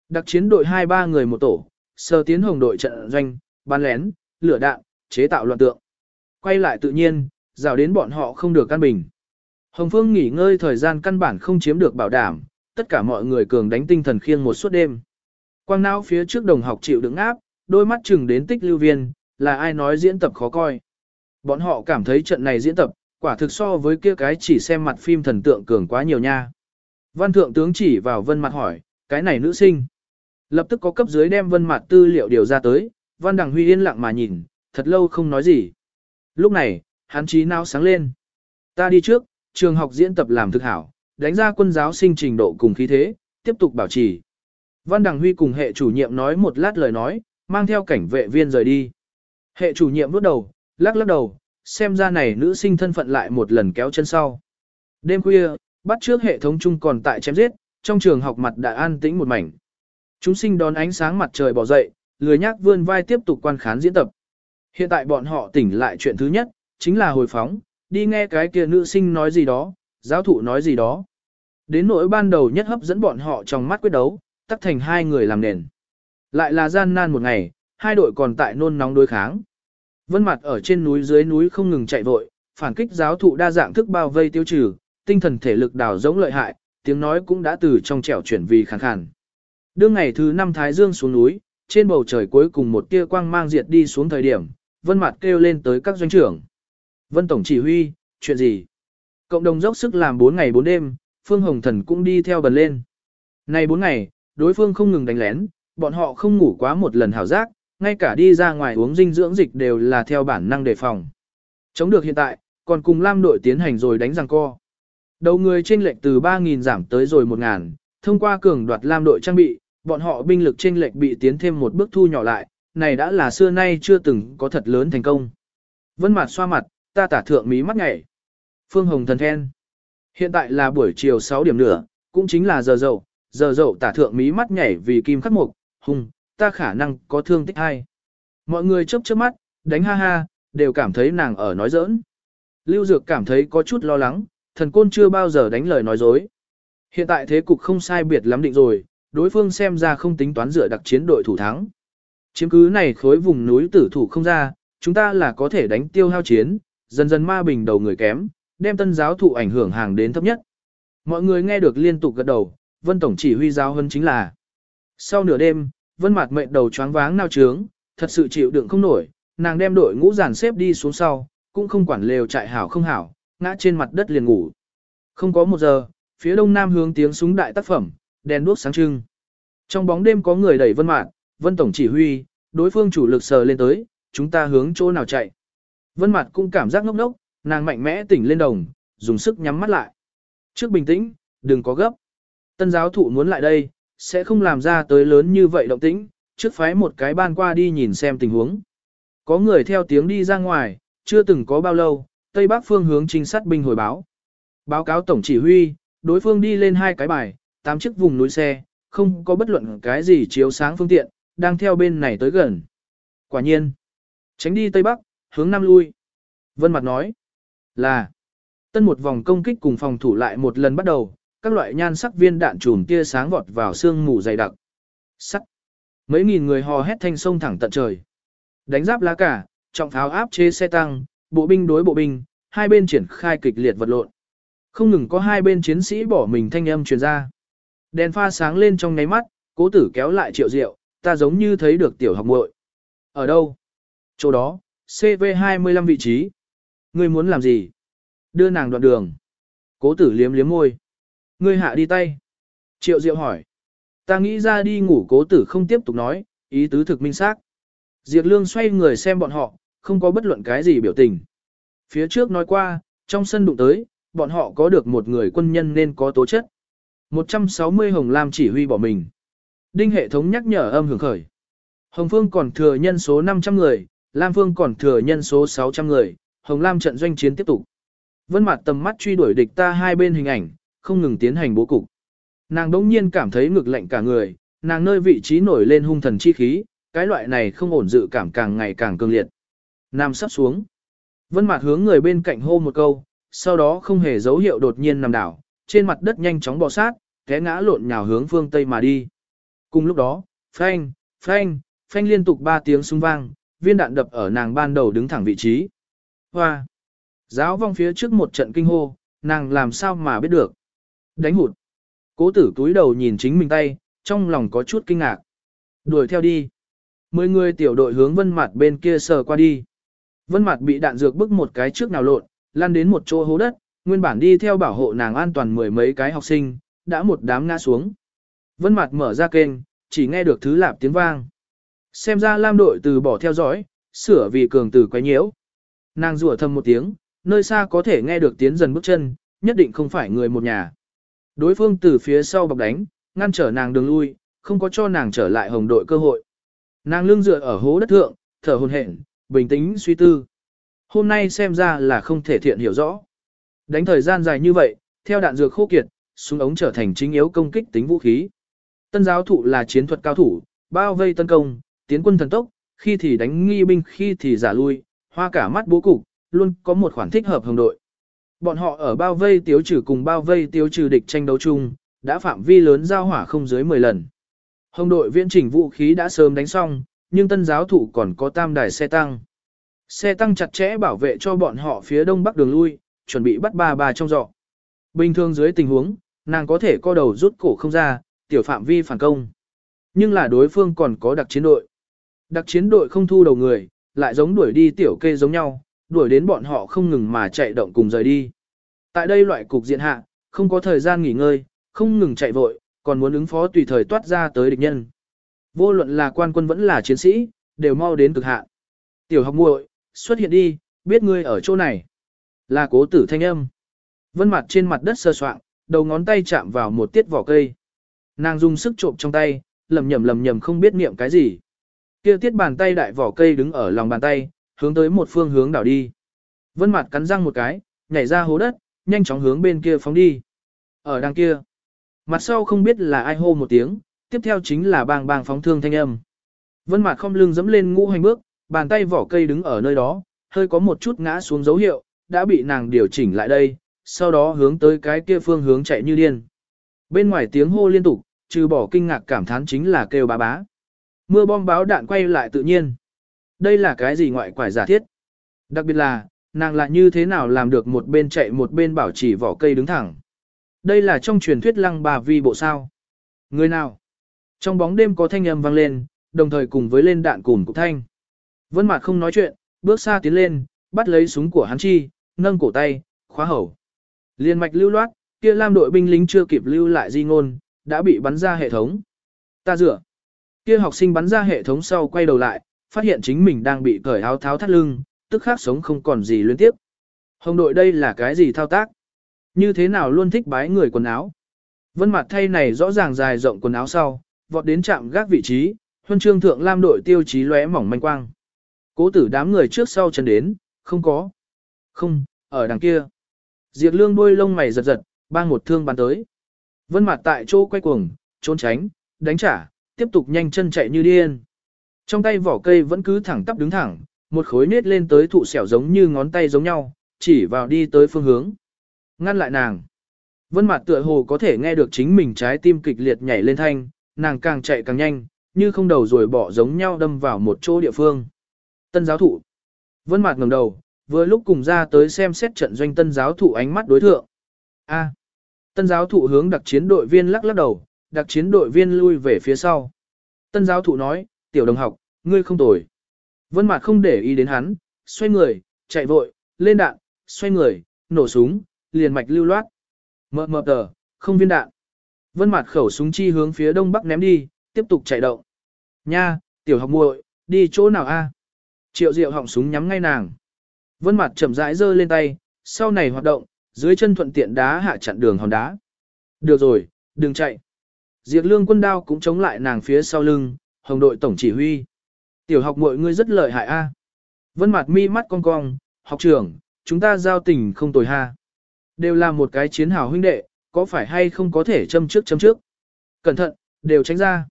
Đặc chiến đội 2-3 người một tổ, sơ tiến hồng đội trận doanh, bắn lén, lửa đạn, chế tạo loạn tượng. Quay lại tự nhiên, rào đến bọn họ không được căn bình. Hồng Phương nghỉ ngơi thời gian căn bản không chiếm được bảo đảm, tất cả mọi người cường đánh tinh thần khiêng một suốt đêm. Quang não phía trước đồng học chịu đứng áp, đôi mắt chừng đến tích lưu viên, là ai nói diễn tập khó coi. Bọn họ cảm thấy trận này diễn tập, quả thực so với kia cái chỉ xem mặt phim thần tượng cường quá nhiều nha. Văn thượng tướng chỉ vào vân mặt hỏi, cái này nữ sinh. Lập tức có cấp dưới đem vân mặt tư liệu điều ra tới, văn đằng huy yên lặng mà nhìn, thật lâu không nói gì. Lúc này, hắn trí não sáng lên. Ta đi trước, trường học diễn tập làm thực hảo, đánh ra quân giáo sinh trình độ cùng khí thế, tiếp tục bảo trì. Văn Đằng Huy cùng hệ chủ nhiệm nói một lát lời nói, mang theo cảnh vệ viên rời đi. Hệ chủ nhiệm bước đầu, lắc lắc đầu, xem ra này nữ sinh thân phận lại một lần kéo chân sau. Đêm khuya, bắt trước hệ thống chung còn tại chém giết, trong trường học mặt đã an tĩnh một mảnh. Chúng sinh đón ánh sáng mặt trời bỏ dậy, lười nhác vươn vai tiếp tục quan khán diễn tập. Hiện tại bọn họ tỉnh lại chuyện thứ nhất, chính là hồi phóng, đi nghe cái kia nữ sinh nói gì đó, giáo thụ nói gì đó. Đến nỗi ban đầu nhất hấp dẫn bọn họ trong mắt quyết đấu, tắt thành hai người làm nền. Lại là gian nan một ngày, hai đội còn tại nôn nóng đối kháng. Vân mặt ở trên núi dưới núi không ngừng chạy vội, phản kích giáo thụ đa dạng thức bao vây tiêu trừ, tinh thần thể lực đảo giống lợi hại, tiếng nói cũng đã từ trong trẻo chuyển vì khàn khàn. Đương ngày thứ năm Thái Dương xuống núi, trên bầu trời cuối cùng một tia quang mang diệt đi xuống thời điểm, Vân Mạt kêu lên tới các doanh trưởng. Vân Tổng chỉ huy, chuyện gì? Cộng đồng dốc sức làm 4 ngày 4 đêm, Phương Hồng Thần cũng đi theo bần lên. Này 4 ngày, đối phương không ngừng đánh lén, bọn họ không ngủ quá một lần hảo giác, ngay cả đi ra ngoài uống dinh dưỡng dịch đều là theo bản năng đề phòng. Chống được hiện tại, còn cùng Lam đội tiến hành rồi đánh răng co. Đầu người trên lệnh từ 3.000 giảm tới rồi 1.000, thông qua cường đoạt Lam đội trang bị, bọn họ binh lực trên lệnh bị tiến thêm một bước thu nhỏ lại, này đã là xưa nay chưa từng có thật lớn thành công. Vân mặt xoa mặt, ta tả thượng mí mắt nhảy. Phương Hồng thần then. Hiện tại là buổi chiều 6 điểm nữa, cũng chính là giờ dậu, giờ dậu tả thượng mí mắt nhảy vì kim khắc mục, hùng, ta khả năng có thương tích hay. Mọi người chớp chớp mắt, đánh ha ha, đều cảm thấy nàng ở nói giỡn. Lưu Dược cảm thấy có chút lo lắng, thần côn chưa bao giờ đánh lời nói dối. Hiện tại thế cục không sai biệt lắm định rồi, đối phương xem ra không tính toán dựa đặc chiến đội thủ thắng. Chiếm cứ này khối vùng núi tử thủ không ra, chúng ta là có thể đánh tiêu hao chiến, dần dần ma bình đầu người kém, đem tân giáo thụ ảnh hưởng hàng đến thấp nhất. Mọi người nghe được liên tục gật đầu, Vân Tổng chỉ huy giáo hơn chính là. Sau nửa đêm, Vân Mạt mệnh đầu choáng váng nao trướng, thật sự chịu đựng không nổi, nàng đem đội ngũ giàn xếp đi xuống sau, cũng không quản lều trại hảo không hảo, ngã trên mặt đất liền ngủ. Không có một giờ, phía đông nam hướng tiếng súng đại tác phẩm, đèn đuốc sáng trưng. Trong bóng đêm có người đẩy Vân Mạt, Vân Tổng chỉ huy, đối phương chủ lực sờ lên tới, chúng ta hướng chỗ nào chạy. Vân Mạt cũng cảm giác ngốc ngốc, nàng mạnh mẽ tỉnh lên đồng, dùng sức nhắm mắt lại. Trước bình tĩnh, đừng có gấp. Tân giáo thụ muốn lại đây, sẽ không làm ra tới lớn như vậy động tĩnh, trước phái một cái ban qua đi nhìn xem tình huống. Có người theo tiếng đi ra ngoài, chưa từng có bao lâu, Tây Bắc phương hướng trinh sát binh hồi báo. Báo cáo tổng chỉ huy, đối phương đi lên hai cái bài, tám chiếc vùng núi xe, không có bất luận cái gì chiếu sáng phương tiện, đang theo bên này tới gần. Quả nhiên, tránh đi Tây Bắc, hướng Nam lui. Vân Mặt nói, là, tân một vòng công kích cùng phòng thủ lại một lần bắt đầu, các loại nhan sắc viên đạn trùm tia sáng vọt vào sương mù dày đặc. Sắt. Mấy nghìn người hò hét thanh sông thẳng tận trời. Đánh giáp lá cả, trọng tháo áp chế xe tăng, bộ binh đối bộ binh, hai bên triển khai kịch liệt vật lộn. Không ngừng có hai bên chiến sĩ bỏ mình thanh âm truyền ra. Đèn pha sáng lên trong ngáy mắt, cố tử kéo lại triệu diệu, ta giống như thấy được tiểu học muội. Ở đâu? Chỗ đó, CV25 vị trí. Ngươi muốn làm gì? Đưa nàng đoạn đường. Cố tử liếm liếm môi. Ngươi hạ đi tay. Triệu diệu hỏi. Ta nghĩ ra đi ngủ cố tử không tiếp tục nói, ý tứ thực minh xác. Diệp lương xoay người xem bọn họ, không có bất luận cái gì biểu tình. Phía trước nói qua, trong sân đụng tới, bọn họ có được một người quân nhân nên có tố chất. 160 Hồng Lam chỉ huy bỏ mình. Đinh hệ thống nhắc nhở âm hưởng khởi. Hồng Phương còn thừa nhân số 500 người, Lam Phương còn thừa nhân số 600 người, Hồng Lam trận doanh chiến tiếp tục. Vân mặt tầm mắt truy đuổi địch ta hai bên hình ảnh, không ngừng tiến hành bố cục. Nàng đống nhiên cảm thấy ngực lạnh cả người, nàng nơi vị trí nổi lên hung thần chi khí, cái loại này không ổn dự cảm càng ngày càng cường liệt. Nam sắp xuống. Vân mặt hướng người bên cạnh hô một câu, sau đó không hề dấu hiệu đột nhiên nằm đảo, trên mặt đất nhanh chóng bò sát, té ngã lộn nhào hướng phương Tây mà đi. Cùng lúc đó, phanh, phanh, phanh liên tục ba tiếng súng vang, viên đạn đập ở nàng ban đầu đứng thẳng vị trí. Hoa! Giáo vong phía trước một trận kinh hô, nàng làm sao mà biết được. Đánh hụt. Cố tử túi đầu nhìn chính mình tay, trong lòng có chút kinh ngạc. Đuổi theo đi. Mười người tiểu đội hướng vân mặt bên kia sờ qua đi. Vân mặt bị đạn dược bức một cái trước nào lộn, lăn đến một chỗ hố đất, nguyên bản đi theo bảo hộ nàng an toàn mười mấy cái học sinh, đã một đám ngã xuống. Vân mặt mở ra kênh, chỉ nghe được thứ lạp tiếng vang. Xem ra Lam đội từ bỏ theo dõi, sửa vì cường tử quấy nhiễu. Nàng rủa thầm một tiếng, nơi xa có thể nghe được tiến dần bước chân, nhất định không phải người một nhà. Đối phương từ phía sau bọc đánh, ngăn trở nàng đường lui, không có cho nàng trở lại hồng đội cơ hội. Nàng lưng dựa ở hố đất thượng, thở hồn hển, bình tĩnh suy tư. Hôm nay xem ra là không thể thiện hiểu rõ. Đánh thời gian dài như vậy, theo đạn dược khô kiệt, súng ống trở thành chính yếu công kích tính vũ khí. Tân giáo thụ là chiến thuật cao thủ, bao vây tấn công, tiến quân thần tốc, khi thì đánh nghi binh khi thì giả lui, hoa cả mắt bố cục, luôn có một khoản thích hợp hồng đội. Bọn họ ở bao vây tiêu trừ cùng bao vây tiêu trừ địch tranh đấu chung, đã phạm vi lớn giao hỏa không dưới 10 lần. Hồng đội viễn chỉnh vũ khí đã sớm đánh xong, nhưng tân giáo thủ còn có tam đài xe tăng. Xe tăng chặt chẽ bảo vệ cho bọn họ phía đông bắc đường lui, chuẩn bị bắt ba bà trong dọ. Bình thường dưới tình huống, nàng có thể co đầu rút cổ không ra, tiểu phạm vi phản công. Nhưng là đối phương còn có đặc chiến đội. Đặc chiến đội không thu đầu người, lại giống đuổi đi tiểu kê giống nhau, đuổi đến bọn họ không ngừng mà chạy động cùng rời đi. Tại đây loại cục diện hạ, không có thời gian nghỉ ngơi, không ngừng chạy vội, còn muốn ứng phó tùy thời toát ra tới địch nhân. Vô luận là quan quân vẫn là chiến sĩ, đều mau đến cực hạn. Tiểu học muội, xuất hiện đi, biết ngươi ở chỗ này. Là cố tử thanh âm. Vân mặt trên mặt đất sơ soạn, đầu ngón tay chạm vào một tiết vỏ cây. Nàng dùng sức trộm trong tay, lầm nhầm lầm nhầm không biết niệm cái gì. Kia tiết bàn tay đại vỏ cây đứng ở lòng bàn tay, hướng tới một phương hướng đảo đi. Vân mặt cắn răng một cái, nhảy ra hố đất, nhanh chóng hướng bên kia phóng đi. Ở đằng kia, mặt sau không biết là ai hô một tiếng, tiếp theo chính là bang bang phóng thương thanh âm. Vân mặt không lưng dẫm lên ngũ hành bước, bàn tay vỏ cây đứng ở nơi đó, hơi có một chút ngã xuống dấu hiệu, đã bị nàng điều chỉnh lại đây, sau đó hướng tới cái kia phương hướng chạy như điên. Bên ngoài tiếng hô liên tục, trừ bỏ kinh ngạc cảm thán chính là kêu bá bá. Mưa bom báo đạn quay lại tự nhiên. Đây là cái gì ngoại quải giả thiết? Đặc biệt là, nàng lại như thế nào làm được một bên chạy một bên bảo trì vỏ cây đứng thẳng. Đây là trong truyền thuyết lăng bà vi bộ sao. Người nào? Trong bóng đêm có thanh âm vang lên, đồng thời cùng với lên đạn cùng cục thanh. Vân Mạt không nói chuyện, bước xa tiến lên, bắt lấy súng của hắn chi, nâng cổ tay, khóa hầu. Liên mạch lưu loát, kia lam đội binh lính chưa kịp lưu lại di ngôn, đã bị bắn ra hệ thống. Ta dựa. Kia học sinh bắn ra hệ thống sau quay đầu lại, phát hiện chính mình đang bị cởi áo tháo thắt lưng, tức khác sống không còn gì liên tiếp. Hồng đội đây là cái gì thao tác? Như thế nào luôn thích bái người quần áo? Vân mặt thay này rõ ràng dài rộng quần áo sau, vọt đến chạm gác vị trí, huân chương thượng lam đội tiêu chí lóe mỏng manh quang. Cố tử đám người trước sau chân đến, không có. Không, ở đằng kia. Diệp lương đuôi lông mày giật giật, bang một thương bắn tới. Vân mặt tại chỗ quay cuồng, trốn tránh, đánh trả, tiếp tục nhanh chân chạy như điên. Trong tay vỏ cây vẫn cứ thẳng tắp đứng thẳng, một khối nết lên tới thụ sẹo giống như ngón tay giống nhau, chỉ vào đi tới phương hướng. Ngăn lại nàng. Vân mặt tựa hồ có thể nghe được chính mình trái tim kịch liệt nhảy lên thanh, nàng càng chạy càng nhanh, như không đầu rồi bỏ giống nhau đâm vào một chỗ địa phương. Tân giáo thụ. Vân mặt ngẩng đầu, vừa lúc cùng ra tới xem xét trận doanh tân giáo thụ ánh mắt đối thượng. A. Tân giáo thụ hướng đặc chiến đội viên lắc lắc đầu, đặc chiến đội viên lui về phía sau. Tân giáo thụ nói, tiểu đồng học, ngươi không tồi. Vân Mạt không để ý đến hắn, xoay người, chạy vội, lên đạn, xoay người, nổ súng, liền mạch lưu loát. Mờ mờ tờ, không viên đạn. Vân Mạt khẩu súng chi hướng phía đông bắc ném đi, tiếp tục chạy động. Nha, tiểu học muội, đi chỗ nào a? Triệu Diệu họng súng nhắm ngay nàng. Vân Mạt chậm rãi giơ lên tay, sau này hoạt động, dưới chân thuận tiện đá hạ chặn đường hòn đá. Được rồi, đừng chạy. Diệp Lương quân đao cũng chống lại nàng phía sau lưng, hồng đội tổng chỉ huy. Tiểu học mọi người rất lợi hại a. Vân mặt mi mắt cong cong, học trưởng, chúng ta giao tình không tồi ha. Đều là một cái chiến hào huynh đệ, có phải hay không có thể châm trước châm trước. Cẩn thận, đều tránh ra.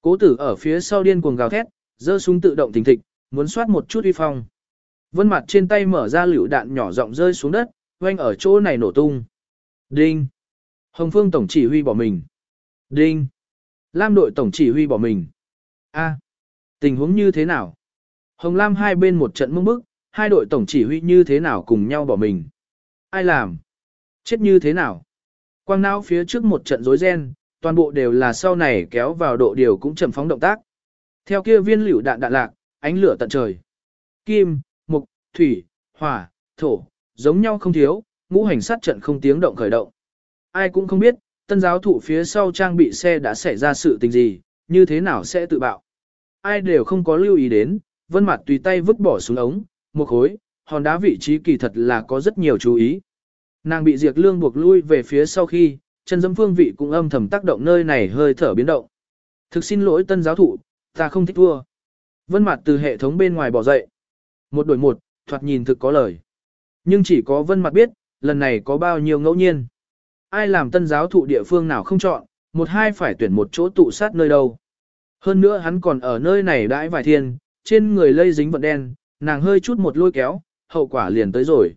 Cố tử ở phía sau điên cuồng gào thét, giơ súng tự động thình thịch, muốn soát một chút uy phong. Vân mặt trên tay mở ra lựu đạn nhỏ rộng rơi xuống đất, quanh ở chỗ này nổ tung. Đinh. Hồng Phương tổng chỉ huy bỏ mình. Đinh. Lam đội tổng chỉ huy bỏ mình. A. Tình huống như thế nào? Hồng Lam hai bên một trận mông bức, hai đội tổng chỉ huy như thế nào cùng nhau bỏ mình? Ai làm? Chết như thế nào? Quang não phía trước một trận rối ren, toàn bộ đều là sau này kéo vào độ điều cũng chậm phóng động tác. Theo kia viên liễu đạn đạn lạc, ánh lửa tận trời. Kim, mục, thủy, hỏa, thổ, giống nhau không thiếu, ngũ hành sát trận không tiếng động khởi động. Ai cũng không biết, tân giáo thủ phía sau trang bị xe đã xảy ra sự tình gì, như thế nào sẽ tự bạo. Ai đều không có lưu ý đến, vân mặt tùy tay vứt bỏ xuống ống, một khối, hòn đá vị trí kỳ thật là có rất nhiều chú ý. Nàng bị diệt lương buộc lui về phía sau khi, chân dâm phương vị cũng âm thầm tác động nơi này hơi thở biến động. Thực xin lỗi tân giáo thụ, ta không thích thua. Vân mặt từ hệ thống bên ngoài bỏ dậy. Một đổi một, thoạt nhìn thực có lời. Nhưng chỉ có vân mặt biết, lần này có bao nhiêu ngẫu nhiên. Ai làm tân giáo thụ địa phương nào không chọn, một hai phải tuyển một chỗ tụ sát nơi đâu. Hơn nữa hắn còn ở nơi này đãi vài thiên, trên người lây dính vật đen, nàng hơi chút một lôi kéo, hậu quả liền tới rồi.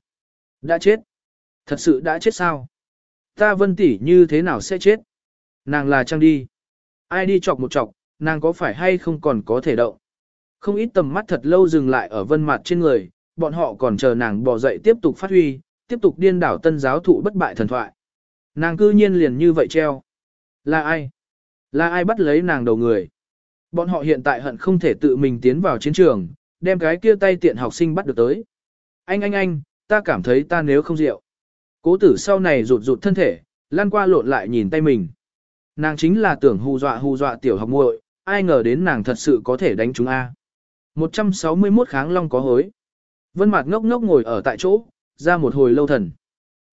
Đã chết. Thật sự đã chết sao? Ta vân tỷ như thế nào sẽ chết? Nàng là trang đi. Ai đi chọc một chọc, nàng có phải hay không còn có thể động? Không ít tầm mắt thật lâu dừng lại ở vân mặt trên người, bọn họ còn chờ nàng bò dậy tiếp tục phát huy, tiếp tục điên đảo tân giáo thụ bất bại thần thoại. Nàng cư nhiên liền như vậy treo. Là ai? Là ai bắt lấy nàng đầu người? Bọn họ hiện tại hận không thể tự mình tiến vào chiến trường, đem cái kia tay tiện học sinh bắt được tới. Anh anh anh, ta cảm thấy ta nếu không rượu. Cố tử sau này rụt rụt thân thể, lan qua lộn lại nhìn tay mình. Nàng chính là tưởng hù dọa hù dọa tiểu học muội, ai ngờ đến nàng thật sự có thể đánh chúng A. 161 kháng long có hối. Vân Mạt ngốc ngốc ngồi ở tại chỗ, ra một hồi lâu thần.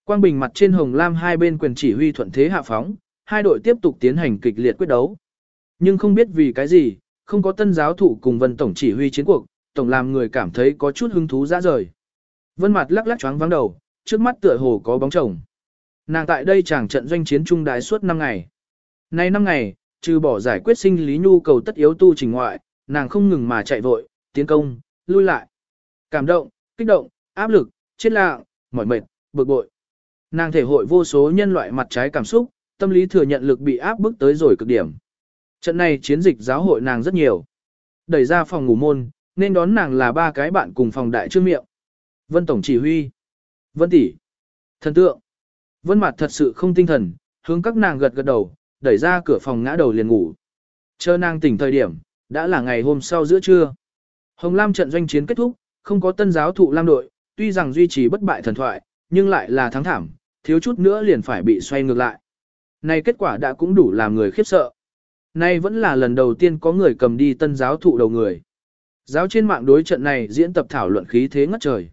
Quang bình mặt trên hồng lam hai bên quyền chỉ huy thuận thế hạ phóng, hai đội tiếp tục tiến hành kịch liệt quyết đấu. Nhưng không biết vì cái gì, không có tân giáo thủ cùng Vân tổng chỉ huy chiến cuộc, tổng làm người cảm thấy có chút hứng thú dã rời. Vân mặt lắc lắc choáng vắng đầu, trước mắt tựa hồ có bóng chồng. Nàng tại đây chẳng trận doanh chiến trung đái suốt 5 ngày. Nay 5 ngày, trừ bỏ giải quyết sinh lý nhu cầu tất yếu tu trình ngoại, nàng không ngừng mà chạy vội, tiến công, lui lại. Cảm động, kích động, áp lực, chết lạ, mỏi mệt, bực bội. Nàng thể hội vô số nhân loại mặt trái cảm xúc, tâm lý thừa nhận lực bị áp bức tới rồi cực điểm. Trận này chiến dịch giáo hội nàng rất nhiều. Đẩy ra phòng ngủ môn, nên đón nàng là ba cái bạn cùng phòng đại trương miệng. Vân Tổng chỉ huy. Vân tỷ, Thần tượng. Vân mặt thật sự không tinh thần, hướng các nàng gật gật đầu, đẩy ra cửa phòng ngã đầu liền ngủ. Chờ nàng tỉnh thời điểm, đã là ngày hôm sau giữa trưa. Hồng Lam trận doanh chiến kết thúc, không có tân giáo thụ Lam đội, tuy rằng duy trì bất bại thần thoại, nhưng lại là thắng thảm, thiếu chút nữa liền phải bị xoay ngược lại. Này kết quả đã cũng đủ làm người khiếp sợ. Nay vẫn là lần đầu tiên có người cầm đi tân giáo thụ đầu người. Giáo trên mạng đối trận này diễn tập thảo luận khí thế ngất trời.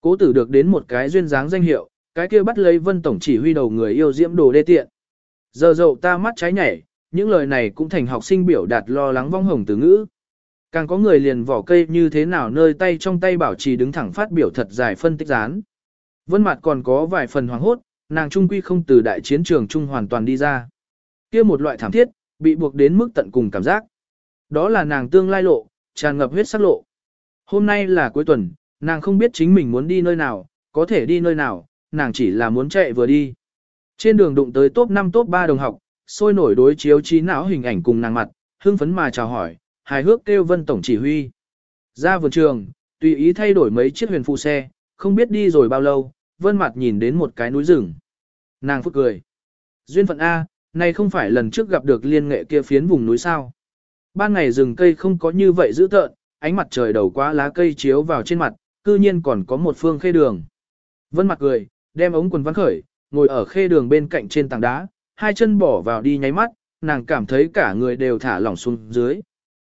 Cố tử được đến một cái duyên dáng danh hiệu, cái kia bắt lấy vân tổng chỉ huy đầu người yêu diễm đồ đê tiện. Giờ dậu ta mắt trái nhảy, những lời này cũng thành học sinh biểu đạt lo lắng vong hồng từ ngữ. Càng có người liền vỏ cây như thế nào nơi tay trong tay bảo trì đứng thẳng phát biểu thật dài phân tích dán. Vân mặt còn có vài phần hoàng hốt, nàng trung quy không từ đại chiến trường trung hoàn toàn đi ra. kia một loại thảm thiết, bị buộc đến mức tận cùng cảm giác. Đó là nàng tương lai lộ, tràn ngập huyết sắc lộ. Hôm nay là cuối tuần, nàng không biết chính mình muốn đi nơi nào, có thể đi nơi nào, nàng chỉ là muốn chạy vừa đi. Trên đường đụng tới top 5 top 3 đồng học, sôi nổi đối chiếu trí não hình ảnh cùng nàng mặt, hưng phấn mà chào hỏi, hài hước kêu vân tổng chỉ huy. Ra vườn trường, tùy ý thay đổi mấy chiếc huyền phụ xe, không biết đi rồi bao lâu, vân mặt nhìn đến một cái núi rừng. Nàng phức cười. Duyên phận A, này không phải lần trước gặp được liên nghệ kia phiến vùng núi sao. Ban ngày rừng cây không có như vậy dữ tợn, ánh mặt trời đầu quá lá cây chiếu vào trên mặt, cư nhiên còn có một phương khê đường. Vân mặt cười, đem ống quần văn khởi, ngồi ở khê đường bên cạnh trên tảng đá, hai chân bỏ vào đi nháy mắt, nàng cảm thấy cả người đều thả lỏng xuống dưới.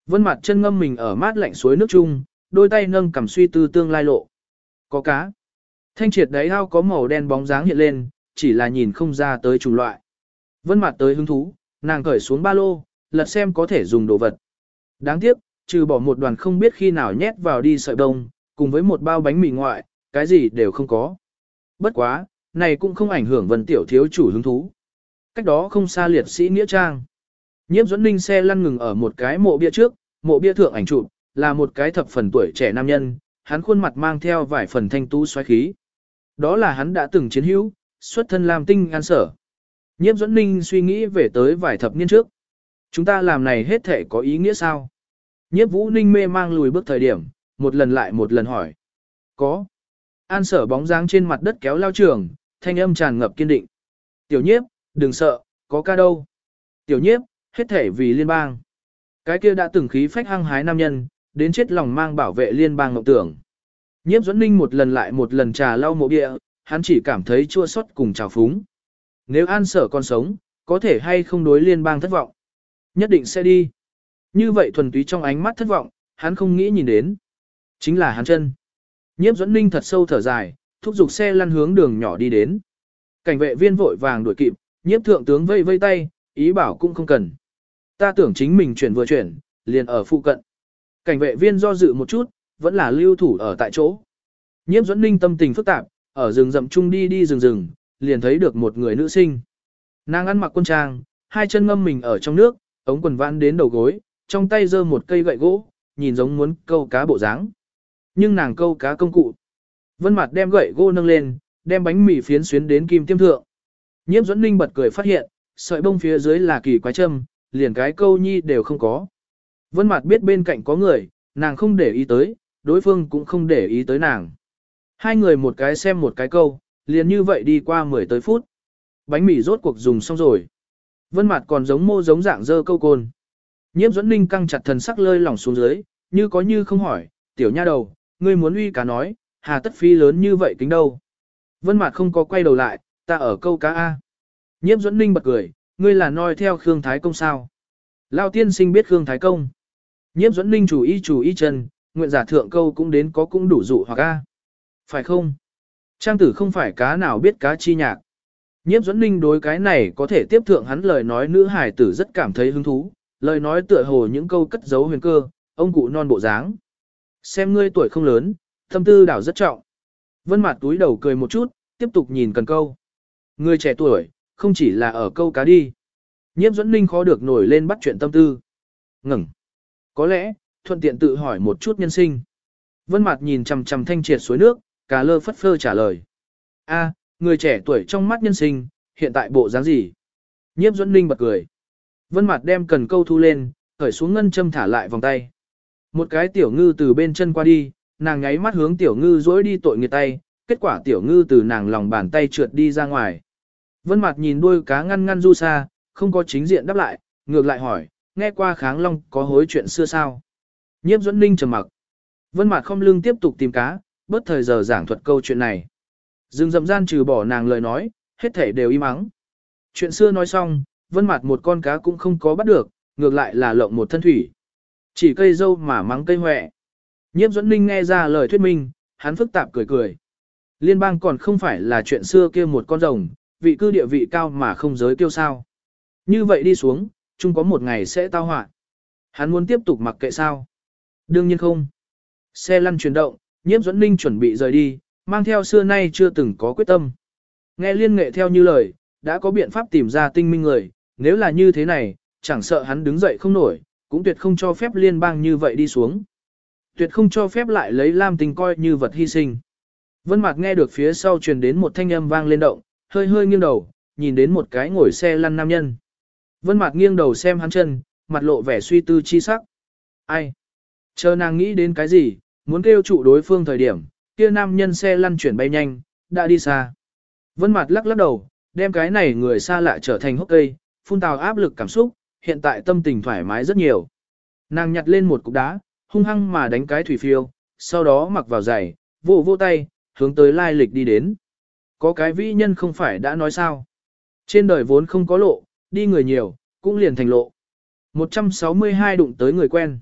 Vân mặt chân ngâm mình ở mát lạnh suối nước chung, đôi tay nâng cầm suy tư tương lai lộ. Có cá. Thanh triệt đáy ao có màu đen bóng dáng hiện lên, chỉ là nhìn không ra tới chủng loại. Vân mặt tới hứng thú, nàng cởi xuống ba lô, lật xem có thể dùng đồ vật. Đáng tiếc, trừ bỏ một đoàn không biết khi nào nhét vào đi sợi đông, cùng với một bao bánh mì ngoại, cái gì đều không có. Bất quá, này cũng không ảnh hưởng vân tiểu thiếu chủ hứng thú. Cách đó không xa liệt sĩ Nghĩa Trang. nhiễm dẫn ninh xe lăn ngừng ở một cái mộ bia trước, mộ bia thượng ảnh chụp là một cái thập phần tuổi trẻ nam nhân, hắn khuôn mặt mang theo vài phần thanh tú xoáy khí. Đó là hắn đã từng chiến hữu, xuất thân làm tinh an sở. Nhiếp Duẫn ninh suy nghĩ về tới vài thập niên trước. Chúng ta làm này hết thể có ý nghĩa sao? Nhiếp vũ ninh mê mang lùi bước thời điểm, một lần lại một lần hỏi. Có. An sở bóng dáng trên mặt đất kéo lao trường, thanh âm tràn ngập kiên định. Tiểu nhiếp, đừng sợ, có ca đâu. Tiểu nhiếp, hết thể vì liên bang. Cái kia đã từng khí phách hăng hái nam nhân, đến chết lòng mang bảo vệ liên bang ngọc tưởng. Nhiếp Duẫn ninh một lần lại một lần trà lau mộ địa, hắn chỉ cảm thấy chua xót cùng trào phúng. Nếu an sở còn sống, có thể hay không đối liên bang thất vọng. Nhất định sẽ đi. Như vậy thuần túy trong ánh mắt thất vọng, hắn không nghĩ nhìn đến. Chính là hắn chân. Nhiếp Duẫn ninh thật sâu thở dài, thúc giục xe lăn hướng đường nhỏ đi đến. Cảnh vệ viên vội vàng đuổi kịp, nhiếp thượng tướng vây vây tay, ý bảo cũng không cần. Ta tưởng chính mình chuyển vừa chuyển, liền ở phụ cận. Cảnh vệ viên do dự một chút, vẫn là lưu thủ ở tại chỗ. Nhiễm Duẫn ninh tâm tình phức tạp, ở rừng rậm chung đi đi rừng rừng, liền thấy được một người nữ sinh. Nàng ăn mặc quân trang, hai chân ngâm mình ở trong nước, ống quần vãn đến đầu gối, trong tay giơ một cây gậy gỗ, nhìn giống muốn câu cá bộ dáng. Nhưng nàng câu cá công cụ. Vân mặt đem gậy gỗ nâng lên, đem bánh mì phiến xuyến đến kim tiêm thượng. Nhiễm Duẫn ninh bật cười phát hiện, sợi bông phía dưới là kỳ quái châm, liền cái câu nhi đều không có. Vân mặt biết bên cạnh có người, nàng không để ý tới, đối phương cũng không để ý tới nàng. Hai người một cái xem một cái câu, liền như vậy đi qua 10 tới phút. Bánh mì rốt cuộc dùng xong rồi. Vân mặt còn giống mô giống dạng dơ câu côn. nhiễm dẫn ninh căng chặt thần sắc lơi lỏng xuống dưới, như có như không hỏi, tiểu nha đầu, ngươi muốn uy cá nói, hà tất phi lớn như vậy kính đâu. Vân mặt không có quay đầu lại, ta ở câu cá A. nhiễm dẫn ninh bật cười, ngươi là noi theo Khương Thái Công sao. Lao tiên sinh biết Khương Thái Công. nhiễm dẫn ninh chủ y chủ y chân, nguyện giả thượng câu cũng đến có cũng đủ dụ hoặc A. Phải không? Trang tử không phải cá nào biết cá chi nhạc. Nhiếp dẫn ninh đối cái này có thể tiếp thượng hắn lời nói nữ hải tử rất cảm thấy hứng thú, lời nói tựa hồ những câu cất giấu huyền cơ, ông cụ non bộ dáng. Xem ngươi tuổi không lớn, thâm tư đảo rất trọng. Vân mặt túi đầu cười một chút, tiếp tục nhìn cần câu. Người trẻ tuổi, không chỉ là ở câu cá đi. Nhiếp dẫn ninh khó được nổi lên bắt chuyện tâm tư. Ngừng. Có lẽ, thuận tiện tự hỏi một chút nhân sinh. Vân Mạt nhìn chằm chằm thanh triệt suối nước, cá lơ phất phơ trả lời. A, người trẻ tuổi trong mắt nhân sinh, hiện tại bộ dáng gì? Nhiếp Duẫn ninh bật cười. Vân Mạt đem cần câu thu lên, cởi xuống ngân châm thả lại vòng tay. Một cái tiểu ngư từ bên chân qua đi, nàng nháy mắt hướng tiểu ngư dối đi tội nghiệt tay, kết quả tiểu ngư từ nàng lòng bàn tay trượt đi ra ngoài. Vân Mạt nhìn đuôi cá ngăn ngăn du xa, không có chính diện đáp lại, ngược lại hỏi, nghe qua kháng long có hối chuyện xưa sao? Nhiếp Duẫn ninh trầm mặc. Vân Mạt không lưng tiếp tục tìm cá, bất thời giờ giảng thuật câu chuyện này. Dương dậm gian trừ bỏ nàng lời nói, hết thể đều im mắng. Chuyện xưa nói xong, vân Mạt một con cá cũng không có bắt được, ngược lại là lộng một thân thủy. Chỉ cây dâu mà mắng cây hoẹ. Nhiếp Duẫn ninh nghe ra lời thuyết minh, hắn phức tạp cười cười. Liên bang còn không phải là chuyện xưa kia một con rồng, vị cư địa vị cao mà không giới kiêu sao. Như vậy đi xuống, chung có một ngày sẽ tao họa. Hắn muốn tiếp tục mặc kệ sao? Đương nhiên không. Xe lăn chuyển động, nhiếp dẫn ninh chuẩn bị rời đi, mang theo xưa nay chưa từng có quyết tâm. Nghe liên nghệ theo như lời, đã có biện pháp tìm ra tinh minh người, nếu là như thế này, chẳng sợ hắn đứng dậy không nổi, cũng tuyệt không cho phép liên bang như vậy đi xuống. Tuyệt không cho phép lại lấy Lam Tình coi như vật hy sinh. Vân Mạc nghe được phía sau truyền đến một thanh âm vang lên động, hơi hơi nghiêng đầu, nhìn đến một cái ngồi xe lăn nam nhân. Vân Mạc nghiêng đầu xem hắn chân, mặt lộ vẻ suy tư chi sắc. Ai? Chờ nàng nghĩ đến cái gì, muốn kêu trụ đối phương thời điểm, kia nam nhân xe lăn chuyển bay nhanh, đã đi xa. Vân mặt lắc lắc đầu, đem cái này người xa lạ trở thành hốc cây, phun tào áp lực cảm xúc, hiện tại tâm tình thoải mái rất nhiều. Nàng nhặt lên một cục đá, hung hăng mà đánh cái thủy phiêu, sau đó mặc vào giày, vô vô tay, hướng tới lai lịch đi đến. Có cái vĩ nhân không phải đã nói sao. Trên đời vốn không có lộ, đi người nhiều, cũng liền thành lộ. 162 đụng tới người quen.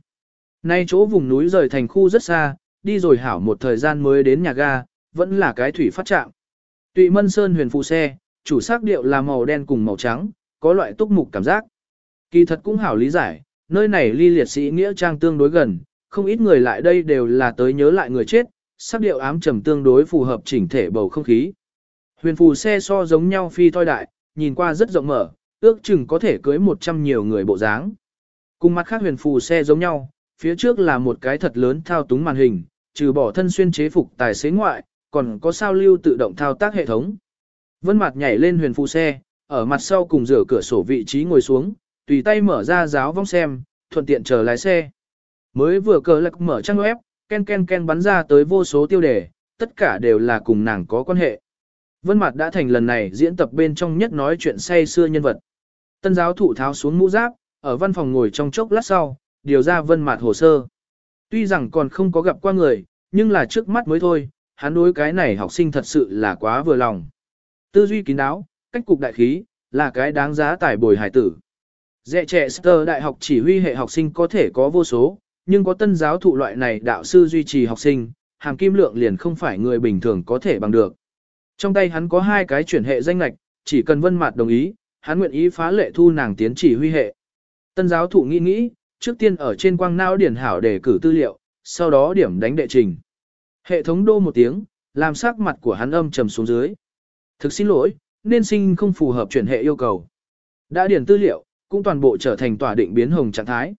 Nay chỗ vùng núi rời thành khu rất xa, đi rồi hảo một thời gian mới đến nhà ga, vẫn là cái thủy phát trạng. Tụy Mân Sơn huyền phù xe, chủ sắc điệu là màu đen cùng màu trắng, có loại túc mục cảm giác. Kỳ thật cũng hảo lý giải, nơi này ly liệt sĩ nghĩa trang tương đối gần, không ít người lại đây đều là tới nhớ lại người chết, sắc điệu ám trầm tương đối phù hợp chỉnh thể bầu không khí. Huyền phù xe so giống nhau phi thoi đại, nhìn qua rất rộng mở, ước chừng có thể cưới 100 nhiều người bộ dáng. Cùng mặt khác huyền phù xe giống nhau, phía trước là một cái thật lớn thao túng màn hình, trừ bỏ thân xuyên chế phục tài xế ngoại, còn có sao lưu tự động thao tác hệ thống. Vân mặt nhảy lên huyền phù xe, ở mặt sau cùng rửa cửa sổ vị trí ngồi xuống, tùy tay mở ra giáo vong xem, thuận tiện chờ lái xe. Mới vừa cờ lạc mở trang web, ken ken ken bắn ra tới vô số tiêu đề, tất cả đều là cùng nàng có quan hệ. Vân Mạt đã thành lần này diễn tập bên trong nhất nói chuyện say xưa nhân vật. Tân giáo thụ tháo xuống mũ giáp, ở văn phòng ngồi trong chốc lát sau, điều ra Vân Mạt hồ sơ. Tuy rằng còn không có gặp qua người, nhưng là trước mắt mới thôi, hắn đối cái này học sinh thật sự là quá vừa lòng. Tư duy kín đáo, cách cục đại khí, là cái đáng giá tài bồi hải tử. Dẹ trẻ Sơ đại học chỉ huy hệ học sinh có thể có vô số, nhưng có tân giáo thụ loại này đạo sư duy trì học sinh, hàm kim lượng liền không phải người bình thường có thể bằng được. Trong tay hắn có hai cái chuyển hệ danh lạch, chỉ cần vân mạt đồng ý, hắn nguyện ý phá lệ thu nàng tiến chỉ huy hệ. Tân giáo thụ nghĩ nghĩ, trước tiên ở trên quang não điển hảo để cử tư liệu, sau đó điểm đánh đệ trình. Hệ thống đô một tiếng, làm sắc mặt của hắn âm trầm xuống dưới. Thực xin lỗi, nên sinh không phù hợp chuyển hệ yêu cầu. Đã điển tư liệu, cũng toàn bộ trở thành tỏa định biến hồng trạng thái.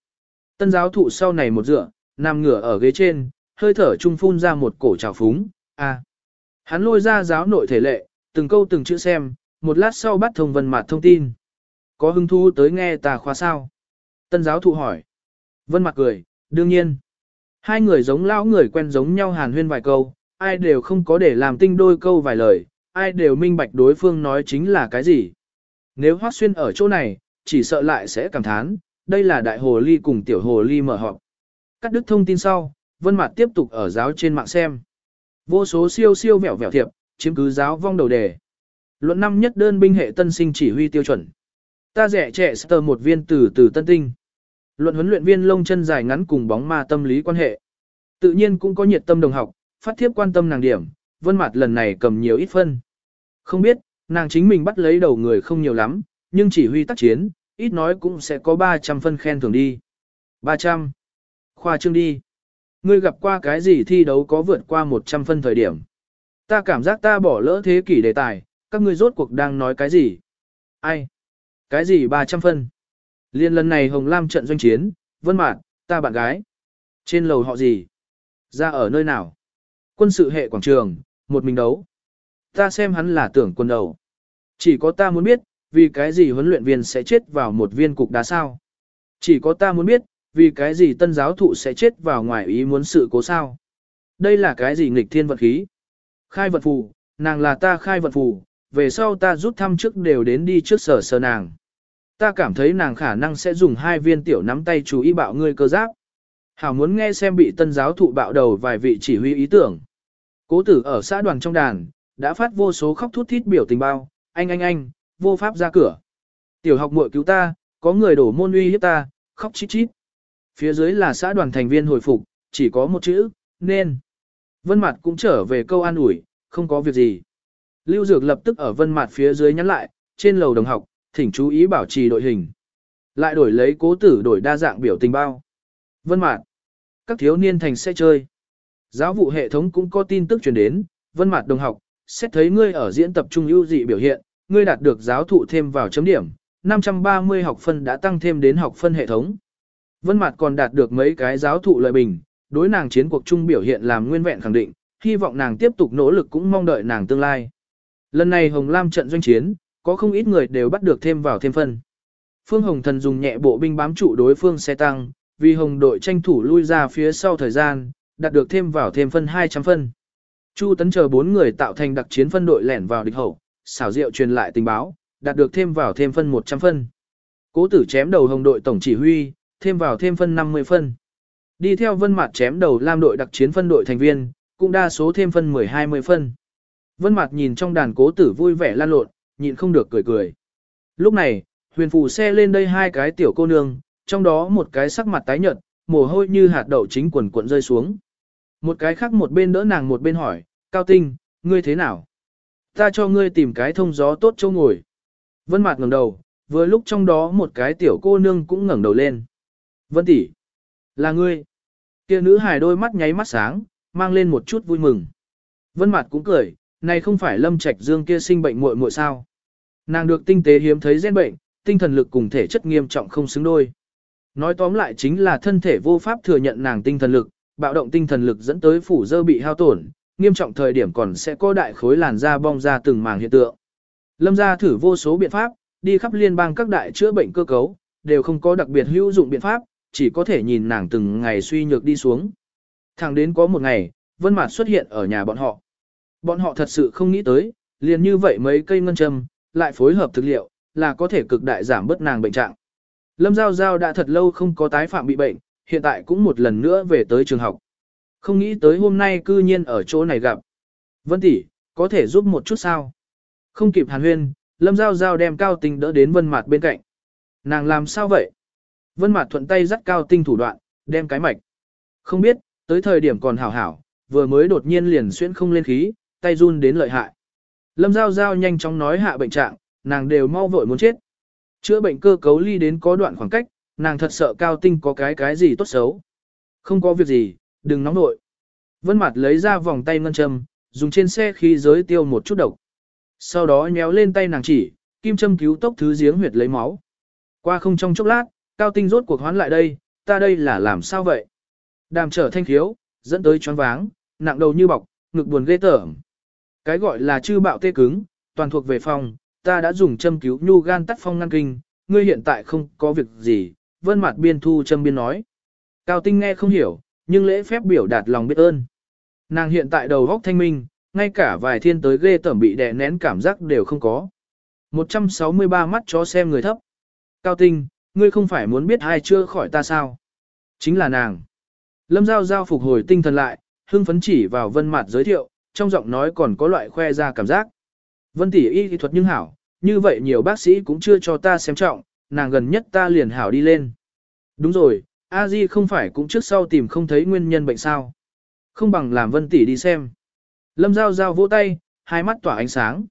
Tân giáo thụ sau này một dựa, nằm ngửa ở ghế trên, hơi thở trung phun ra một cổ trào phúng, a. À. Hắn lôi ra giáo nội thể lệ, từng câu từng chữ xem, một lát sau bắt thông vân mặt thông tin. Có hứng thú tới nghe tà khóa sao? Tân giáo thụ hỏi. Vân mặt cười, đương nhiên. Hai người giống lão người quen giống nhau hàn huyên vài câu, ai đều không có để làm tinh đôi câu vài lời, ai đều minh bạch đối phương nói chính là cái gì. Nếu hoắc Xuyên ở chỗ này, chỉ sợ lại sẽ cảm thán, đây là đại hồ ly cùng tiểu hồ ly mở họp. Cắt đứt thông tin sau, Vân Mạt tiếp tục ở giáo trên mạng xem. Vô số siêu siêu vẹo vẹo thiệp, chiếm cứ giáo vong đầu đề. Luận năm nhất đơn binh hệ tân sinh chỉ huy tiêu chuẩn. Ta rẻ trẻ sờ một viên từ từ tân tinh. Luận huấn luyện viên lông chân dài ngắn cùng bóng ma tâm lý quan hệ. Tự nhiên cũng có nhiệt tâm đồng học, phát thiếp quan tâm nàng điểm, vân mặt lần này cầm nhiều ít phân. Không biết, nàng chính mình bắt lấy đầu người không nhiều lắm, nhưng chỉ huy tác chiến, ít nói cũng sẽ có 300 phân khen thưởng đi. 300. Khoa trương đi. Ngươi gặp qua cái gì thi đấu có vượt qua 100 phân thời điểm. Ta cảm giác ta bỏ lỡ thế kỷ đề tài, các ngươi rốt cuộc đang nói cái gì? Ai? Cái gì 300 phân? Liên lần này Hồng Lam trận doanh chiến, Vân Mạt, ta bạn gái. Trên lầu họ gì? Ra ở nơi nào? Quân sự hệ quảng trường, một mình đấu. Ta xem hắn là tưởng quân đầu. Chỉ có ta muốn biết, vì cái gì huấn luyện viên sẽ chết vào một viên cục đá sao? Chỉ có ta muốn biết, vì cái gì tân giáo thụ sẽ chết vào ngoài ý muốn sự cố sao? Đây là cái gì nghịch thiên vận khí? Khai vận phù, nàng là ta khai vận phù, về sau ta rút thăm trước đều đến đi trước sở sở nàng. Ta cảm thấy nàng khả năng sẽ dùng hai viên tiểu nắm tay chú ý bạo ngươi cơ giáp. Hảo muốn nghe xem bị tân giáo thụ bạo đầu vài vị chỉ huy ý tưởng. Cố tử ở xã đoàn trong đàn, đã phát vô số khóc thút thít biểu tình bao, anh anh anh, vô pháp ra cửa. Tiểu học muội cứu ta, có người đổ môn uy hiếp ta, khóc chít chít. Phía dưới là xã đoàn thành viên hồi phục, chỉ có một chữ, nên. Vân Mạt cũng trở về câu an ủi, không có việc gì. Lưu Dược lập tức ở Vân Mạt phía dưới nhắn lại, trên lầu đồng học, thỉnh chú ý bảo trì đội hình. Lại đổi lấy cố tử đổi đa dạng biểu tình bao. Vân Mạt, các thiếu niên thành sẽ chơi. Giáo vụ hệ thống cũng có tin tức truyền đến, Vân Mạt đồng học, xét thấy ngươi ở diễn tập trung ưu dị biểu hiện, ngươi đạt được giáo thụ thêm vào chấm điểm, 530 học phân đã tăng thêm đến học phân hệ thống. Vân Mạt còn đạt được mấy cái giáo thụ lợi bình, đối nàng chiến cuộc trung biểu hiện làm nguyên vẹn khẳng định, hy vọng nàng tiếp tục nỗ lực cũng mong đợi nàng tương lai. Lần này Hồng Lam trận doanh chiến, có không ít người đều bắt được thêm vào thêm phân. Phương Hồng Thần dùng nhẹ bộ binh bám trụ đối phương xe tăng, vì Hồng đội tranh thủ lui ra phía sau thời gian, đạt được thêm vào thêm phân 200 phân. Chu Tấn chờ bốn người tạo thành đặc chiến phân đội lẻn vào địch hậu, xảo diệu truyền lại tình báo, đạt được thêm vào thêm phân 100 phân. Cố tử chém đầu Hồng đội tổng chỉ huy, thêm vào thêm phân 50 phân. Đi theo Vân Mạt chém đầu Lam đội đặc chiến phân đội thành viên, cũng đa số thêm phân 10-20 phân. Vân Mạt nhìn trong đàn cố tử vui vẻ lan lộn, nhịn không được cười cười. Lúc này, huyền phù xe lên đây hai cái tiểu cô nương, trong đó một cái sắc mặt tái nhợt, mồ hôi như hạt đậu chính quần cuộn rơi xuống. Một cái khác một bên đỡ nàng một bên hỏi, Cao Tinh, ngươi thế nào? Ta cho ngươi tìm cái thông gió tốt chỗ ngồi. Vân Mạt ngẩng đầu, vừa lúc trong đó một cái tiểu cô nương cũng ngẩng đầu lên. Vân tỷ, là ngươi. Kia nữ hài đôi mắt nháy mắt sáng, mang lên một chút vui mừng. Vân Mạt cũng cười, này không phải Lâm Trạch Dương kia sinh bệnh muội muội sao? Nàng được tinh tế hiếm thấy gen bệnh, tinh thần lực cùng thể chất nghiêm trọng không xứng đôi. Nói tóm lại chính là thân thể vô pháp thừa nhận nàng tinh thần lực, bạo động tinh thần lực dẫn tới phủ dơ bị hao tổn, nghiêm trọng thời điểm còn sẽ có đại khối làn da bong ra từng màng hiện tượng. Lâm gia thử vô số biện pháp, đi khắp liên bang các đại chữa bệnh cơ cấu, đều không có đặc biệt hữu dụng biện pháp, chỉ có thể nhìn nàng từng ngày suy nhược đi xuống. Thẳng đến có một ngày, Vân Mạt xuất hiện ở nhà bọn họ. Bọn họ thật sự không nghĩ tới, liền như vậy mấy cây ngân châm, lại phối hợp thực liệu, là có thể cực đại giảm bớt nàng bệnh trạng. Lâm Giao Giao đã thật lâu không có tái phạm bị bệnh, hiện tại cũng một lần nữa về tới trường học. Không nghĩ tới hôm nay cư nhiên ở chỗ này gặp. Vân tỷ, có thể giúp một chút sao? Không kịp hàn huyên, Lâm Giao Giao đem Cao Tinh đỡ đến Vân Mạt bên cạnh. Nàng làm sao vậy? Vân Mạt thuận tay dắt cao tinh thủ đoạn, đem cái mạch. Không biết, tới thời điểm còn hảo hảo, vừa mới đột nhiên liền xuyên không lên khí, tay run đến lợi hại. Lâm Giao Giao nhanh chóng nói hạ bệnh trạng, nàng đều mau vội muốn chết. Chữa bệnh cơ cấu ly đến có đoạn khoảng cách, nàng thật sợ cao tinh có cái cái gì tốt xấu. Không có việc gì, đừng nóng nội. Vân Mạt lấy ra vòng tay ngân châm, dùng trên xe khí giới tiêu một chút độc. Sau đó nhéo lên tay nàng chỉ, kim châm cứu tốc thứ giếng huyệt lấy máu. Qua không trong chốc lát, cao tinh rốt cuộc hoán lại đây, ta đây là làm sao vậy? Đàm trở thanh thiếu, dẫn tới choáng váng, nặng đầu như bọc, ngực buồn ghê tởm. Cái gọi là chư bạo tê cứng, toàn thuộc về phòng, ta đã dùng châm cứu nhu gan tắt phong ngăn kinh, ngươi hiện tại không có việc gì, vân mặt biên thu châm biên nói. Cao tinh nghe không hiểu, nhưng lễ phép biểu đạt lòng biết ơn. Nàng hiện tại đầu góc thanh minh, ngay cả vài thiên tới ghê tẩm bị đè nén cảm giác đều không có. 163 mắt chó xem người thấp. Cao tinh, ngươi không phải muốn biết ai chưa khỏi ta sao? Chính là nàng. Lâm Giao Giao phục hồi tinh thần lại, hưng phấn chỉ vào vân mặt giới thiệu, trong giọng nói còn có loại khoe ra cảm giác. Vân tỷ y kỹ thuật nhưng hảo, như vậy nhiều bác sĩ cũng chưa cho ta xem trọng, nàng gần nhất ta liền hảo đi lên. Đúng rồi, a di không phải cũng trước sau tìm không thấy nguyên nhân bệnh sao. Không bằng làm vân tỷ đi xem. Lâm Giao Giao vỗ tay, hai mắt tỏa ánh sáng.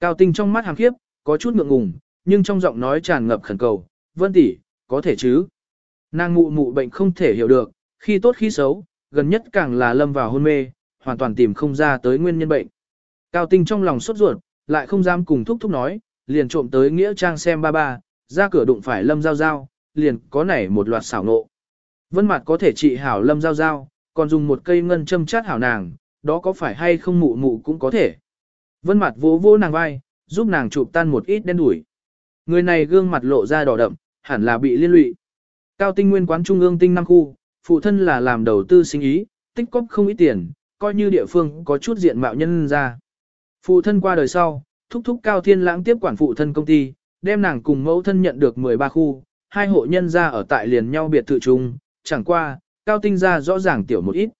Cao tinh trong mắt hàng khiếp, có chút ngượng ngùng, nhưng trong giọng nói tràn ngập khẩn cầu, vân tỷ, có thể chứ. Nàng mụ mụ bệnh không thể hiểu được, khi tốt khi xấu, gần nhất càng là lâm vào hôn mê, hoàn toàn tìm không ra tới nguyên nhân bệnh. Cao tinh trong lòng sốt ruột, lại không dám cùng thúc thúc nói, liền trộm tới nghĩa trang xem ba ba, ra cửa đụng phải lâm giao giao, liền có nảy một loạt xảo nộ. Vân mặt có thể trị hảo lâm giao giao, còn dùng một cây ngân châm chát hảo nàng, đó có phải hay không mụ mụ cũng có thể. Vân mặt vỗ vỗ nàng vai, giúp nàng chụp tan một ít đen đuổi. Người này gương mặt lộ ra đỏ đậm, hẳn là bị liên lụy. Cao tinh nguyên quán trung ương tinh năm khu, phụ thân là làm đầu tư sinh ý, tích cóp không ít tiền, coi như địa phương có chút diện mạo nhân ra. Phụ thân qua đời sau, thúc thúc Cao Thiên Lãng tiếp quản phụ thân công ty, đem nàng cùng mẫu thân nhận được 13 khu, hai hộ nhân ra ở tại liền nhau biệt thự chung, chẳng qua, Cao Tinh ra rõ ràng tiểu một ít.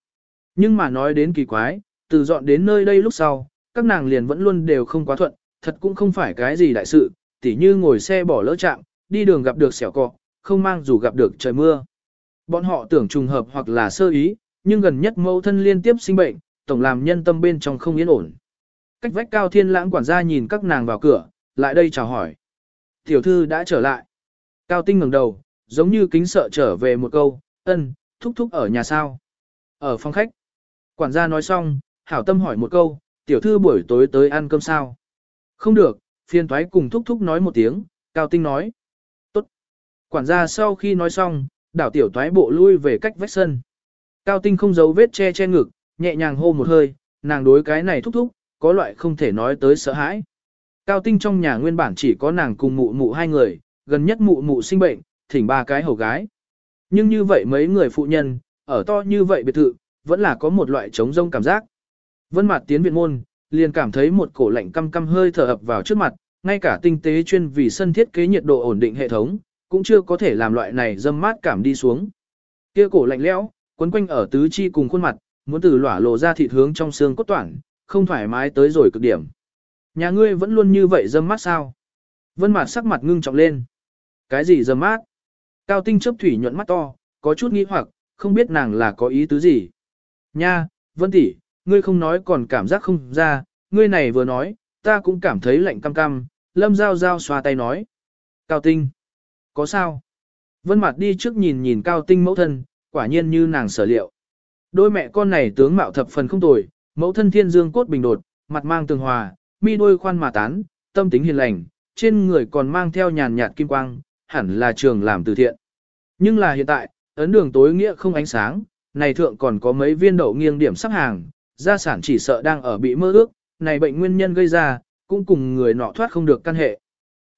Nhưng mà nói đến kỳ quái, từ dọn đến nơi đây lúc sau, các nàng liền vẫn luôn đều không quá thuận, thật cũng không phải cái gì đại sự, tỉ như ngồi xe bỏ lỡ chạm, đi đường gặp được xẻo cọ, không mang dù gặp được trời mưa. Bọn họ tưởng trùng hợp hoặc là sơ ý, nhưng gần nhất mẫu thân liên tiếp sinh bệnh, tổng làm nhân tâm bên trong không yên ổn. Cách vách cao thiên lãng quản gia nhìn các nàng vào cửa, lại đây chào hỏi. Tiểu thư đã trở lại. Cao tinh ngẩng đầu, giống như kính sợ trở về một câu, ân, thúc thúc ở nhà sao? Ở phòng khách. Quản gia nói xong, hảo tâm hỏi một câu, tiểu thư buổi tối tới ăn cơm sao? Không được, phiên thoái cùng thúc thúc nói một tiếng, cao tinh nói. Tốt. Quản gia sau khi nói xong, đảo tiểu thoái bộ lui về cách vách sân. Cao tinh không giấu vết che che ngực, nhẹ nhàng hô một hơi, nàng đối cái này thúc thúc, có loại không thể nói tới sợ hãi. Cao tinh trong nhà nguyên bản chỉ có nàng cùng mụ mụ hai người, gần nhất mụ mụ sinh bệnh, thỉnh ba cái hầu gái. Nhưng như vậy mấy người phụ nhân, ở to như vậy biệt thự, vẫn là có một loại trống rông cảm giác. Vân mặt tiến viện môn, liền cảm thấy một cổ lạnh căm căm hơi thở ập vào trước mặt, ngay cả tinh tế chuyên vì sân thiết kế nhiệt độ ổn định hệ thống, cũng chưa có thể làm loại này dâm mát cảm đi xuống. Kia cổ lạnh lẽo, quấn quanh ở tứ chi cùng khuôn mặt, muốn từ lỏa lộ ra thịt hướng trong xương cốt toản, không thoải mái tới rồi cực điểm. Nhà ngươi vẫn luôn như vậy dâm mát sao? Vân Mạt sắc mặt ngưng trọng lên. Cái gì dâm mát? Cao tinh chớp thủy nhuận mắt to, có chút nghi hoặc, không biết nàng là có ý tứ gì. Nha, Vân tỷ, ngươi không nói còn cảm giác không ra, ngươi này vừa nói, ta cũng cảm thấy lạnh cam cam, lâm giao giao xoa tay nói. Cao tinh, có sao? Vân Mạt đi trước nhìn nhìn cao tinh mẫu thân, quả nhiên như nàng sở liệu. Đôi mẹ con này tướng mạo thập phần không tồi, mẫu thân thiên dương cốt bình đột, mặt mang tường hòa, mi đôi khoan mà tán, tâm tính hiền lành, trên người còn mang theo nhàn nhạt kim quang, hẳn là trường làm từ thiện. Nhưng là hiện tại, ấn đường tối nghĩa không ánh sáng, này thượng còn có mấy viên đậu nghiêng điểm sắp hàng, gia sản chỉ sợ đang ở bị mơ ước, này bệnh nguyên nhân gây ra, cũng cùng người nọ thoát không được căn hệ.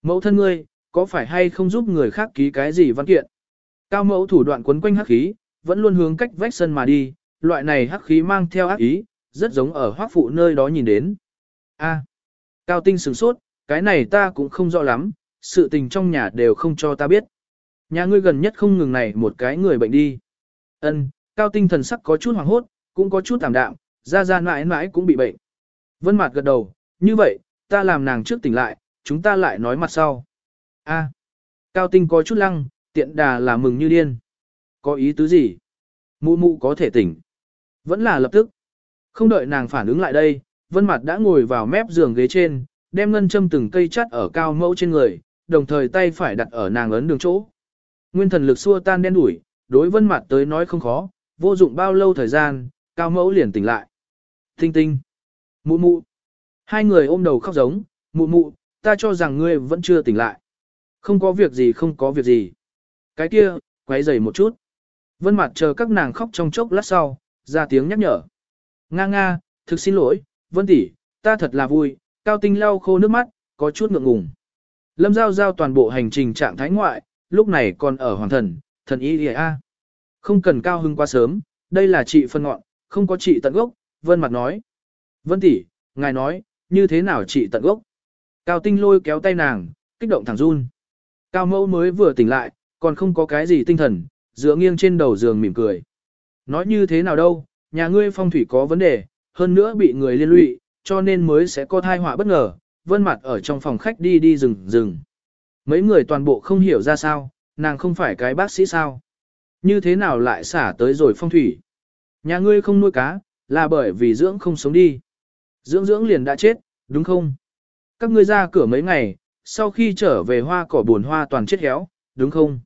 Mẫu thân ngươi, có phải hay không giúp người khác ký cái gì văn kiện? Cao mẫu thủ đoạn quấn quanh hắc khí, vẫn luôn hướng cách vách sân mà đi, loại này hắc khí mang theo ác ý, rất giống ở hoác phụ nơi đó nhìn đến. A, Cao tinh sửng sốt, cái này ta cũng không rõ lắm, sự tình trong nhà đều không cho ta biết. Nhà ngươi gần nhất không ngừng này một cái người bệnh đi. Ân, Cao tinh thần sắc có chút hoảng hốt, cũng có chút tạm đạm, ra ra mãi mãi cũng bị bệnh. Vân Mạt gật đầu, như vậy, ta làm nàng trước tỉnh lại, chúng ta lại nói mặt sau. A. Cao tinh có chút lăng, tiện đà là mừng như điên. Có ý tứ gì? Mụ mụ có thể tỉnh. Vẫn là lập tức. Không đợi nàng phản ứng lại đây, vân mặt đã ngồi vào mép giường ghế trên, đem ngân châm từng cây chắt ở cao mẫu trên người, đồng thời tay phải đặt ở nàng ấn đường chỗ. Nguyên thần lực xua tan đen đuổi, đối vân mặt tới nói không khó, vô dụng bao lâu thời gian, cao mẫu liền tỉnh lại. Tinh tinh. Mụ mụ. Hai người ôm đầu khóc giống, mụ mụ, ta cho rằng ngươi vẫn chưa tỉnh lại. Không có việc gì không có việc gì. Cái kia, quấy rầy một chút. Vân mặt chờ các nàng khóc trong chốc lát sau, ra tiếng nhắc nhở. Nga nga, thực xin lỗi, Vân tỷ, ta thật là vui, cao tinh lau khô nước mắt, có chút ngượng ngùng. Lâm Giao Giao toàn bộ hành trình trạng thái ngoại, lúc này còn ở hoàng thần, thần y a. Không cần cao hưng quá sớm, đây là trị phân ngọn, không có trị tận gốc, Vân mặt nói. Vân tỷ, ngài nói, như thế nào trị tận gốc? Cao tinh lôi kéo tay nàng, kích động thẳng run. Cao mẫu mới vừa tỉnh lại, còn không có cái gì tinh thần, dựa nghiêng trên đầu giường mỉm cười. Nói như thế nào đâu, nhà ngươi phong thủy có vấn đề, hơn nữa bị người liên lụy, cho nên mới sẽ có thai họa bất ngờ, vân mặt ở trong phòng khách đi đi rừng rừng. Mấy người toàn bộ không hiểu ra sao, nàng không phải cái bác sĩ sao. Như thế nào lại xả tới rồi phong thủy. Nhà ngươi không nuôi cá, là bởi vì dưỡng không sống đi. Dưỡng dưỡng liền đã chết, đúng không? Các ngươi ra cửa mấy ngày, sau khi trở về hoa cỏ buồn hoa toàn chết héo, đúng không?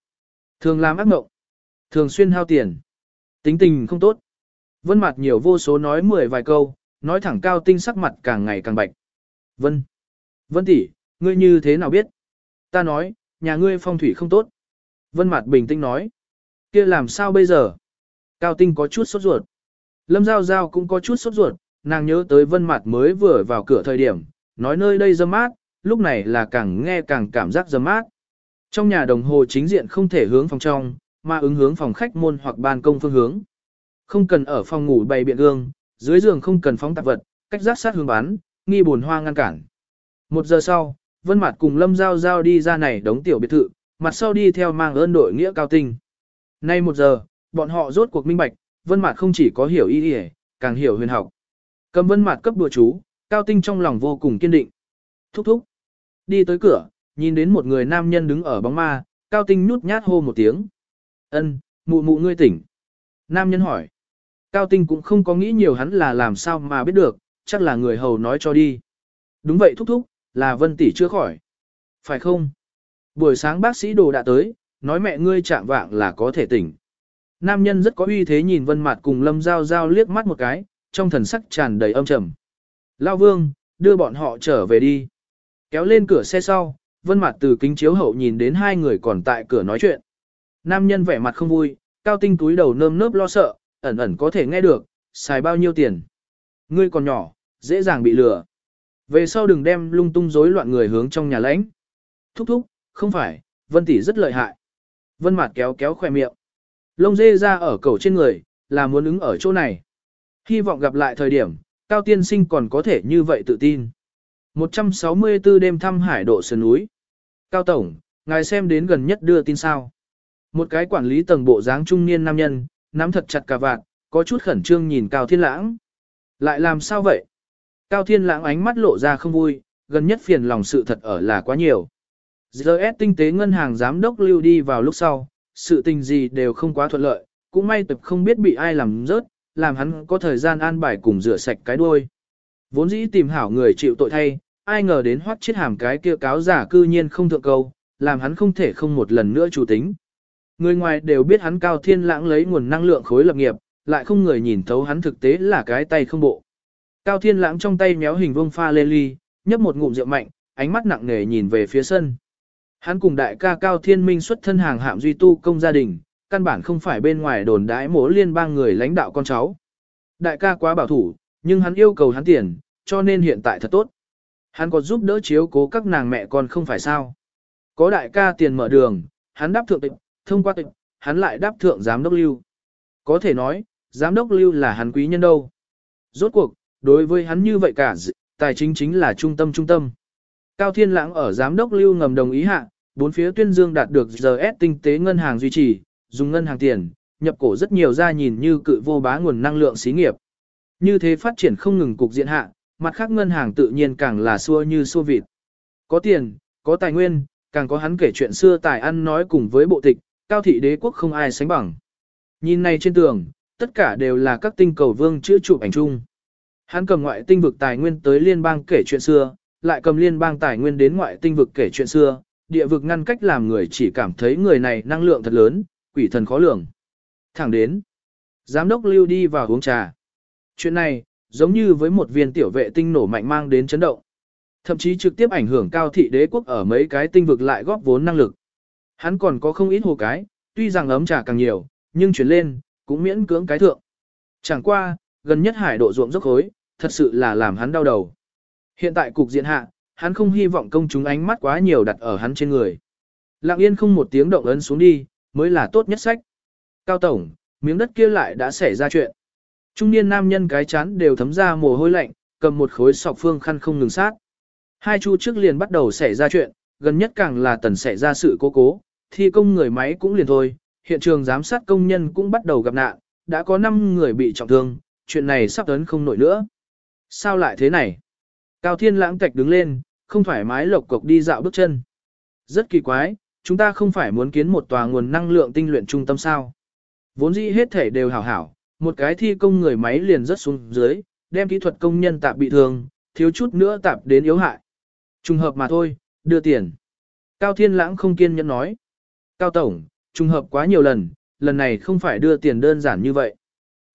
Thường làm ác mộng, thường xuyên hao tiền, tính tình không tốt. Vân mặt nhiều vô số nói mười vài câu, nói thẳng cao tinh sắc mặt càng ngày càng bạch. Vân, Vân tỷ, ngươi như thế nào biết? Ta nói, nhà ngươi phong thủy không tốt. Vân mặt bình tĩnh nói, kia làm sao bây giờ? Cao tinh có chút sốt ruột. Lâm Giao Giao cũng có chút sốt ruột, nàng nhớ tới vân mặt mới vừa vào cửa thời điểm, nói nơi đây dâm mát, lúc này là càng nghe càng cảm giác dâm mát. Trong nhà đồng hồ chính diện không thể hướng phòng trong, mà ứng hướng phòng khách môn hoặc ban công phương hướng. Không cần ở phòng ngủ bày biện gương, dưới giường không cần phóng tạp vật, cách giác sát hướng bán, nghi buồn hoa ngăn cản. Một giờ sau, Vân Mạt cùng Lâm Giao Giao đi ra này đóng tiểu biệt thự, mặt sau đi theo mang ơn đội nghĩa cao tinh. Nay một giờ, bọn họ rốt cuộc minh bạch, Vân Mạt không chỉ có hiểu y y, càng hiểu huyền học. Cầm Vân Mạt cấp đùa chú, cao tinh trong lòng vô cùng kiên định. Thúc thúc. Đi tới cửa, nhìn đến một người nam nhân đứng ở bóng ma, cao tinh nhút nhát hô một tiếng. Ân, mụ mụ ngươi tỉnh. Nam nhân hỏi. Cao tinh cũng không có nghĩ nhiều hắn là làm sao mà biết được, chắc là người hầu nói cho đi. Đúng vậy thúc thúc, là vân tỷ chưa khỏi. Phải không? Buổi sáng bác sĩ đồ đã tới, nói mẹ ngươi chạm vạng là có thể tỉnh. Nam nhân rất có uy thế nhìn vân mặt cùng lâm giao giao liếc mắt một cái, trong thần sắc tràn đầy âm trầm. Lao vương, đưa bọn họ trở về đi. Kéo lên cửa xe sau, vân mặt từ kính chiếu hậu nhìn đến hai người còn tại cửa nói chuyện. Nam nhân vẻ mặt không vui, cao tinh túi đầu nơm nớp lo sợ, ẩn ẩn có thể nghe được, xài bao nhiêu tiền. Ngươi còn nhỏ, dễ dàng bị lừa. Về sau đừng đem lung tung rối loạn người hướng trong nhà lãnh. Thúc thúc, không phải, Vân tỷ rất lợi hại. Vân mặt kéo kéo khỏe miệng. Lông dê ra ở cầu trên người, là muốn ứng ở chỗ này. Hy vọng gặp lại thời điểm, Cao Tiên Sinh còn có thể như vậy tự tin. 164 đêm thăm hải độ sườn núi. Cao Tổng, ngài xem đến gần nhất đưa tin sao. Một cái quản lý tầng bộ dáng trung niên nam nhân, nắm thật chặt cả vạt, có chút khẩn trương nhìn Cao Thiên Lãng. Lại làm sao vậy? Cao Thiên Lãng ánh mắt lộ ra không vui, gần nhất phiền lòng sự thật ở là quá nhiều. GS tinh tế ngân hàng giám đốc lưu đi vào lúc sau, sự tình gì đều không quá thuận lợi, cũng may tập không biết bị ai làm rớt, làm hắn có thời gian an bài cùng rửa sạch cái đuôi. Vốn dĩ tìm hảo người chịu tội thay, ai ngờ đến hoắc chết hàm cái kia cáo giả cư nhiên không thượng câu, làm hắn không thể không một lần nữa chủ tính. Người ngoài đều biết hắn cao thiên lãng lấy nguồn năng lượng khối lập nghiệp, lại không người nhìn thấu hắn thực tế là cái tay không bộ. Cao thiên lãng trong tay méo hình vuông pha lê ly, nhấp một ngụm rượu mạnh, ánh mắt nặng nề nhìn về phía sân. Hắn cùng đại ca Cao Thiên Minh xuất thân hàng hạm duy tu công gia đình, căn bản không phải bên ngoài đồn đãi mỗ liên bang người lãnh đạo con cháu. Đại ca quá bảo thủ, nhưng hắn yêu cầu hắn tiền, cho nên hiện tại thật tốt. Hắn có giúp đỡ chiếu cố các nàng mẹ con không phải sao. Có đại ca tiền mở đường, hắn đáp thượng tịch, thông qua tịch, hắn lại đáp thượng giám đốc lưu. Có thể nói, giám đốc lưu là hắn quý nhân đâu. Rốt cuộc, đối với hắn như vậy cả, tài chính chính là trung tâm trung tâm. Cao Thiên Lãng ở giám đốc lưu ngầm đồng ý hạ, bốn phía tuyên dương đạt được GS tinh tế ngân hàng duy trì, dùng ngân hàng tiền, nhập cổ rất nhiều ra nhìn như cự vô bá nguồn năng lượng xí nghiệp. Như thế phát triển không ngừng cục diện hạ, mặt khác ngân hàng tự nhiên càng là xua như xua vịt. Có tiền, có tài nguyên, Càng có hắn kể chuyện xưa tài ăn nói cùng với bộ tịch, cao thị đế quốc không ai sánh bằng. Nhìn này trên tường, tất cả đều là các tinh cầu vương chữa chụp ảnh chung. Hắn cầm ngoại tinh vực tài nguyên tới liên bang kể chuyện xưa, lại cầm liên bang tài nguyên đến ngoại tinh vực kể chuyện xưa, địa vực ngăn cách làm người chỉ cảm thấy người này năng lượng thật lớn, quỷ thần khó lường. Thẳng đến, giám đốc lưu đi vào uống trà. Chuyện này, giống như với một viên tiểu vệ tinh nổ mạnh mang đến chấn động. Thậm chí trực tiếp ảnh hưởng cao thị đế quốc ở mấy cái tinh vực lại góp vốn năng lực. Hắn còn có không ít hồ cái, tuy rằng ấm trà càng nhiều, nhưng chuyển lên, cũng miễn cưỡng cái thượng. Chẳng qua, gần nhất hải độ ruộng dốc khối, thật sự là làm hắn đau đầu. Hiện tại cục diện hạ, hắn không hy vọng công chúng ánh mắt quá nhiều đặt ở hắn trên người. Lặng yên không một tiếng động ấn xuống đi, mới là tốt nhất sách. Cao Tổng, miếng đất kia lại đã xảy ra chuyện. Trung niên nam nhân cái chán đều thấm ra mồ hôi lạnh, cầm một khối sọc phương khăn không ngừng sát. Hai chu trước liền bắt đầu xảy ra chuyện, gần nhất càng là tần xảy ra sự cố cố, thi công người máy cũng liền thôi, hiện trường giám sát công nhân cũng bắt đầu gặp nạn, đã có 5 người bị trọng thương, chuyện này sắp tấn không nổi nữa. Sao lại thế này? Cao Thiên lãng tạch đứng lên, không thoải mái lộc cộc đi dạo bước chân. Rất kỳ quái, chúng ta không phải muốn kiến một tòa nguồn năng lượng tinh luyện trung tâm sao. Vốn dĩ hết thể đều hảo hảo, một cái thi công người máy liền rất xuống dưới, đem kỹ thuật công nhân tạp bị thương, thiếu chút nữa tạp đến yếu hại. Trùng hợp mà thôi, đưa tiền. Cao Thiên Lãng không kiên nhẫn nói. Cao Tổng, trùng hợp quá nhiều lần, lần này không phải đưa tiền đơn giản như vậy.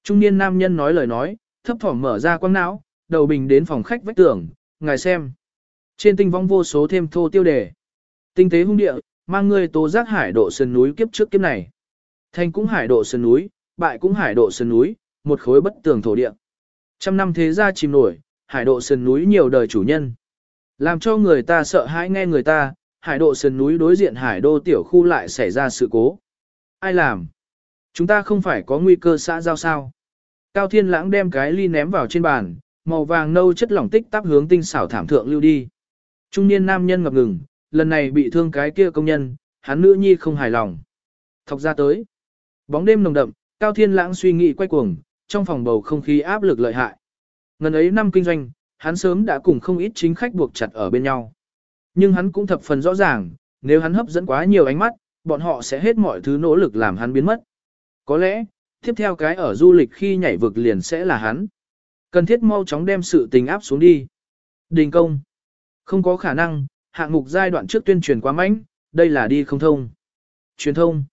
Trung niên nam nhân nói lời nói, thấp thỏm mở ra quang não, đầu bình đến phòng khách vách tường, ngài xem. Trên tinh vong vô số thêm thô tiêu đề. Tinh tế hung địa, mang người tố giác hải độ sơn núi kiếp trước kiếp này. Thành cũng hải độ sơn núi, bại cũng hải độ sơn núi, một khối bất tường thổ địa. Trăm năm thế gia chìm nổi, hải độ sơn núi nhiều đời chủ nhân. Làm cho người ta sợ hãi nghe người ta, hải độ sườn núi đối diện hải đô tiểu khu lại xảy ra sự cố. Ai làm? Chúng ta không phải có nguy cơ xã giao sao? Cao Thiên Lãng đem cái ly ném vào trên bàn, màu vàng nâu chất lỏng tích tắc hướng tinh xảo thảm thượng lưu đi. Trung niên nam nhân ngập ngừng, lần này bị thương cái kia công nhân, hắn nữ nhi không hài lòng. Thọc ra tới. Bóng đêm nồng đậm, Cao Thiên Lãng suy nghĩ quay cuồng, trong phòng bầu không khí áp lực lợi hại. Ngần ấy năm kinh doanh, hắn sớm đã cùng không ít chính khách buộc chặt ở bên nhau. Nhưng hắn cũng thập phần rõ ràng, nếu hắn hấp dẫn quá nhiều ánh mắt, bọn họ sẽ hết mọi thứ nỗ lực làm hắn biến mất. Có lẽ, tiếp theo cái ở du lịch khi nhảy vực liền sẽ là hắn. Cần thiết mau chóng đem sự tình áp xuống đi. Đình công. Không có khả năng, hạng mục giai đoạn trước tuyên truyền quá mạnh, đây là đi không thông. Truyền thông.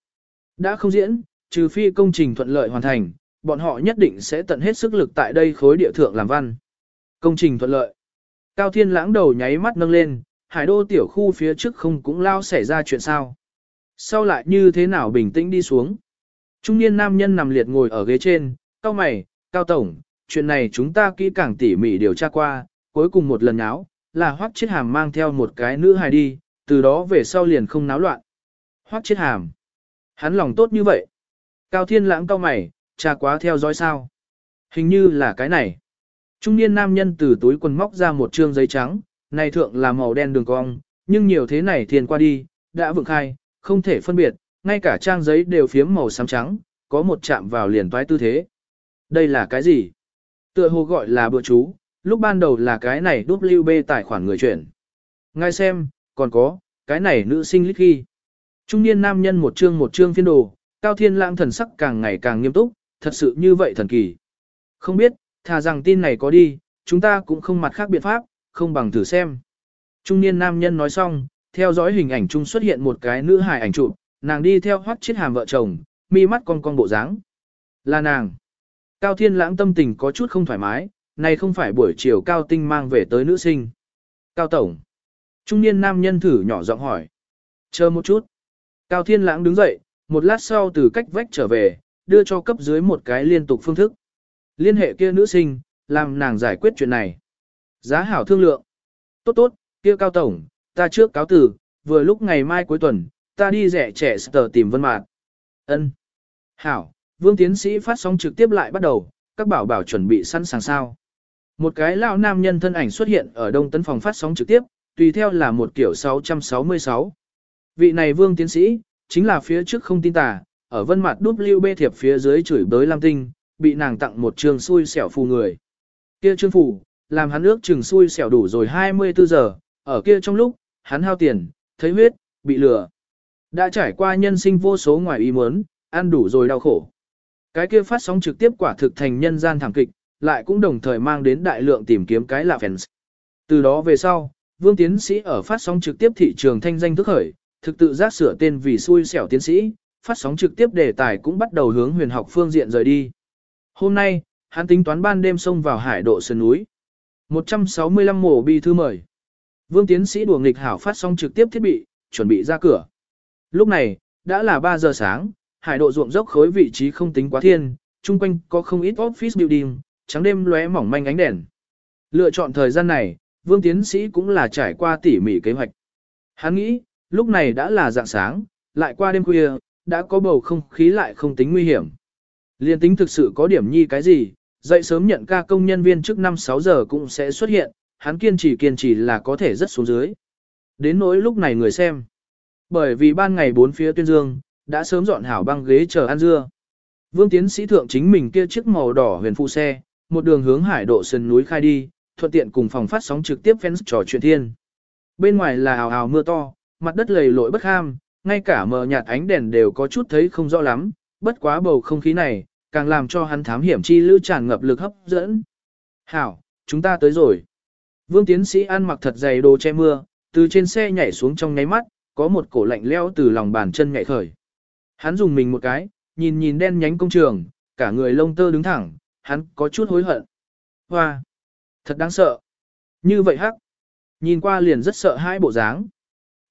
Đã không diễn, trừ phi công trình thuận lợi hoàn thành, bọn họ nhất định sẽ tận hết sức lực tại đây khối địa thượng làm văn. Công trình thuận lợi. Cao Thiên lãng đầu nháy mắt nâng lên, hải đô tiểu khu phía trước không cũng lao xảy ra chuyện sao. Sau lại như thế nào bình tĩnh đi xuống. Trung niên nam nhân nằm liệt ngồi ở ghế trên, cao mày, cao tổng, chuyện này chúng ta kỹ càng tỉ mỉ điều tra qua, cuối cùng một lần náo, là hoắc chết hàm mang theo một cái nữ hài đi, từ đó về sau liền không náo loạn. Hoắc chết hàm. Hắn lòng tốt như vậy. Cao thiên lãng cao mày, tra quá theo dõi sao. Hình như là cái này. Trung niên nam nhân từ túi quần móc ra một trương giấy trắng, này thượng là màu đen đường cong, nhưng nhiều thế này thiền qua đi, đã vượng khai, không thể phân biệt, ngay cả trang giấy đều phiếm màu xám trắng, có một chạm vào liền toái tư thế. Đây là cái gì? Tựa hồ gọi là bữa chú, lúc ban đầu là cái này WB tài khoản người chuyển. Ngay xem, còn có, cái này nữ sinh lít ghi. Trung niên nam nhân một chương một chương phiên đồ, cao thiên lãng thần sắc càng ngày càng nghiêm túc, thật sự như vậy thần kỳ. Không biết, thà rằng tin này có đi, chúng ta cũng không mặt khác biện pháp, không bằng thử xem. Trung niên nam nhân nói xong, theo dõi hình ảnh chung xuất hiện một cái nữ hài ảnh chụp, nàng đi theo hoắc chiết hàm vợ chồng, mi mắt con con bộ dáng. Là nàng. Cao thiên lãng tâm tình có chút không thoải mái, này không phải buổi chiều cao tinh mang về tới nữ sinh. Cao tổng. Trung niên nam nhân thử nhỏ giọng hỏi. Chờ một chút. Cao thiên lãng đứng dậy, một lát sau từ cách vách trở về, đưa cho cấp dưới một cái liên tục phương thức. Liên hệ kia nữ sinh, làm nàng giải quyết chuyện này. Giá hảo thương lượng. Tốt tốt, kia cao tổng, ta trước cáo từ, vừa lúc ngày mai cuối tuần, ta đi rẻ trẻ sở tìm vân mạc. Ân. Hảo, vương tiến sĩ phát sóng trực tiếp lại bắt đầu, các bảo bảo chuẩn bị sẵn sàng sao. Một cái lão nam nhân thân ảnh xuất hiện ở đông tấn phòng phát sóng trực tiếp, tùy theo là một kiểu 666. Vị này vương tiến sĩ, chính là phía trước không tin tà, ở vân mặt bê thiệp phía dưới chửi bới Lam Tinh, bị nàng tặng một trường xui xẻo phù người. Kia trương phù, làm hắn ước chừng xui xẻo đủ rồi 24 giờ, ở kia trong lúc, hắn hao tiền, thấy huyết, bị lừa. Đã trải qua nhân sinh vô số ngoài ý muốn, ăn đủ rồi đau khổ. Cái kia phát sóng trực tiếp quả thực thành nhân gian thảm kịch, lại cũng đồng thời mang đến đại lượng tìm kiếm cái lạ fans. Từ đó về sau, Vương Tiến Sĩ ở phát sóng trực tiếp thị trường thanh danh thức khởi, thực tự giác sửa tên vì xui xẻo tiến sĩ, phát sóng trực tiếp đề tài cũng bắt đầu hướng huyền học phương diện rời đi. Hôm nay, hắn tính toán ban đêm xông vào hải độ sơn núi. 165 mổ bi thư mời. Vương Tiến Sĩ đùa nghịch hảo phát xong trực tiếp thiết bị, chuẩn bị ra cửa. Lúc này, đã là 3 giờ sáng, hải độ ruộng dốc khối vị trí không tính quá thiên, chung quanh có không ít office building, trắng đêm lóe mỏng manh ánh đèn. Lựa chọn thời gian này, Vương Tiến Sĩ cũng là trải qua tỉ mỉ kế hoạch. Hắn nghĩ, lúc này đã là dạng sáng, lại qua đêm khuya, đã có bầu không khí lại không tính nguy hiểm. Liên tính thực sự có điểm nhi cái gì, dậy sớm nhận ca công nhân viên trước 5-6 giờ cũng sẽ xuất hiện, hắn kiên trì kiên trì là có thể rất xuống dưới. Đến nỗi lúc này người xem. Bởi vì ban ngày bốn phía tuyên dương, đã sớm dọn hảo băng ghế chờ ăn dưa. Vương tiến sĩ thượng chính mình kia chiếc màu đỏ huyền phụ xe, một đường hướng hải độ sườn núi khai đi, thuận tiện cùng phòng phát sóng trực tiếp fans trò chuyện thiên. Bên ngoài là ào ào mưa to, mặt đất lầy lội bất ham, ngay cả mờ nhạt ánh đèn đều có chút thấy không rõ lắm, bất quá bầu không khí này, càng làm cho hắn thám hiểm chi lữ tràn ngập lực hấp dẫn. Hảo, chúng ta tới rồi. Vương tiến sĩ ăn mặc thật dày đồ che mưa, từ trên xe nhảy xuống trong ngáy mắt, có một cổ lạnh leo từ lòng bàn chân nhảy khởi. Hắn dùng mình một cái, nhìn nhìn đen nhánh công trường, cả người lông tơ đứng thẳng, hắn có chút hối hận. Hoa! Thật đáng sợ! Như vậy hắc! Nhìn qua liền rất sợ hai bộ dáng.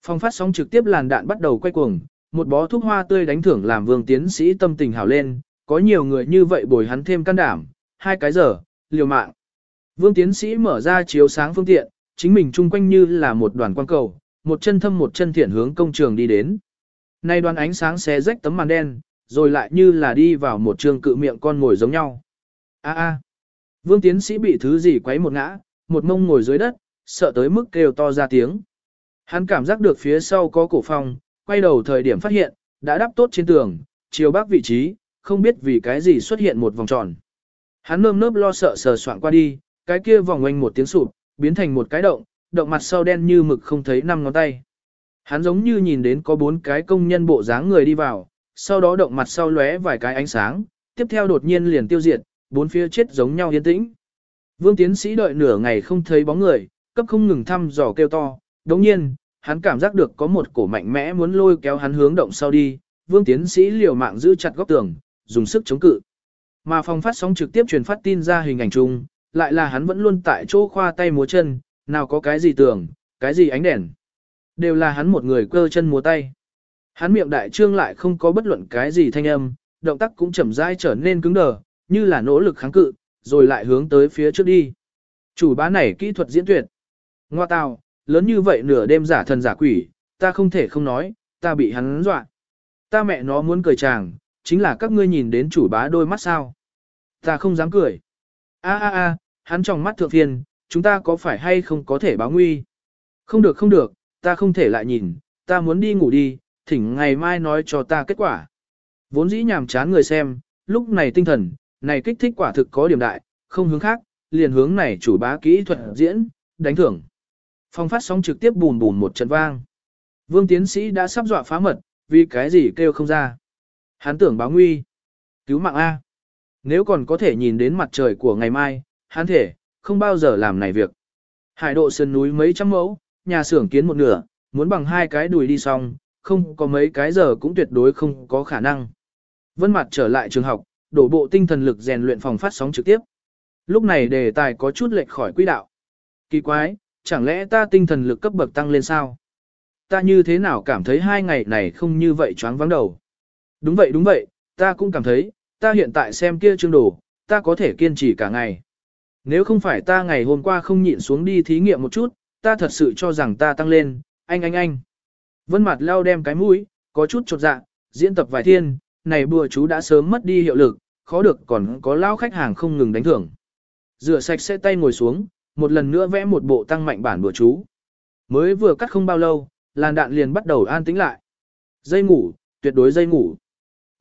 Phong phát sóng trực tiếp làn đạn bắt đầu quay cuồng, một bó thuốc hoa tươi đánh thưởng làm vương tiến sĩ tâm tình hảo lên, có nhiều người như vậy bồi hắn thêm can đảm, hai cái giờ, liều mạng. Vương tiến sĩ mở ra chiếu sáng phương tiện, chính mình chung quanh như là một đoàn quang cầu, một chân thâm một chân thiện hướng công trường đi đến. Nay đoàn ánh sáng xé rách tấm màn đen, rồi lại như là đi vào một trường cự miệng con ngồi giống nhau. A a. Vương tiến sĩ bị thứ gì quấy một ngã, một mông ngồi dưới đất, sợ tới mức kêu to ra tiếng. Hắn cảm giác được phía sau có cổ phong, quay đầu thời điểm phát hiện, đã đắp tốt trên tường, chiều bắc vị trí, không biết vì cái gì xuất hiện một vòng tròn. Hắn nơm nớp lo sợ sờ soạn qua đi, cái kia vòng quanh một tiếng sụp, biến thành một cái động, động mặt sau đen như mực không thấy năm ngón tay. Hắn giống như nhìn đến có bốn cái công nhân bộ dáng người đi vào, sau đó động mặt sau lóe vài cái ánh sáng, tiếp theo đột nhiên liền tiêu diệt, bốn phía chết giống nhau yên tĩnh. Vương tiến sĩ đợi nửa ngày không thấy bóng người, cấp không ngừng thăm dò kêu to, đồng nhiên, hắn cảm giác được có một cổ mạnh mẽ muốn lôi kéo hắn hướng động sau đi, vương tiến sĩ liều mạng giữ chặt góc tường, dùng sức chống cự. Mà phòng phát sóng trực tiếp truyền phát tin ra hình ảnh chung, lại là hắn vẫn luôn tại chỗ khoa tay múa chân, nào có cái gì tưởng, cái gì ánh đèn. Đều là hắn một người cơ chân múa tay. Hắn miệng đại trương lại không có bất luận cái gì thanh âm, động tác cũng chậm rãi trở nên cứng đờ, như là nỗ lực kháng cự, rồi lại hướng tới phía trước đi. Chủ bá này kỹ thuật diễn tuyệt. Ngoa tào, lớn như vậy nửa đêm giả thần giả quỷ, ta không thể không nói, ta bị hắn dọa. Ta mẹ nó muốn cười chàng, chính là các ngươi nhìn đến chủ bá đôi mắt sao. Ta không dám cười. A a a, hắn trong mắt thượng thiên, chúng ta có phải hay không có thể báo nguy? Không được không được, ta không thể lại nhìn, ta muốn đi ngủ đi, thỉnh ngày mai nói cho ta kết quả. Vốn dĩ nhàm chán người xem, lúc này tinh thần, này kích thích quả thực có điểm đại, không hướng khác, liền hướng này chủ bá kỹ thuật diễn, đánh thưởng. Phong phát sóng trực tiếp bùn bùn một trận vang. Vương tiến sĩ đã sắp dọa phá mật, vì cái gì kêu không ra. Hắn tưởng báo nguy. Cứu mạng A. Nếu còn có thể nhìn đến mặt trời của ngày mai, hắn thể, không bao giờ làm này việc. Hải độ sơn núi mấy trăm mẫu, nhà xưởng kiến một nửa, muốn bằng hai cái đùi đi xong, không có mấy cái giờ cũng tuyệt đối không có khả năng. Vân mặt trở lại trường học, đổ bộ tinh thần lực rèn luyện phòng phát sóng trực tiếp. Lúc này đề tài có chút lệch khỏi quỹ đạo. Kỳ quái, chẳng lẽ ta tinh thần lực cấp bậc tăng lên sao? Ta như thế nào cảm thấy hai ngày này không như vậy choáng vắng đầu? Đúng vậy đúng vậy, ta cũng cảm thấy, ta hiện tại xem kia chương đồ, ta có thể kiên trì cả ngày. Nếu không phải ta ngày hôm qua không nhịn xuống đi thí nghiệm một chút, ta thật sự cho rằng ta tăng lên, anh anh anh. Vân mặt lao đem cái mũi, có chút chột dạ, diễn tập vài thiên, này bùa chú đã sớm mất đi hiệu lực, khó được còn có lao khách hàng không ngừng đánh thưởng. Rửa sạch sẽ tay ngồi xuống, một lần nữa vẽ một bộ tăng mạnh bản bùa chú. Mới vừa cắt không bao lâu, làn đạn liền bắt đầu an tĩnh lại. Dây ngủ, tuyệt đối dây ngủ.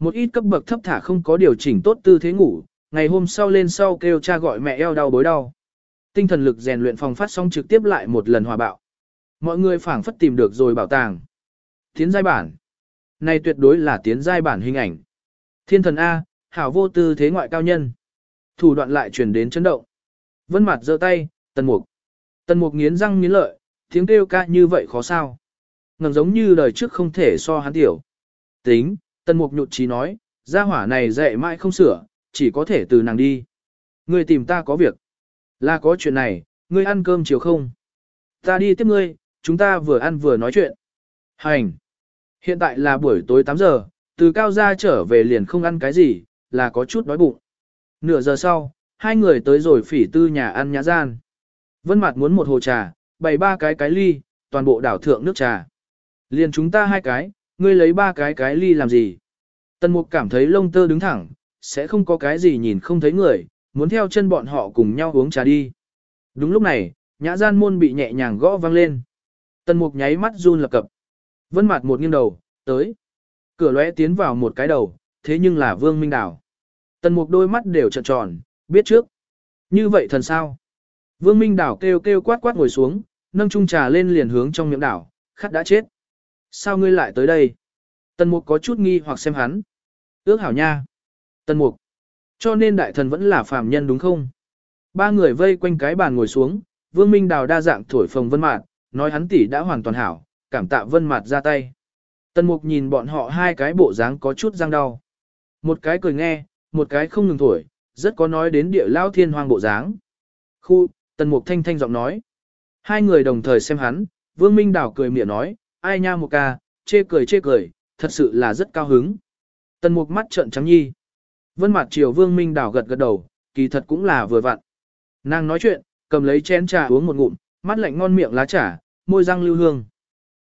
Một ít cấp bậc thấp thả không có điều chỉnh tốt tư thế ngủ, ngày hôm sau lên sau kêu cha gọi mẹ eo đau bối đau. Tinh thần lực rèn luyện phòng phát xong trực tiếp lại một lần hòa bạo. Mọi người phảng phất tìm được rồi bảo tàng. Tiến giai bản. Này tuyệt đối là tiến giai bản hình ảnh. Thiên thần A, hảo vô tư thế ngoại cao nhân. Thủ đoạn lại chuyển đến chấn động. Vân mặt giơ tay, tần mục. Tần mục nghiến răng nghiến lợi, tiếng kêu ca như vậy khó sao. Ngầm giống như đời trước không thể so hắn tiểu. Tính, tần mục nhụt chí nói, gia hỏa này dạy mãi không sửa, chỉ có thể từ nàng đi. Ngươi tìm ta có việc. Là có chuyện này, ngươi ăn cơm chiều không? Ta đi tiếp ngươi, chúng ta vừa ăn vừa nói chuyện. Hành. Hiện tại là buổi tối 8 giờ, từ cao gia trở về liền không ăn cái gì, là có chút đói bụng. Nửa giờ sau, hai người tới rồi phỉ tư nhà ăn nhã gian. Vân Mạt muốn một hồ trà, bày ba cái cái ly, toàn bộ đảo thượng nước trà. Liền chúng ta hai cái, ngươi lấy ba cái cái ly làm gì? Tần Mục cảm thấy lông tơ đứng thẳng, sẽ không có cái gì nhìn không thấy người, muốn theo chân bọn họ cùng nhau uống trà đi. Đúng lúc này, nhã gian môn bị nhẹ nhàng gõ vang lên. Tần Mục nháy mắt run lập cập. Vân mặt một nghiêng đầu, tới. Cửa lóe tiến vào một cái đầu, thế nhưng là Vương Minh Đảo. Tần Mục đôi mắt đều trợn tròn, biết trước. Như vậy thần sao? Vương Minh Đảo kêu kêu quát quát ngồi xuống, nâng chung trà lên liền hướng trong miệng đảo, khát đã chết. Sao ngươi lại tới đây? Tần Mục có chút nghi hoặc xem hắn. Ước hảo nha. Tần Mục. Cho nên đại thần vẫn là phàm nhân đúng không? Ba người vây quanh cái bàn ngồi xuống, Vương Minh Đào đa dạng thổi phồng vân mạt, nói hắn tỷ đã hoàn toàn hảo, cảm tạ vân mạt ra tay. Tần Mục nhìn bọn họ hai cái bộ dáng có chút răng đau. Một cái cười nghe, một cái không ngừng thổi, rất có nói đến địa lao thiên hoang bộ dáng. Khu, Tần Mục thanh thanh giọng nói. Hai người đồng thời xem hắn, Vương Minh Đào cười miệng nói, ai nha một ca, chê cười chê cười, thật sự là rất cao hứng. Tần Mục mắt trợn trắng nhi. Vân mặt triều Vương Minh Đảo gật gật đầu, kỳ thật cũng là vừa vặn. Nàng nói chuyện, cầm lấy chén trà uống một ngụm, mắt lạnh ngon miệng lá trà, môi răng lưu hương.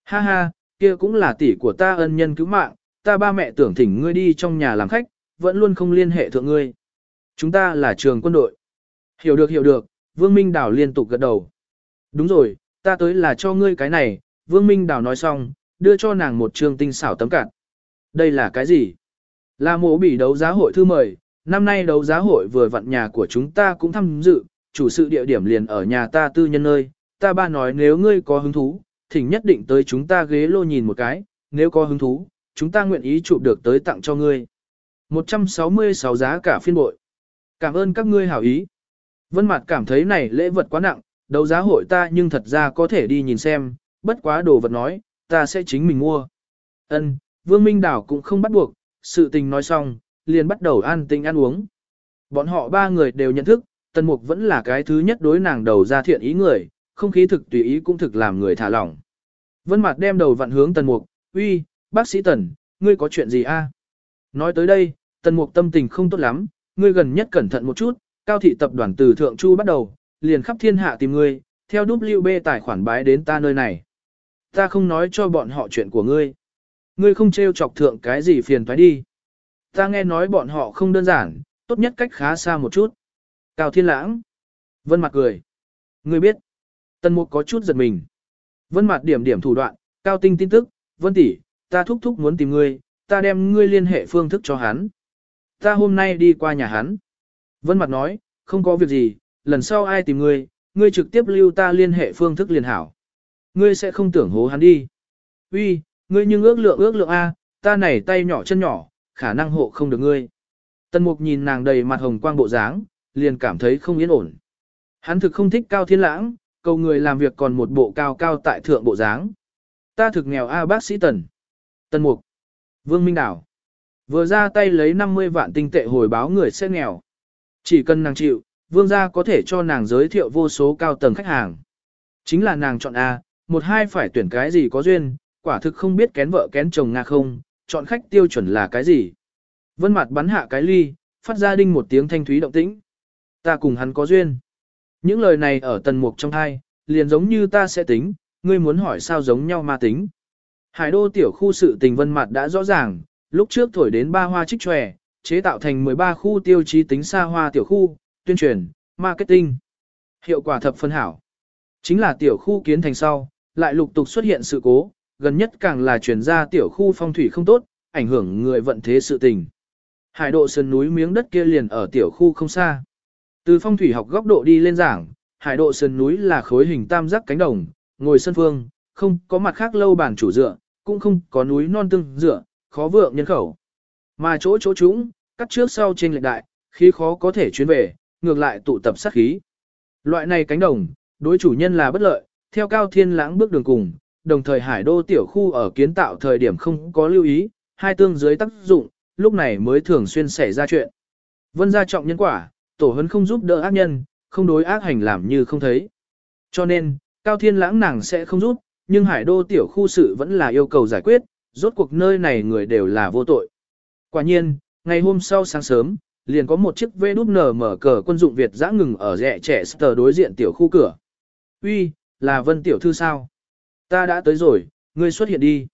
Ha ha, kia cũng là tỷ của ta ân nhân cứu mạng, ta ba mẹ tưởng thỉnh ngươi đi trong nhà làm khách, vẫn luôn không liên hệ thượng ngươi. Chúng ta là trường quân đội. Hiểu được hiểu được, Vương Minh Đảo liên tục gật đầu. Đúng rồi, ta tới là cho ngươi cái này, Vương Minh Đào nói xong, đưa cho nàng một trường tinh xảo tấm cạn. Đây là cái gì? Là mộ bị đấu giá hội thư mời, năm nay đấu giá hội vừa vặn nhà của chúng ta cũng tham dự, chủ sự địa điểm liền ở nhà ta tư nhân nơi, ta ba nói nếu ngươi có hứng thú, thỉnh nhất định tới chúng ta ghế lô nhìn một cái, nếu có hứng thú, chúng ta nguyện ý chụp được tới tặng cho ngươi. 166 giá cả phiên bội. Cảm ơn các ngươi hảo ý. Vân Mạt cảm thấy này lễ vật quá nặng, đấu giá hội ta nhưng thật ra có thể đi nhìn xem, bất quá đồ vật nói, ta sẽ chính mình mua. Ân, Vương Minh Đảo cũng không bắt buộc, sự tình nói xong, liền bắt đầu ăn tinh ăn uống. Bọn họ ba người đều nhận thức, Tần Mục vẫn là cái thứ nhất đối nàng đầu ra thiện ý người, không khí thực tùy ý cũng thực làm người thả lỏng. Vân Mạt đem đầu vặn hướng Tần Mục, "Uy, bác sĩ Tần, ngươi có chuyện gì a?" Nói tới đây, Tần Mục tâm tình không tốt lắm, "Ngươi gần nhất cẩn thận một chút, cao thị tập đoàn từ thượng chu bắt đầu, liền khắp thiên hạ tìm ngươi, theo WB tài khoản bái đến ta nơi này. Ta không nói cho bọn họ chuyện của ngươi. Ngươi không trêu chọc thượng cái gì phiền phải đi. Ta nghe nói bọn họ không đơn giản, tốt nhất cách khá xa một chút. Cao Thiên Lãng. Vân Mạc cười. Ngươi biết. Tân Mục có chút giật mình. Vân Mạc điểm điểm thủ đoạn, Cao Tinh tin tức, Vân tỷ, ta thúc thúc muốn tìm ngươi, ta đem ngươi liên hệ phương thức cho hắn. Ta hôm nay đi qua nhà hắn. Vân Mạc nói, không có việc gì, lần sau ai tìm ngươi, ngươi trực tiếp lưu ta liên hệ phương thức liền hảo. Ngươi sẽ không tưởng hố hắn đi. Uy, ngươi nhưng ước lượng ước lượng A, ta này tay nhỏ chân nhỏ, khả năng hộ không được ngươi. Tần mục nhìn nàng đầy mặt hồng quang bộ dáng, liền cảm thấy không yên ổn. Hắn thực không thích cao thiên lãng, cầu người làm việc còn một bộ cao cao tại thượng bộ dáng. Ta thực nghèo A bác sĩ Tần. Tần mục. Vương Minh Đảo. Vừa ra tay lấy 50 vạn tinh tệ hồi báo người sẽ nghèo. Chỉ cần nàng chịu, vương gia có thể cho nàng giới thiệu vô số cao tầng khách hàng. Chính là nàng chọn A, một hai phải tuyển cái gì có duyên, quả thực không biết kén vợ kén chồng Nga không, chọn khách tiêu chuẩn là cái gì. Vân mặt bắn hạ cái ly, phát ra đinh một tiếng thanh thúy động tĩnh. Ta cùng hắn có duyên. Những lời này ở tần mục trong hai, liền giống như ta sẽ tính, ngươi muốn hỏi sao giống nhau mà tính. Hải đô tiểu khu sự tình vân mặt đã rõ ràng, lúc trước thổi đến ba hoa trích tròe, chế tạo thành 13 khu tiêu chí tính xa hoa tiểu khu, tuyên truyền, marketing. Hiệu quả thập phân hảo. Chính là tiểu khu kiến thành sau, lại lục tục xuất hiện sự cố, gần nhất càng là chuyển ra tiểu khu phong thủy không tốt, ảnh hưởng người vận thế sự tình. Hải độ sơn núi miếng đất kia liền ở tiểu khu không xa. Từ phong thủy học góc độ đi lên giảng, hải độ sơn núi là khối hình tam giác cánh đồng, ngồi sân phương, không có mặt khác lâu bản chủ dựa, cũng không có núi non tương dựa, khó vượng nhân khẩu. Mà chỗ chỗ chúng, cắt trước sau trên lệnh đại, khí khó có thể chuyến về, ngược lại tụ tập sát khí. Loại này cánh đồng, đối chủ nhân là bất lợi, theo cao thiên lãng bước đường cùng, đồng thời hải đô tiểu khu ở kiến tạo thời điểm không có lưu ý, hai tương dưới tác dụng, lúc này mới thường xuyên xảy ra chuyện. Vân gia trọng nhân quả, tổ hấn không giúp đỡ ác nhân, không đối ác hành làm như không thấy. Cho nên, cao thiên lãng nàng sẽ không giúp, nhưng hải đô tiểu khu sự vẫn là yêu cầu giải quyết, rốt cuộc nơi này người đều là vô tội. Quả nhiên, ngày hôm sau sáng sớm, liền có một chiếc VNM mở cờ quân dụng Việt giã ngừng ở rẽ trẻ sờ đối diện tiểu khu cửa. Uy, là Vân tiểu thư sao? Ta đã tới rồi, ngươi xuất hiện đi.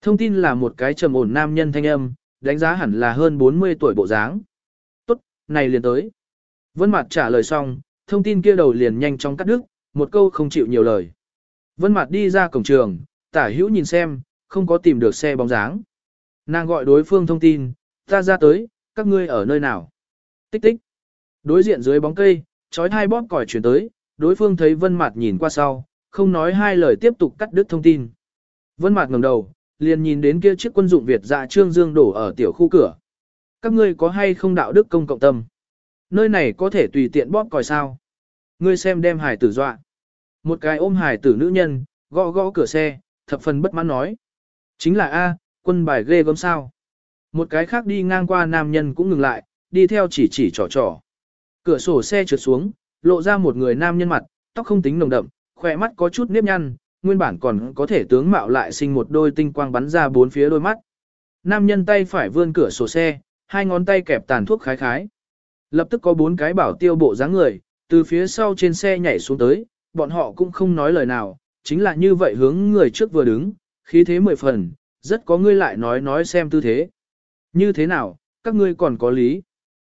Thông tin là một cái trầm ổn nam nhân thanh âm, đánh giá hẳn là hơn 40 tuổi bộ dáng. Tốt, này liền tới. Vân Mạt trả lời xong, thông tin kia đầu liền nhanh chóng cắt đứt, một câu không chịu nhiều lời. Vân Mạt đi ra cổng trường, tả hữu nhìn xem, không có tìm được xe bóng dáng. Nàng gọi đối phương thông tin, ta ra tới, các ngươi ở nơi nào? Tích tích. Đối diện dưới bóng cây, chói hai bóp còi chuyển tới, đối phương thấy Vân Mạt nhìn qua sau, không nói hai lời tiếp tục cắt đứt thông tin. Vân Mạt ngẩng đầu, liền nhìn đến kia chiếc quân dụng Việt dạ trương dương đổ ở tiểu khu cửa. Các ngươi có hay không đạo đức công cộng tâm? Nơi này có thể tùy tiện bóp còi sao? Ngươi xem đem hải tử dọa. Một cái ôm hải tử nữ nhân, gõ gõ cửa xe, thập phần bất mãn nói. Chính là A, quân bài ghê gớm sao. Một cái khác đi ngang qua nam nhân cũng ngừng lại, đi theo chỉ chỉ trò trò. Cửa sổ xe trượt xuống, lộ ra một người nam nhân mặt, tóc không tính nồng đậm, khỏe mắt có chút nếp nhăn, nguyên bản còn có thể tướng mạo lại sinh một đôi tinh quang bắn ra bốn phía đôi mắt. Nam nhân tay phải vươn cửa sổ xe, hai ngón tay kẹp tàn thuốc khái khái. Lập tức có bốn cái bảo tiêu bộ dáng người, từ phía sau trên xe nhảy xuống tới, bọn họ cũng không nói lời nào, chính là như vậy hướng người trước vừa đứng, khí thế mười phần, rất có ngươi lại nói nói xem tư thế. Như thế nào, các ngươi còn có lý.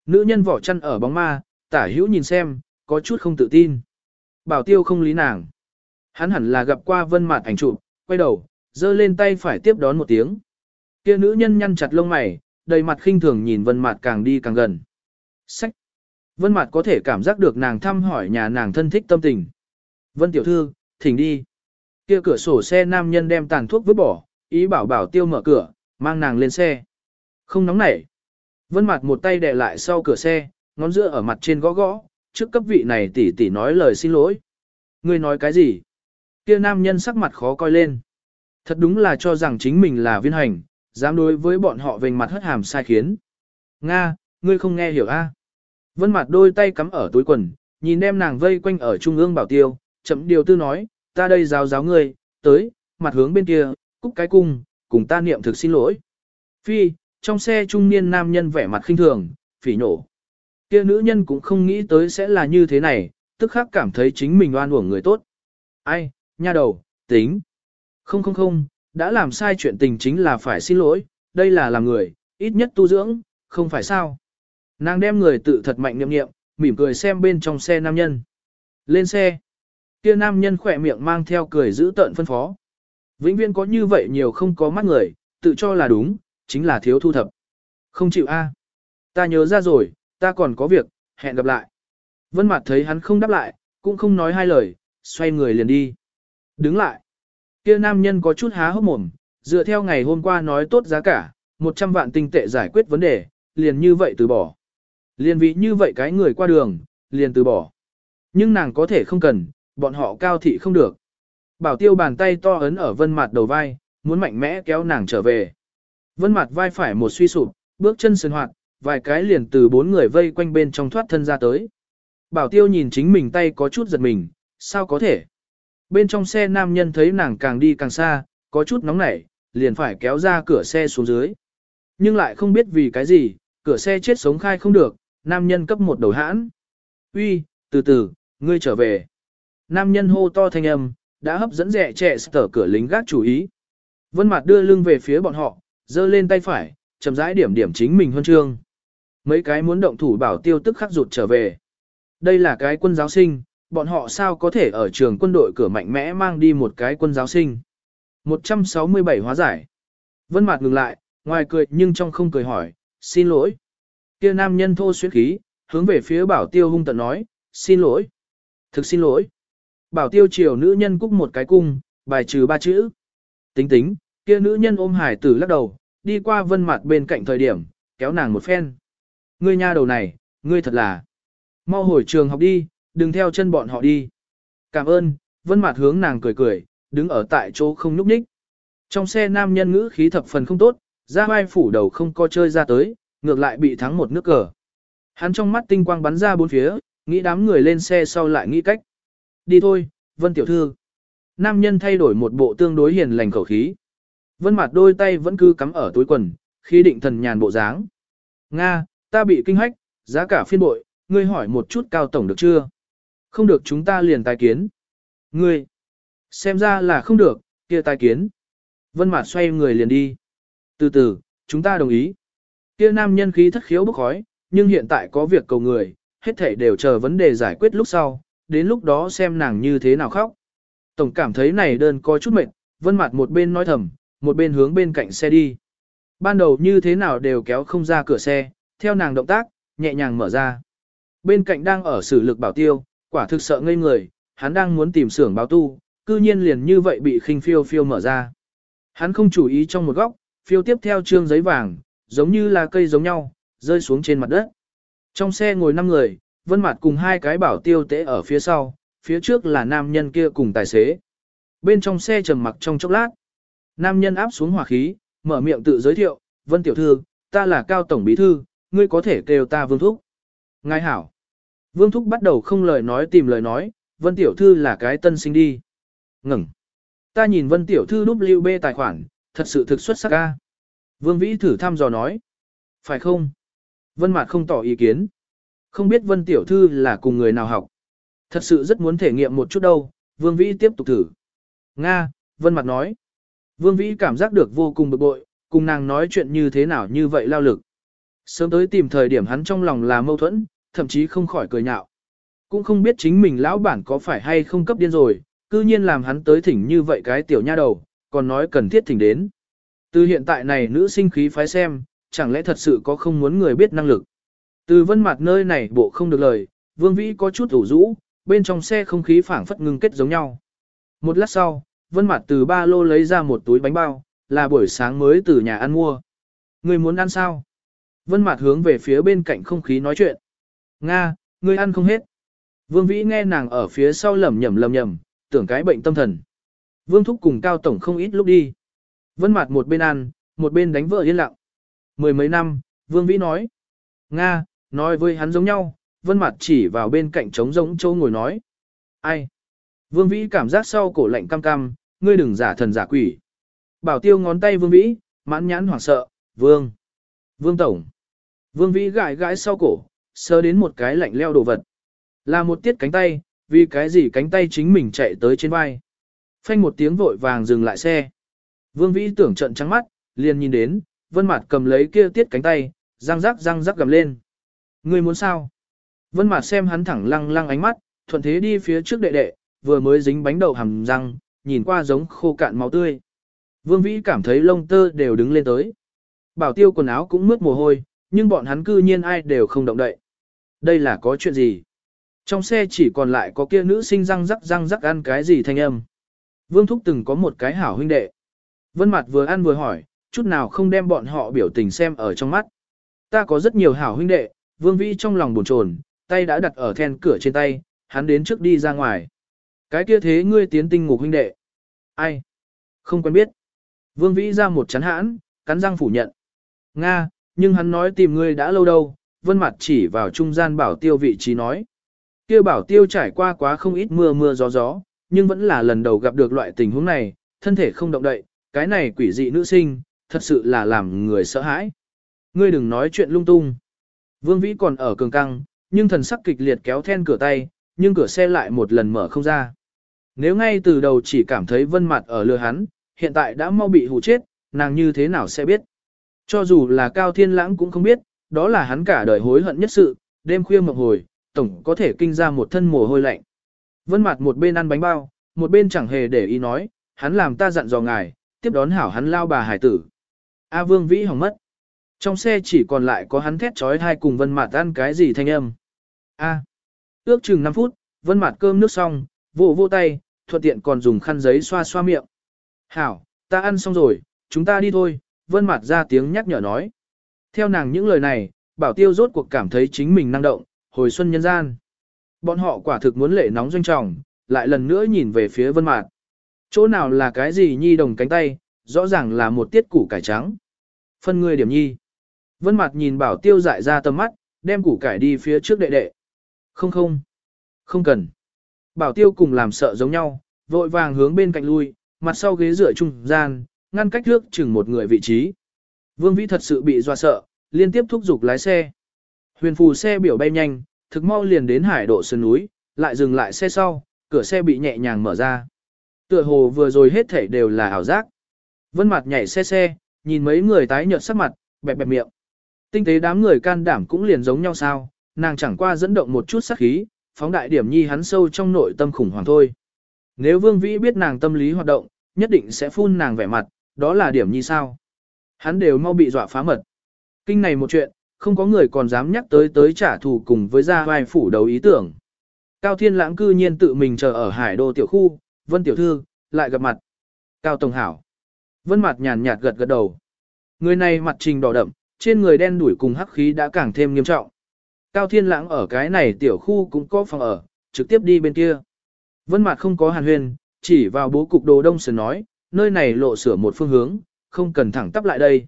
Nữ nhân vỏ chăn ở bóng ma, tả hữu nhìn xem, có chút không tự tin. Bảo tiêu không lý nàng. Hắn hẳn là gặp qua vân mặt ảnh chụp, quay đầu, giơ lên tay phải tiếp đón một tiếng. Kia nữ nhân nhăn chặt lông mày, đầy mặt khinh thường nhìn vân mặt càng đi càng gần. Sách. Vân mặt có thể cảm giác được nàng thăm hỏi nhà nàng thân thích tâm tình. Vân tiểu thư, thỉnh đi. Kia cửa sổ xe nam nhân đem tàn thuốc vứt bỏ, ý bảo bảo tiêu mở cửa, mang nàng lên xe. Không nóng nảy. Vân mặt một tay đè lại sau cửa xe, ngón giữa ở mặt trên gõ gõ, trước cấp vị này tỷ tỷ nói lời xin lỗi. Ngươi nói cái gì? Kia nam nhân sắc mặt khó coi lên. Thật đúng là cho rằng chính mình là viên hành, dám đối với bọn họ vênh mặt hất hàm sai khiến. Nga, ngươi không nghe hiểu a? Vân mặt đôi tay cắm ở túi quần, nhìn em nàng vây quanh ở trung ương bảo tiêu, chậm điều tư nói, ta đây giáo giáo ngươi, tới, mặt hướng bên kia, cúc cái cung, cùng ta niệm thực xin lỗi. Phi, trong xe trung niên nam nhân vẻ mặt khinh thường, phỉ nổ. Kia nữ nhân cũng không nghĩ tới sẽ là như thế này, tức khắc cảm thấy chính mình oan uổng người tốt. Ai, nha đầu, tính. Không không không, đã làm sai chuyện tình chính là phải xin lỗi, đây là làm người, ít nhất tu dưỡng, không phải sao. Nàng đem người tự thật mạnh niệm niệm, mỉm cười xem bên trong xe nam nhân. Lên xe. Kia nam nhân khỏe miệng mang theo cười giữ tợn phân phó. Vĩnh viên có như vậy nhiều không có mắt người, tự cho là đúng, chính là thiếu thu thập. Không chịu a Ta nhớ ra rồi, ta còn có việc, hẹn gặp lại. Vân Mạt thấy hắn không đáp lại, cũng không nói hai lời, xoay người liền đi. Đứng lại. Kia nam nhân có chút há hốc mồm, dựa theo ngày hôm qua nói tốt giá cả, 100 vạn tinh tệ giải quyết vấn đề, liền như vậy từ bỏ. Liền vì như vậy cái người qua đường, liền từ bỏ. Nhưng nàng có thể không cần, bọn họ cao thị không được. Bảo tiêu bàn tay to ấn ở vân mặt đầu vai, muốn mạnh mẽ kéo nàng trở về. Vân mặt vai phải một suy sụp, bước chân sườn hoạt, vài cái liền từ bốn người vây quanh bên trong thoát thân ra tới. Bảo tiêu nhìn chính mình tay có chút giật mình, sao có thể? Bên trong xe nam nhân thấy nàng càng đi càng xa, có chút nóng nảy, liền phải kéo ra cửa xe xuống dưới. Nhưng lại không biết vì cái gì, cửa xe chết sống khai không được, nam nhân cấp một đầu hãn. Uy, từ từ, ngươi trở về. Nam nhân hô to thanh âm, đã hấp dẫn rẻ trẻ sở cửa lính gác chú ý. Vân Mạt đưa lưng về phía bọn họ, giơ lên tay phải, chậm rãi điểm điểm chính mình huân chương. Mấy cái muốn động thủ bảo tiêu tức khắc rụt trở về. Đây là cái quân giáo sinh, bọn họ sao có thể ở trường quân đội cửa mạnh mẽ mang đi một cái quân giáo sinh. 167 hóa giải. Vân Mạt ngừng lại, ngoài cười nhưng trong không cười hỏi, xin lỗi. Kia nam nhân thô xuyến khí, hướng về phía bảo tiêu hung tợn nói, xin lỗi. Thực xin lỗi. Bảo tiêu chiều nữ nhân cúc một cái cung, bài trừ ba chữ. Tính tính, Kia nữ nhân ôm hải tử lắc đầu, đi qua vân mặt bên cạnh thời điểm, kéo nàng một phen. Ngươi nha đầu này, ngươi thật là. Mau hồi trường học đi, đừng theo chân bọn họ đi. Cảm ơn, vân mặt hướng nàng cười cười, đứng ở tại chỗ không núp ních. Trong xe nam nhân ngữ khí thập phần không tốt, ra vai phủ đầu không co chơi ra tới, ngược lại bị thắng một nước cờ. Hắn trong mắt tinh quang bắn ra bốn phía, nghĩ đám người lên xe sau lại nghĩ cách. Đi thôi, Vân Tiểu Thư. Nam nhân thay đổi một bộ tương đối hiền lành khẩu khí. Vân mặt đôi tay vẫn cứ cắm ở túi quần, khi định thần nhàn bộ dáng. Nga, ta bị kinh hách, giá cả phiên bội, ngươi hỏi một chút cao tổng được chưa? Không được chúng ta liền tài kiến. Ngươi, xem ra là không được, kia tài kiến. Vân Mạt xoay người liền đi. Từ từ, chúng ta đồng ý. Kia nam nhân khí thất khiếu bốc khói, nhưng hiện tại có việc cầu người, hết thảy đều chờ vấn đề giải quyết lúc sau, đến lúc đó xem nàng như thế nào khóc. Tổng cảm thấy này đơn có chút mệt, vân mặt một bên nói thầm, một bên hướng bên cạnh xe đi. Ban đầu như thế nào đều kéo không ra cửa xe, theo nàng động tác, nhẹ nhàng mở ra. Bên cạnh đang ở xử lực bảo tiêu, quả thực sợ ngây người, hắn đang muốn tìm xưởng báo tu, cư nhiên liền như vậy bị khinh phiêu phiêu mở ra. Hắn không chú ý trong một góc, phiêu tiếp theo trương giấy vàng, giống như là cây giống nhau, rơi xuống trên mặt đất. Trong xe ngồi 5 người, vân mặt cùng hai cái bảo tiêu tế ở phía sau, phía trước là nam nhân kia cùng tài xế. Bên trong xe trầm mặc trong chốc lát. Nam nhân áp xuống hỏa khí, mở miệng tự giới thiệu, vân tiểu thư, ta là cao tổng bí thư, ngươi có thể kêu ta vương thúc. Ngài hảo. Vương thúc bắt đầu không lời nói tìm lời nói, vân tiểu thư là cái tân sinh đi. Ngừng. Ta nhìn vân tiểu thư đúp lưu bê tài khoản, thật sự thực xuất sắc ca. Vương vĩ thử thăm dò nói. Phải không? Vân Mạt không tỏ ý kiến. Không biết Vân Tiểu Thư là cùng người nào học. Thật sự rất muốn thể nghiệm một chút đâu, Vương Vĩ tiếp tục thử. Nga, Vân Mạt nói. Vương Vĩ cảm giác được vô cùng bực bội, cùng nàng nói chuyện như thế nào như vậy lao lực. Sớm tới tìm thời điểm hắn trong lòng là mâu thuẫn, thậm chí không khỏi cười nhạo. Cũng không biết chính mình lão bản có phải hay không cấp điên rồi, cư nhiên làm hắn tới thỉnh như vậy cái tiểu nha đầu, còn nói cần thiết thỉnh đến. Từ hiện tại này nữ sinh khí phái xem, chẳng lẽ thật sự có không muốn người biết năng lực. Từ vân mặt nơi này bộ không được lời, vương vĩ có chút ủ rũ, bên trong xe không khí phảng phất ngưng kết giống nhau. Một lát sau, vân mặt từ ba lô lấy ra một túi bánh bao, là buổi sáng mới từ nhà ăn mua. Người muốn ăn sao? Vân Mạt hướng về phía bên cạnh không khí nói chuyện. Nga, ngươi ăn không hết. Vương Vĩ nghe nàng ở phía sau lẩm nhẩm lẩm nhẩm, tưởng cái bệnh tâm thần. Vương Thúc cùng Cao Tổng không ít lúc đi. Vân Mạt một bên ăn, một bên đánh vợ yên lặng. Mười mấy năm, Vương Vĩ nói. Nga, nói với hắn giống nhau, Vân Mạt chỉ vào bên cạnh trống rỗng chỗ ngồi nói. Ai? Vương Vĩ cảm giác sau cổ lạnh cam cam, ngươi đừng giả thần giả quỷ. Bảo tiêu ngón tay Vương Vĩ, mãn nhãn hoảng sợ, Vương. Vương Tổng. Vương Vĩ gãi gãi sau cổ, sờ đến một cái lạnh leo đồ vật. Là một tiết cánh tay, vì cái gì cánh tay chính mình chạy tới trên vai. Phanh một tiếng vội vàng dừng lại xe. Vương Vĩ tưởng trận trắng mắt, liền nhìn đến, Vân Mạt cầm lấy kia tiết cánh tay, răng rắc răng rắc gầm lên. Ngươi muốn sao? Vân Mạt xem hắn thẳng lăng lăng ánh mắt, thuận thế đi phía trước đệ đệ, vừa mới dính bánh đậu hầm răng, nhìn qua giống khô cạn máu tươi. Vương Vĩ cảm thấy lông tơ đều đứng lên tới. Bảo Tiêu quần áo cũng mướt mồ hôi, nhưng bọn hắn cư nhiên ai đều không động đậy. Đây là có chuyện gì? Trong xe chỉ còn lại có kia nữ sinh răng rắc răng rắc ăn cái gì thanh âm. Vương Thúc từng có một cái hảo huynh đệ. Vân Mạt vừa ăn vừa hỏi, chút nào không đem bọn họ biểu tình xem ở trong mắt. Ta có rất nhiều hảo huynh đệ, Vương Vĩ trong lòng buồn chồn, tay đã đặt ở then cửa trên tay, hắn đến trước đi ra ngoài. Cái kia thế ngươi tiến tinh ngục huynh đệ. Ai? Không quen biết. Vương Vĩ ra một chán hãn, cắn răng phủ nhận. Nga, nhưng hắn nói tìm ngươi đã lâu đâu, vân mặt chỉ vào trung gian bảo tiêu vị trí nói. Kia bảo tiêu trải qua quá không ít mưa mưa gió gió, nhưng vẫn là lần đầu gặp được loại tình huống này, thân thể không động đậy, cái này quỷ dị nữ sinh, thật sự là làm người sợ hãi. Ngươi đừng nói chuyện lung tung. Vương Vĩ còn ở cường căng, nhưng thần sắc kịch liệt kéo then cửa tay, nhưng cửa xe lại một lần mở không ra. Nếu ngay từ đầu chỉ cảm thấy vân mặt ở lừa hắn, hiện tại đã mau bị hù chết, nàng như thế nào sẽ biết. Cho dù là Cao Thiên Lãng cũng không biết, đó là hắn cả đời hối hận nhất sự, đêm khuya mộng hồi, tổng có thể kinh ra một thân mồ hôi lạnh. Vân mặt một bên ăn bánh bao, một bên chẳng hề để ý nói, hắn làm ta dặn dò ngài, tiếp đón hảo hắn lao bà hải tử. A Vương Vĩ hỏng mất. Trong xe chỉ còn lại có hắn thét trói thai cùng Vân Mạt ăn cái gì thanh âm. A. Ước chừng 5 phút, Vân Mạt cơm nước xong, vỗ vỗ tay, thuận tiện còn dùng khăn giấy xoa xoa miệng. "Hảo, ta ăn xong rồi, chúng ta đi thôi, vân mặt ra tiếng nhắc nhở nói. Theo nàng những lời này, bảo tiêu rốt cuộc cảm thấy chính mình năng động, hồi xuân nhân gian. Bọn họ quả thực muốn lệ nóng doanh trọng, lại lần nữa nhìn về phía vân mạt. Chỗ nào là cái gì nhi đồng cánh tay, rõ ràng là một tiết củ cải trắng. Phân người điểm nhi. Vân mặt nhìn bảo tiêu dại ra tầm mắt, đem củ cải đi phía trước đệ đệ. Không không. Không cần. Bảo tiêu cùng làm sợ giống nhau, vội vàng hướng bên cạnh lui, mặt sau ghế rửa trung gian, ngăn cách nước chừng một người vị trí. Vương Vĩ thật sự bị dọa sợ, liên tiếp thúc giục lái xe. Huyền phù xe biểu bay nhanh, thực mau liền đến hải độ sơn núi, lại dừng lại xe sau, cửa xe bị nhẹ nhàng mở ra. Tựa hồ vừa rồi hết thảy đều là ảo giác. Vân mặt nhảy xe xe, nhìn mấy người tái nhợt sắc mặt, bẹp bẹp miệng. Tinh tế đám người can đảm cũng liền giống nhau sao, nàng chẳng qua dẫn động một chút sát khí, phóng đại điểm nhi hắn sâu trong nội tâm khủng hoảng thôi. Nếu Vương Vĩ biết nàng tâm lý hoạt động, nhất định sẽ phun nàng vẻ mặt, đó là điểm nhi sao. Hắn đều mau bị dọa phá mật. Kinh này một chuyện, không có người còn dám nhắc tới tới trả thù cùng với gia vai phủ đầu ý tưởng. Cao Thiên Lãng cư nhiên tự mình chờ ở hải đô tiểu khu, Vân Tiểu Thư, lại gặp mặt. Cao Tổng Hảo. Vân mặt nhàn nhạt gật gật đầu. Người này mặt trình đỏ đậm, trên người đen đuổi cùng hắc khí đã càng thêm nghiêm trọng. Cao Thiên Lãng ở cái này tiểu khu cũng có phòng ở, trực tiếp đi bên kia. Vân mặt không có hàn huyền, chỉ vào bố cục đồ đông sườn nói, nơi này lộ sửa một phương hướng, không cần thẳng tắp lại đây.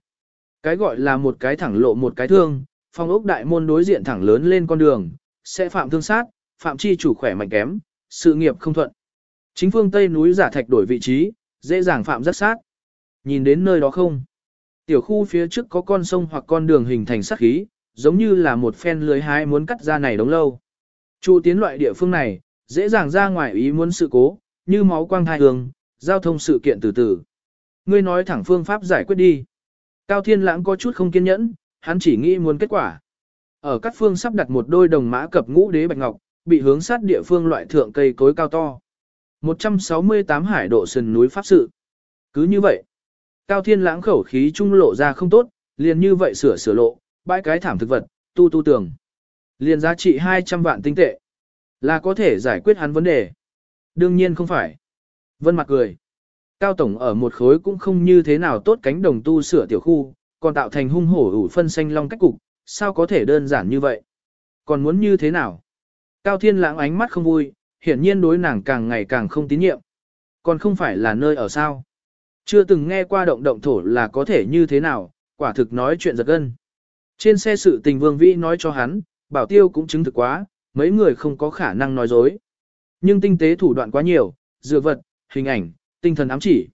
Cái gọi là một cái thẳng lộ một cái thương, phong ốc đại môn đối diện thẳng lớn lên con đường, sẽ phạm thương sát, phạm chi chủ khỏe mạnh kém, sự nghiệp không thuận. Chính phương Tây núi giả thạch đổi vị trí, dễ dàng phạm rất sát. Nhìn đến nơi đó không? Tiểu khu phía trước có con sông hoặc con đường hình thành sát khí, giống như là một phen lưới hái muốn cắt ra này đống lâu. Chu tiến loại địa phương này, dễ dàng ra ngoài ý muốn sự cố, như máu quang thai hương, giao thông sự kiện từ từ. Ngươi nói thẳng phương pháp giải quyết đi. Cao Thiên Lãng có chút không kiên nhẫn, hắn chỉ nghĩ muốn kết quả. Ở các phương sắp đặt một đôi đồng mã cập ngũ đế bạch ngọc, bị hướng sát địa phương loại thượng cây cối cao to. 168 hải độ sườn núi pháp sự. Cứ như vậy, Cao Thiên Lãng khẩu khí trung lộ ra không tốt, liền như vậy sửa sửa lộ, bãi cái thảm thực vật, tu tu tường. Liền giá trị 200 vạn tinh tệ. Là có thể giải quyết hắn vấn đề. Đương nhiên không phải. Vân mặt cười. Cao Tổng ở một khối cũng không như thế nào tốt cánh đồng tu sửa tiểu khu, còn tạo thành hung hổ ủ phân xanh long cách cục, sao có thể đơn giản như vậy? Còn muốn như thế nào? Cao Thiên lãng ánh mắt không vui, hiển nhiên đối nàng càng ngày càng không tín nhiệm. Còn không phải là nơi ở sao? Chưa từng nghe qua động động thổ là có thể như thế nào, quả thực nói chuyện giật gân. Trên xe sự tình vương vĩ nói cho hắn, bảo tiêu cũng chứng thực quá, mấy người không có khả năng nói dối. Nhưng tinh tế thủ đoạn quá nhiều, dựa vật, hình ảnh, tinh thần ám chỉ.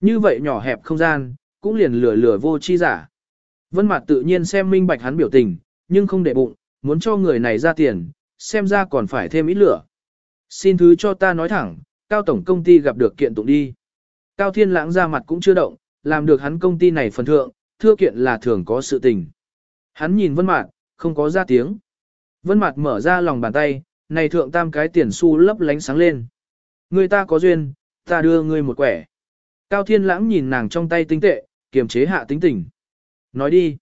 Như vậy nhỏ hẹp không gian, cũng liền lừa lừa vô chi giả. Vân Mạt tự nhiên xem minh bạch hắn biểu tình, nhưng không để bụng, muốn cho người này ra tiền, xem ra còn phải thêm ít lửa. Xin thứ cho ta nói thẳng, Cao Tổng công ty gặp được kiện tụng đi. Cao Thiên Lãng ra mặt cũng chưa động, làm được hắn công ty này phần thượng, thưa kiện là thường có sự tình. Hắn nhìn Vân Mạt, không có ra tiếng. Vân Mạt mở ra lòng bàn tay, này thượng tam cái tiền xu lấp lánh sáng lên. Người ta có duyên, ta đưa ngươi một quẻ. Cao Thiên Lãng nhìn nàng trong tay tinh tệ, kiềm chế hạ tính tình. Nói đi.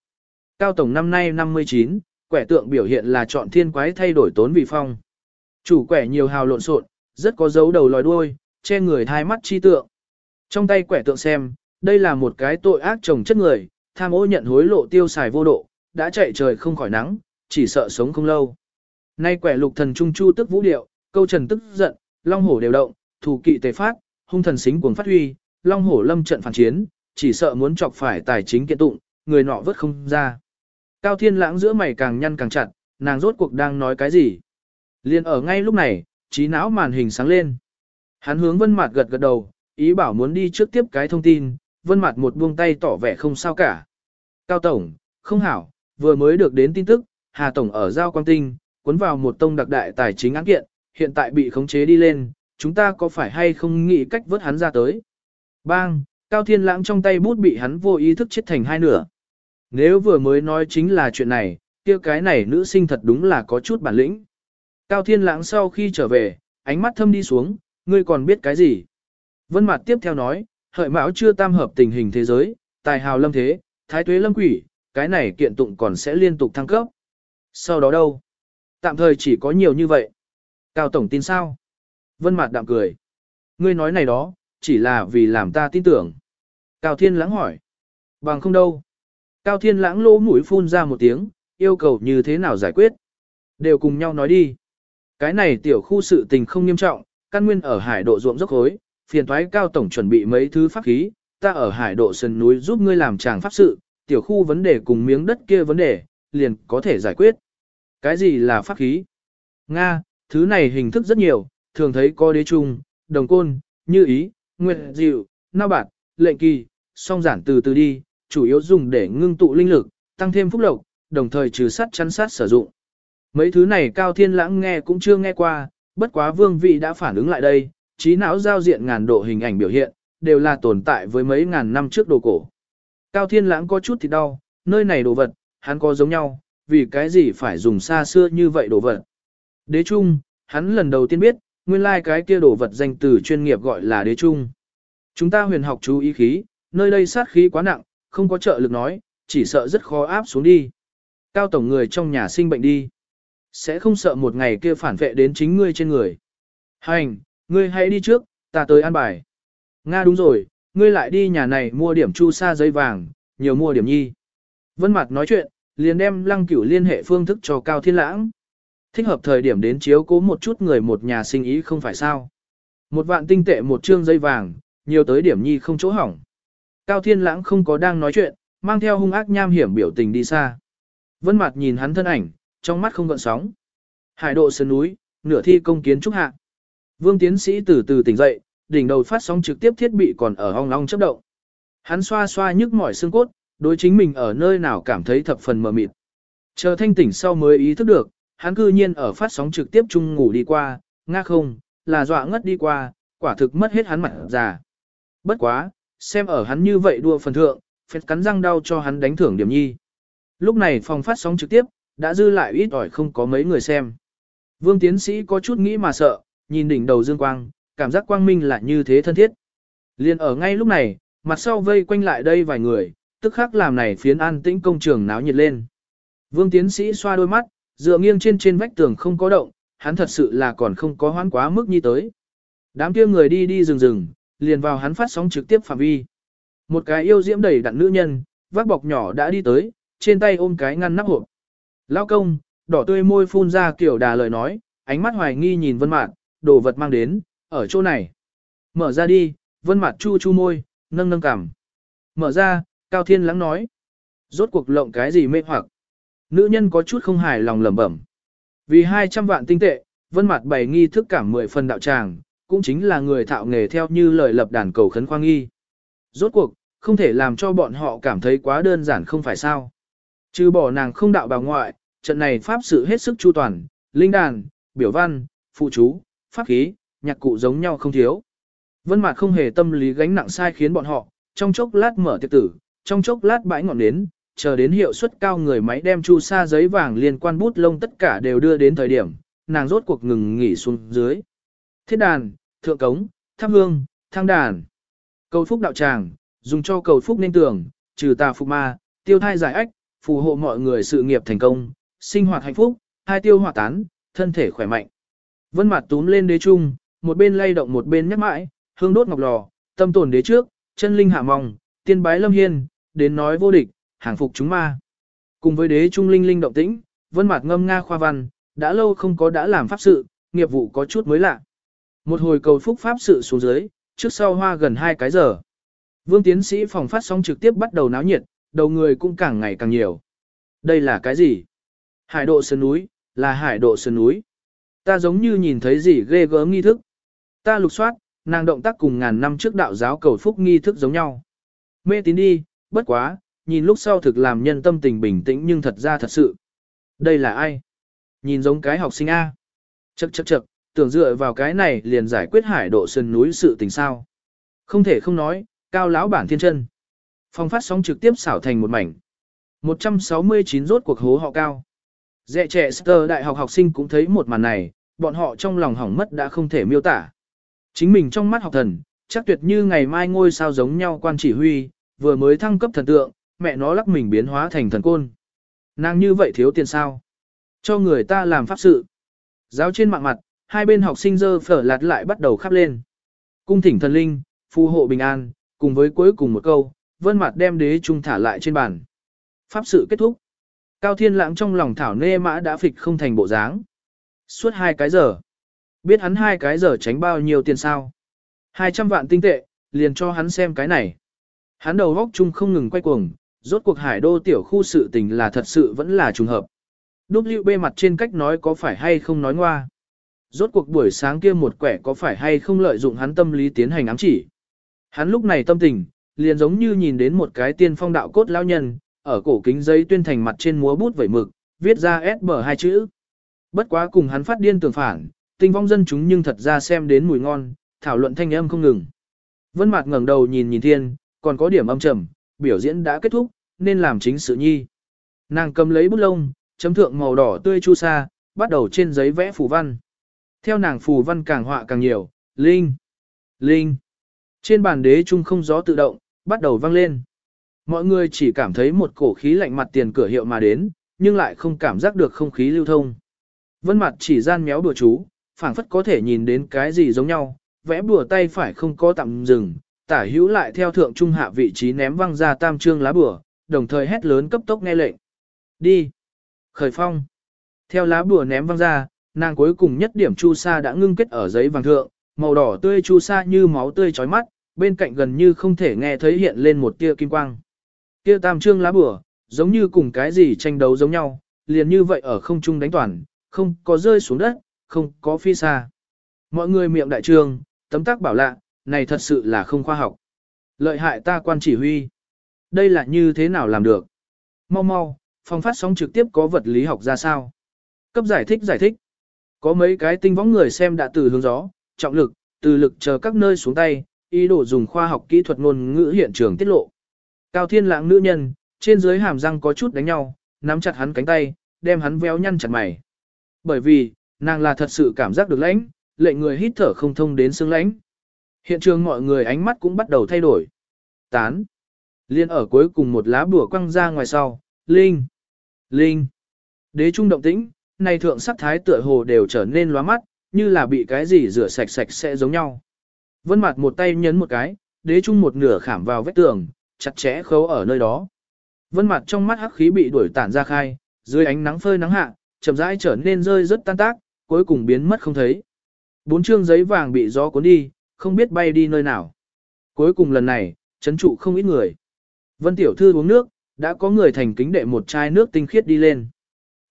Cao Tổng năm nay 59, quẻ tượng biểu hiện là chọn thiên quái thay đổi tốn vị phong. Chủ quẻ nhiều hào lộn xộn, rất có dấu đầu lòi đuôi, che người thai mắt chi tượng. Trong tay quẻ tượng xem, đây là một cái tội ác chồng chất người, tham ô nhận hối lộ tiêu xài vô độ, đã chạy trời không khỏi nắng, chỉ sợ sống không lâu. Nay quẻ lục thần trung chu tức vũ điệu, câu trần tức giận, long hổ đều động, thủ kỵ tề phát, hung thần xính cuồng phát huy, long hổ lâm trận phản chiến, chỉ sợ muốn chọc phải tài chính kiện tụng, người nọ vớt không ra. Cao thiên lãng giữa mày càng nhăn càng chặt, nàng rốt cuộc đang nói cái gì. Liên ở ngay lúc này, trí não màn hình sáng lên. Hắn hướng vân mặt gật gật đầu, ý bảo muốn đi trước tiếp cái thông tin, vân mặt một buông tay tỏ vẻ không sao cả. Cao Tổng, không hảo, vừa mới được đến tin tức, Hà Tổng ở Giao Quang Tinh, cuốn vào một tông đặc đại tài chính án kiện, hiện tại bị khống chế đi lên, chúng ta có phải hay không nghĩ cách vớt hắn ra tới. Bang, Cao Thiên Lãng trong tay bút bị hắn vô ý thức chết thành hai nửa. Nếu vừa mới nói chính là chuyện này, kia cái này nữ sinh thật đúng là có chút bản lĩnh. Cao Thiên Lãng sau khi trở về, ánh mắt thâm đi xuống, ngươi còn biết cái gì? Vân Mạt tiếp theo nói, hợi mão chưa tam hợp tình hình thế giới, tài hào lâm thế, thái tuế lâm quỷ, cái này kiện tụng còn sẽ liên tục thăng cấp. Sau đó đâu? Tạm thời chỉ có nhiều như vậy. Cao Tổng tin sao? Vân Mạt đạm cười. Ngươi nói này đó, chỉ là vì làm ta tin tưởng. Cao Thiên Lãng hỏi. Bằng không đâu. Cao Thiên Lãng lỗ mũi phun ra một tiếng, yêu cầu như thế nào giải quyết. Đều cùng nhau nói đi. Cái này tiểu khu sự tình không nghiêm trọng, căn nguyên ở hải độ ruộng dốc hối, phiền thoái cao tổng chuẩn bị mấy thứ pháp khí, ta ở hải độ sân núi giúp ngươi làm tràng pháp sự, tiểu khu vấn đề cùng miếng đất kia vấn đề, liền có thể giải quyết. Cái gì là pháp khí? Nga, thứ này hình thức rất nhiều, thường thấy có đế trung, đồng côn, như ý, nguyệt diệu, nao bạt, lệnh kỳ, song giản từ từ đi, chủ yếu dùng để ngưng tụ linh lực, tăng thêm phúc lộc, đồng thời trừ sát chắn sát sử dụng. Mấy thứ này Cao Thiên Lãng nghe cũng chưa nghe qua, bất quá vương vị đã phản ứng lại đây, trí não giao diện ngàn độ hình ảnh biểu hiện, đều là tồn tại với mấy ngàn năm trước đồ cổ. Cao Thiên Lãng có chút thì đau, nơi này đồ vật, hắn có giống nhau, vì cái gì phải dùng xa xưa như vậy đồ vật. Đế trung, hắn lần đầu tiên biết, nguyên lai like cái kia đồ vật danh từ chuyên nghiệp gọi là đế trung. Chúng ta huyền học chú ý khí, nơi đây sát khí quá nặng, không có trợ lực nói, chỉ sợ rất khó áp xuống đi. Cao tổng người trong nhà sinh bệnh đi. Sẽ không sợ một ngày kia phản vệ đến chính ngươi trên người. Hành, ngươi hãy đi trước, ta tới an bài. Nga đúng rồi, ngươi lại đi nhà này mua điểm chu sa giấy vàng, nhiều mua điểm nhi. Vân Mặt nói chuyện, liền đem lăng cửu liên hệ phương thức cho Cao Thiên Lãng. Thích hợp thời điểm đến chiếu cố một chút người một nhà sinh ý không phải sao. Một vạn tinh tệ một trương dây vàng, nhiều tới điểm nhi không chỗ hỏng. Cao Thiên Lãng không có đang nói chuyện, mang theo hung ác nham hiểm biểu tình đi xa. Vân Mặt nhìn hắn thân ảnh, trong mắt không gợn sóng. Hải độ sơn núi, nửa thi công kiến trúc hạ. Vương tiến sĩ từ từ tỉnh dậy, đỉnh đầu phát sóng trực tiếp thiết bị còn ở ong ong chấp động. Hắn xoa xoa nhức mỏi xương cốt, đối chính mình ở nơi nào cảm thấy thập phần mờ mịt. Chờ thanh tỉnh sau mới ý thức được, hắn cư nhiên ở phát sóng trực tiếp chung ngủ đi qua, nga không, là dọa ngất đi qua, quả thực mất hết hắn mặt già. Bất quá, xem ở hắn như vậy đua phần thượng, phết cắn răng đau cho hắn đánh thưởng điểm nhi. Lúc này phòng phát sóng trực tiếp, đã dư lại ít ỏi không có mấy người xem. Vương tiến sĩ có chút nghĩ mà sợ, nhìn đỉnh đầu dương quang, cảm giác quang minh là như thế thân thiết. Liên ở ngay lúc này, mặt sau vây quanh lại đây vài người, tức khắc làm này phiến an tĩnh công trường náo nhiệt lên. Vương tiến sĩ xoa đôi mắt, dựa nghiêng trên trên vách tường không có động, hắn thật sự là còn không có hoán quá mức như tới. Đám kia người đi đi rừng rừng, liền vào hắn phát sóng trực tiếp phạm vi. Một cái yêu diễm đầy đặn nữ nhân, vác bọc nhỏ đã đi tới, trên tay ôm cái ngăn nắp hộp. Lao công, đỏ tươi môi phun ra kiểu đà lời nói, ánh mắt hoài nghi nhìn vân mạn, đồ vật mang đến, ở chỗ này. Mở ra đi, vân mạn chu chu môi, nâng nâng cằm. Mở ra, Cao Thiên lắng nói. Rốt cuộc lộng cái gì mê hoặc. Nữ nhân có chút không hài lòng lẩm bẩm. Vì 200 vạn tinh tệ, vân mặt bày nghi thức cảm 10 phần đạo tràng, cũng chính là người thạo nghề theo như lời lập đàn cầu khấn khoang nghi. Rốt cuộc, không thể làm cho bọn họ cảm thấy quá đơn giản không phải sao. Trừ bỏ nàng không đạo bà ngoại, trận này pháp sự hết sức chu toàn, linh đàn, biểu văn, phụ chú, pháp khí, nhạc cụ giống nhau không thiếu. Vân Mạt không hề tâm lý gánh nặng sai khiến bọn họ, trong chốc lát mở tiệc tử, trong chốc lát bãi ngọn nến, chờ đến hiệu suất cao người máy đem chu sa giấy vàng liên quan bút lông tất cả đều đưa đến thời điểm, nàng rốt cuộc ngừng nghỉ xuống dưới. Thiết đàn, thượng cống, thắp hương, thang đàn. Cầu phúc đạo tràng, dùng cho cầu phúc nên tưởng, trừ tà phục ma, tiêu thai giải ách, phù hộ mọi người sự nghiệp thành công, sinh hoạt hạnh phúc, hai tiêu hỏa tán, thân thể khỏe mạnh. Vân mặt túm lên đế trung, một bên lay động một bên nhắc mãi, hương đốt ngọc lò, tâm tồn đế trước, chân linh hạ mong, tiên bái lâm hiên, đến nói vô địch, hàng phục chúng ma. Cùng với đế trung linh linh động tĩnh, vân mặt ngâm nga khoa văn, đã lâu không có đã làm pháp sự, nghiệp vụ có chút mới lạ. Một hồi cầu phúc pháp sự xuống dưới, trước sau hoa gần hai cái giờ. Vương tiến sĩ phòng phát sóng trực tiếp bắt đầu náo nhiệt, đầu người cũng càng ngày càng nhiều. Đây là cái gì? Hải độ sơn núi, là hải độ sơn núi. Ta giống như nhìn thấy gì ghê gớm nghi thức. Ta lục soát, nàng động tác cùng ngàn năm trước đạo giáo cầu phúc nghi thức giống nhau. Mê tín đi, bất quá, nhìn lúc sau thực làm nhân tâm tình bình tĩnh nhưng thật ra thật sự. Đây là ai? Nhìn giống cái học sinh A. Chậc chậc chậc, tưởng dựa vào cái này liền giải quyết hải độ sơn núi sự tình sao. Không thể không nói, cao lão bản thiên chân. Phong phát sóng trực tiếp xảo thành một mảnh. 169 rốt cuộc hố họ cao. Dẹ trẻ Sơ đại học học sinh cũng thấy một màn này, bọn họ trong lòng hỏng mất đã không thể miêu tả. Chính mình trong mắt học thần, chắc tuyệt như ngày mai ngôi sao giống nhau quan chỉ huy, vừa mới thăng cấp thần tượng, mẹ nó lắc mình biến hóa thành thần côn. Nàng như vậy thiếu tiền sao? Cho người ta làm pháp sự. Giáo trên mạng mặt, hai bên học sinh dơ phở lạt lại bắt đầu khắp lên. Cung thỉnh thần linh, phù hộ bình an, cùng với cuối cùng một câu, vân mặt đem đế trung thả lại trên bàn. Pháp sự kết thúc. Cao thiên lãng trong lòng thảo nê mã đã phịch không thành bộ dáng. Suốt hai cái giờ. Biết hắn hai cái giờ tránh bao nhiêu tiền sao? 200 vạn tinh tệ, liền cho hắn xem cái này. Hắn đầu góc chung không ngừng quay cuồng, rốt cuộc hải đô tiểu khu sự tình là thật sự vẫn là trùng hợp. WB mặt trên cách nói có phải hay không nói ngoa. Rốt cuộc buổi sáng kia một quẻ có phải hay không lợi dụng hắn tâm lý tiến hành ám chỉ. Hắn lúc này tâm tình, liền giống như nhìn đến một cái tiên phong đạo cốt lão nhân, ở cổ kính giấy tuyên thành mặt trên múa bút vẩy mực, viết ra SB hai chữ. Bất quá cùng hắn phát điên tưởng phản, tinh vong dân chúng nhưng thật ra xem đến mùi ngon, thảo luận thanh âm không ngừng. Vân Mạc ngẩng đầu nhìn nhìn thiên, còn có điểm âm trầm, biểu diễn đã kết thúc, nên làm chính sự nhi. Nàng cầm lấy bút lông, chấm thượng màu đỏ tươi chu sa, bắt đầu trên giấy vẽ phù văn. Theo nàng phù văn càng họa càng nhiều, linh, linh. Trên bàn đế trung không gió tự động, bắt đầu vang lên. Mọi người chỉ cảm thấy một cổ khí lạnh mặt tiền cửa hiệu mà đến, nhưng lại không cảm giác được không khí lưu thông. Vân mặt chỉ gian méo đùa chú, phảng phất có thể nhìn đến cái gì giống nhau, vẽ bùa tay phải không có tạm dừng, tả hữu lại theo thượng trung hạ vị trí ném văng ra tam trương lá bùa, đồng thời hét lớn cấp tốc nghe lệnh. Đi! Khởi phong! Theo lá bùa ném văng ra, nàng cuối cùng nhất điểm chu sa đã ngưng kết ở giấy vàng thượng, màu đỏ tươi chu sa như máu tươi chói mắt, bên cạnh gần như không thể nghe thấy hiện lên một tia kim quang. Kia tam trương lá bùa, giống như cùng cái gì tranh đấu giống nhau, liền như vậy ở không trung đánh toàn, không có rơi xuống đất, không có phi xa. Mọi người miệng đại trương, tấm tác bảo lạ, này thật sự là không khoa học. Lợi hại ta quan chỉ huy. Đây là như thế nào làm được? Mau mau, phòng phát sóng trực tiếp có vật lý học ra sao? Cấp giải thích giải thích. Có mấy cái tinh võng người xem đã từ hướng gió, trọng lực, từ lực chờ các nơi xuống tay, ý đồ dùng khoa học kỹ thuật ngôn ngữ hiện trường tiết lộ. Cao thiên lãng nữ nhân, trên dưới hàm răng có chút đánh nhau, nắm chặt hắn cánh tay, đem hắn véo nhăn chặt mày. Bởi vì, nàng là thật sự cảm giác được lãnh, lệnh người hít thở không thông đến xương lãnh. Hiện trường mọi người ánh mắt cũng bắt đầu thay đổi. Tán. Liên ở cuối cùng một lá bùa quăng ra ngoài sau, Linh. Linh. Đế trung động tĩnh, này thượng sắc thái tựa hồ đều trở nên lóa mắt, như là bị cái gì rửa sạch sạch sẽ giống nhau. Vân mặt một tay nhấn một cái, đế trung một nửa khảm vào vết tường, chặt chẽ khấu ở nơi đó. Vân mặt trong mắt hắc khí bị đuổi tản ra khai, dưới ánh nắng phơi nắng hạ, chậm rãi trở nên rơi rất tan tác, cuối cùng biến mất không thấy. Bốn chương giấy vàng bị gió cuốn đi, không biết bay đi nơi nào. Cuối cùng lần này, chấn trụ không ít người. Vân tiểu thư uống nước, đã có người thành kính đệ một chai nước tinh khiết đi lên.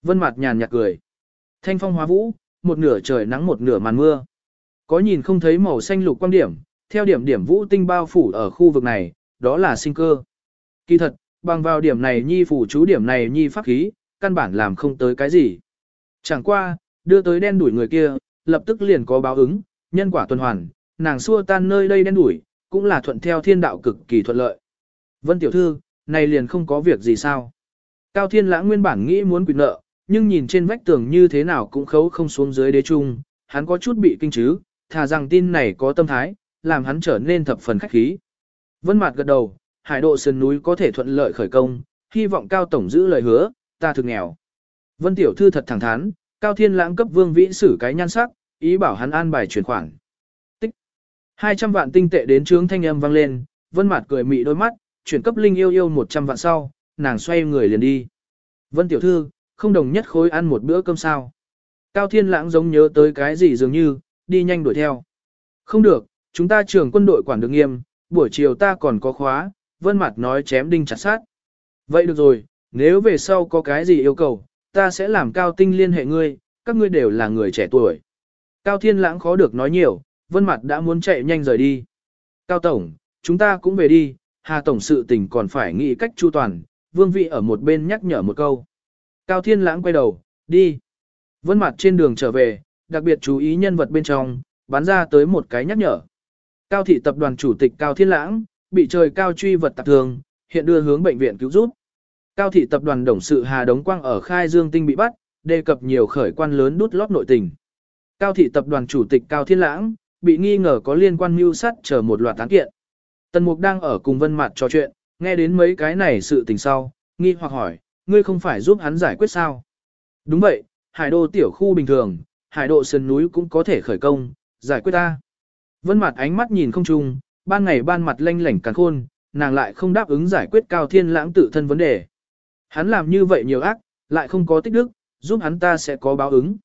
Vân mặt nhàn nhạt cười. Thanh phong hóa vũ, một nửa trời nắng một nửa màn mưa. Có nhìn không thấy màu xanh lục quan điểm, theo điểm điểm vũ tinh bao phủ ở khu vực này, đó là sinh cơ. Kỳ thật, bằng vào điểm này nhi phủ chú điểm này nhi pháp khí, căn bản làm không tới cái gì. Chẳng qua, đưa tới đen đuổi người kia, lập tức liền có báo ứng, nhân quả tuần hoàn, nàng xua tan nơi đây đen đuổi, cũng là thuận theo thiên đạo cực kỳ thuận lợi. Vân tiểu thư, này liền không có việc gì sao. Cao thiên lãng nguyên bản nghĩ muốn quyền nợ, nhưng nhìn trên vách tường như thế nào cũng khấu không xuống dưới đế trung, hắn có chút bị kinh chứ, thà rằng tin này có tâm thái, làm hắn trở nên thập phần khách khí. Vân Mạt gật đầu, hải độ sơn núi có thể thuận lợi khởi công, hy vọng Cao Tổng giữ lời hứa, ta thực nghèo. Vân Tiểu Thư thật thẳng thắn, Cao Thiên Lãng cấp Vương Vĩ xử cái nhan sắc, ý bảo hắn an bài chuyển khoản. 200 vạn tinh tệ đến trướng thanh âm vang lên, Vân Mạt cười mị đôi mắt, chuyển cấp Linh yêu yêu 100 vạn sau, nàng xoay người liền đi. Vân Tiểu Thư, không đồng nhất khối ăn một bữa cơm sao. Cao Thiên Lãng giống nhớ tới cái gì dường như, đi nhanh đuổi theo. Không được, chúng ta trưởng quân đội quản được nghiêm, buổi chiều ta còn có khóa, vân Mạt nói chém đinh chặt sát. Vậy được rồi, nếu về sau có cái gì yêu cầu, ta sẽ làm cao tinh liên hệ ngươi, các ngươi đều là người trẻ tuổi. Cao thiên lãng khó được nói nhiều, vân mặt đã muốn chạy nhanh rời đi. Cao tổng, chúng ta cũng về đi, hà tổng sự tình còn phải nghĩ cách chu toàn, vương vị ở một bên nhắc nhở một câu. Cao thiên lãng quay đầu, đi. Vân mặt trên đường trở về, đặc biệt chú ý nhân vật bên trong, bắn ra tới một cái nhắc nhở. Cao thị tập đoàn chủ tịch Cao Thiên Lãng, bị trời cao truy vật tạp thường, hiện đưa hướng bệnh viện cứu giúp. Cao thị tập đoàn đồng sự Hà Đống Quang ở Khai Dương Tinh bị bắt, đề cập nhiều khởi quan lớn đút lót nội tình. Cao thị tập đoàn chủ tịch Cao Thiên Lãng, bị nghi ngờ có liên quan mưu sát chờ một loạt án kiện. Tần Mục đang ở cùng Vân Mạt trò chuyện, nghe đến mấy cái này sự tình sau, nghi hoặc hỏi, ngươi không phải giúp hắn giải quyết sao? Đúng vậy, hải đô tiểu khu bình thường, hải độ sơn núi cũng có thể khởi công, giải quyết ta. Vân Mạt ánh mắt nhìn không trung, ban ngày ban mặt lanh lảnh càng khôn, nàng lại không đáp ứng giải quyết cao thiên lãng tự thân vấn đề. Hắn làm như vậy nhiều ác, lại không có tích đức, giúp hắn ta sẽ có báo ứng.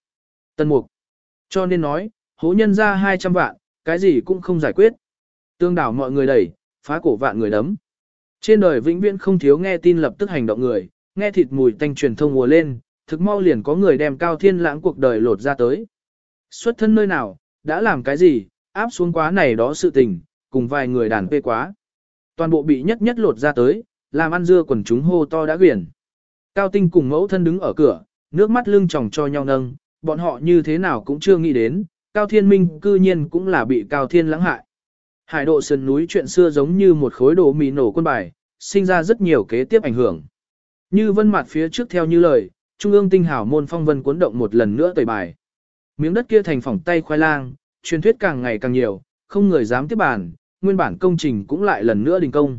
Tân mục. Cho nên nói, hố nhân ra 200 vạn, cái gì cũng không giải quyết. Tương đảo mọi người đẩy, phá cổ vạn người đấm. Trên đời vĩnh viễn không thiếu nghe tin lập tức hành động người, nghe thịt mùi tanh truyền thông mùa lên, thực mau liền có người đem cao thiên lãng cuộc đời lột ra tới. Xuất thân nơi nào, đã làm cái gì, áp xuống quá này đó sự tình, cùng vài người đàn quê quá. Toàn bộ bị nhất nhất lột ra tới, làm ăn dưa quần chúng hô to đã quyển. Cao tinh cùng mẫu thân đứng ở cửa, nước mắt lưng tròng cho nhau nâng, bọn họ như thế nào cũng chưa nghĩ đến, Cao Thiên Minh cư nhiên cũng là bị Cao Thiên lãng hại. Hải độ sườn núi chuyện xưa giống như một khối đồ mì nổ quân bài, sinh ra rất nhiều kế tiếp ảnh hưởng. Như vân mặt phía trước theo như lời, Trung ương tinh hảo môn phong vân cuốn động một lần nữa tẩy bài. Miếng đất kia thành phỏng tay khoai lang, truyền thuyết càng ngày càng nhiều, không người dám tiếp bàn, nguyên bản công trình cũng lại lần nữa đình công.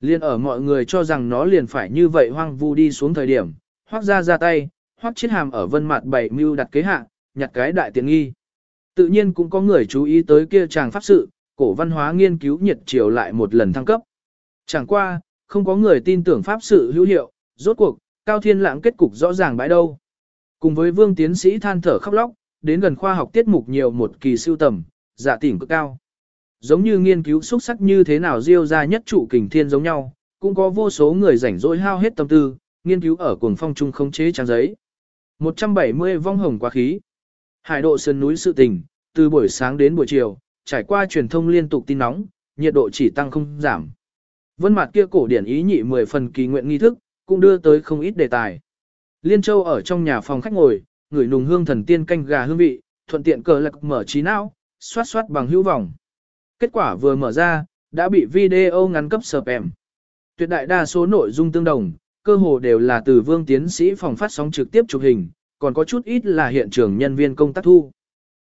Liên ở mọi người cho rằng nó liền phải như vậy hoang vu đi xuống thời điểm, hoác ra ra tay, hoác chiết hàm ở vân mặt bảy mưu đặt kế hạ, nhặt cái đại tiện nghi. Tự nhiên cũng có người chú ý tới kia chàng pháp sự, cổ văn hóa nghiên cứu nhiệt chiều lại một lần thăng cấp. Chẳng qua, không có người tin tưởng pháp sự hữu hiệu, rốt cuộc, cao thiên lãng kết cục rõ ràng bãi đâu. Cùng với vương tiến sĩ than thở khóc lóc, đến gần khoa học tiết mục nhiều một kỳ siêu tầm, giả tỉnh cực cao. Giống như nghiên cứu xuất sắc như thế nào diêu ra nhất trụ kình thiên giống nhau, cũng có vô số người rảnh rỗi hao hết tâm tư, nghiên cứu ở cuồng phong trung không chế trang giấy. 170 vong hồng quá khí. Hải độ sơn núi sự tình, từ buổi sáng đến buổi chiều, trải qua truyền thông liên tục tin nóng, nhiệt độ chỉ tăng không giảm. Vân mặt kia cổ điển ý nhị 10 phần kỳ nguyện nghi thức, cũng đưa tới không ít đề tài. Liên Châu ở trong nhà phòng khách ngồi, người nùng hương thần tiên canh gà hương vị, thuận tiện cờ lạc mở trí não, xoát xoát bằng hữu vọng. Kết quả vừa mở ra, đã bị video ngắn cấp spam. Tuyệt đại đa số nội dung tương đồng, cơ hồ đều là từ vương tiến sĩ phòng phát sóng trực tiếp chụp hình, còn có chút ít là hiện trường nhân viên công tác thu.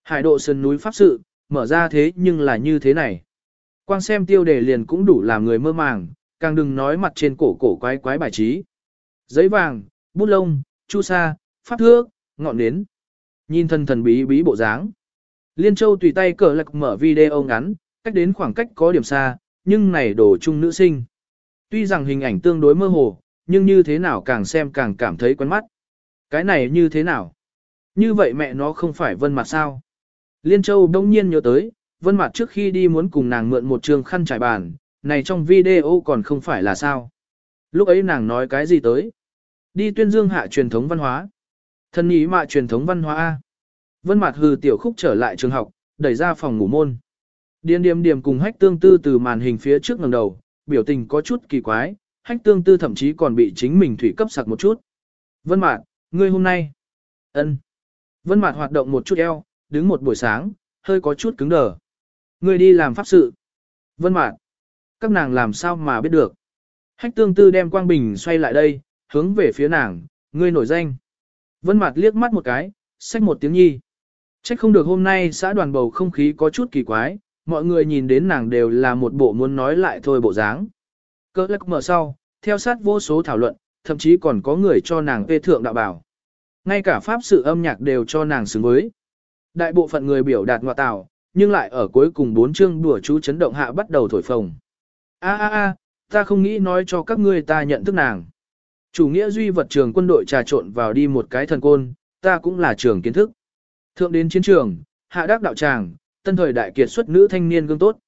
Hải độ sơn núi pháp sự, mở ra thế nhưng là như thế này. Quang xem tiêu đề liền cũng đủ làm người mơ màng, càng đừng nói mặt trên cổ cổ quái quái bài trí. Giấy vàng, bút lông, chu sa, pháp thước, ngọn nến. Nhìn thân thần bí bí bộ dáng. Liên Châu tùy tay cờ lạc mở video ngắn, cách đến khoảng cách có điểm xa, nhưng này đổ chung nữ sinh. Tuy rằng hình ảnh tương đối mơ hồ, nhưng như thế nào càng xem càng cảm thấy quen mắt. Cái này như thế nào? Như vậy mẹ nó không phải vân mặt sao? Liên Châu đông nhiên nhớ tới, vân mặt trước khi đi muốn cùng nàng mượn một trường khăn trải bàn, này trong video còn không phải là sao? Lúc ấy nàng nói cái gì tới? Đi tuyên dương hạ truyền thống văn hóa. Thân ý mạ truyền thống văn hóa A. Vân mặt hừ tiểu khúc trở lại trường học, đẩy ra phòng ngủ môn. Điền điềm điềm cùng hách tương tư từ màn hình phía trước ngẩng đầu, biểu tình có chút kỳ quái, hách tương tư thậm chí còn bị chính mình thủy cấp sặc một chút. Vân Mạt, ngươi hôm nay. ân. Vân Mạt hoạt động một chút eo, đứng một buổi sáng, hơi có chút cứng đờ. Ngươi đi làm pháp sự. Vân Mạt. Các nàng làm sao mà biết được. Hách tương tư đem quang bình xoay lại đây, hướng về phía nàng, ngươi nổi danh. Vân Mạt liếc mắt một cái, xách một tiếng nhi. Trách không được hôm nay xã đoàn bầu không khí có chút kỳ quái, mọi người nhìn đến nàng đều là một bộ muốn nói lại thôi bộ dáng. Cơ lắc mở sau, theo sát vô số thảo luận, thậm chí còn có người cho nàng phê thượng đạo bảo. Ngay cả pháp sự âm nhạc đều cho nàng xứng với. Đại bộ phận người biểu đạt ngoại tạo, nhưng lại ở cuối cùng bốn chương đùa chú chấn động hạ bắt đầu thổi phồng. A a a, ta không nghĩ nói cho các ngươi ta nhận thức nàng. Chủ nghĩa duy vật trường quân đội trà trộn vào đi một cái thần côn, ta cũng là trường kiến thức. Thượng đến chiến trường, hạ đắc đạo tràng, tân thời đại kiệt xuất nữ thanh niên gương tốt.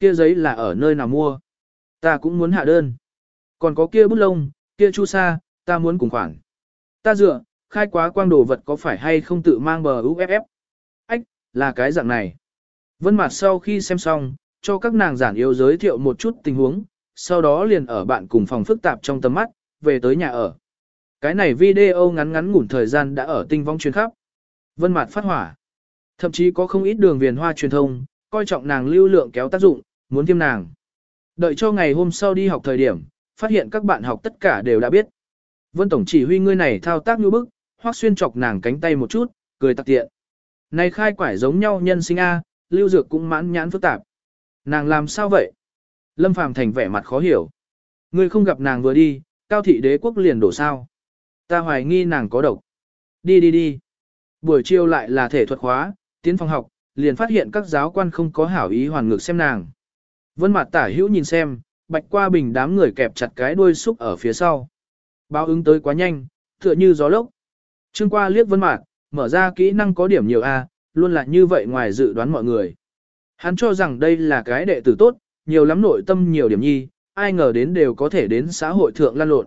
Kia giấy là ở nơi nào mua? Ta cũng muốn hạ đơn. Còn có kia bút lông, kia chu sa, ta muốn cùng khoản. Ta dựa, khai quá quang đồ vật có phải hay không tự mang bờ UFF? Ách, là cái dạng này. Vân Mạt sau khi xem xong, cho các nàng giản yếu giới thiệu một chút tình huống, sau đó liền ở bạn cùng phòng phức tạp trong tầm mắt, về tới nhà ở. Cái này video ngắn ngắn ngủn thời gian đã ở tinh vong truyền khắp. Vân Mạt phát hỏa. Thậm chí có không ít đường viền hoa truyền thông, coi trọng nàng lưu lượng kéo tác dụng, muốn tiêm nàng. Đợi cho ngày hôm sau đi học thời điểm, phát hiện các bạn học tất cả đều đã biết. Vân Tổng chỉ huy ngươi này thao tác như bức, hoác xuyên chọc nàng cánh tay một chút, cười tặc tiện. Này khai quải giống nhau nhân sinh A, lưu dược cũng mãn nhãn phức tạp. Nàng làm sao vậy? Lâm Phàm thành vẻ mặt khó hiểu. Ngươi không gặp nàng vừa đi, cao thị đế quốc liền đổ sao. Ta hoài nghi nàng có độc. Đi đi đi. Buổi chiều lại là thể thuật khóa, tiến phòng học, liền phát hiện các giáo quan không có hảo ý hoàn ngược xem nàng. Vân mặt tả hữu nhìn xem, bạch qua bình đám người kẹp chặt cái đuôi xúc ở phía sau. Báo ứng tới quá nhanh, tựa như gió lốc. Trương qua liếc vân mạc, mở ra kỹ năng có điểm nhiều A, luôn là như vậy ngoài dự đoán mọi người. Hắn cho rằng đây là cái đệ tử tốt, nhiều lắm nội tâm nhiều điểm nhi, ai ngờ đến đều có thể đến xã hội thượng lan lộn.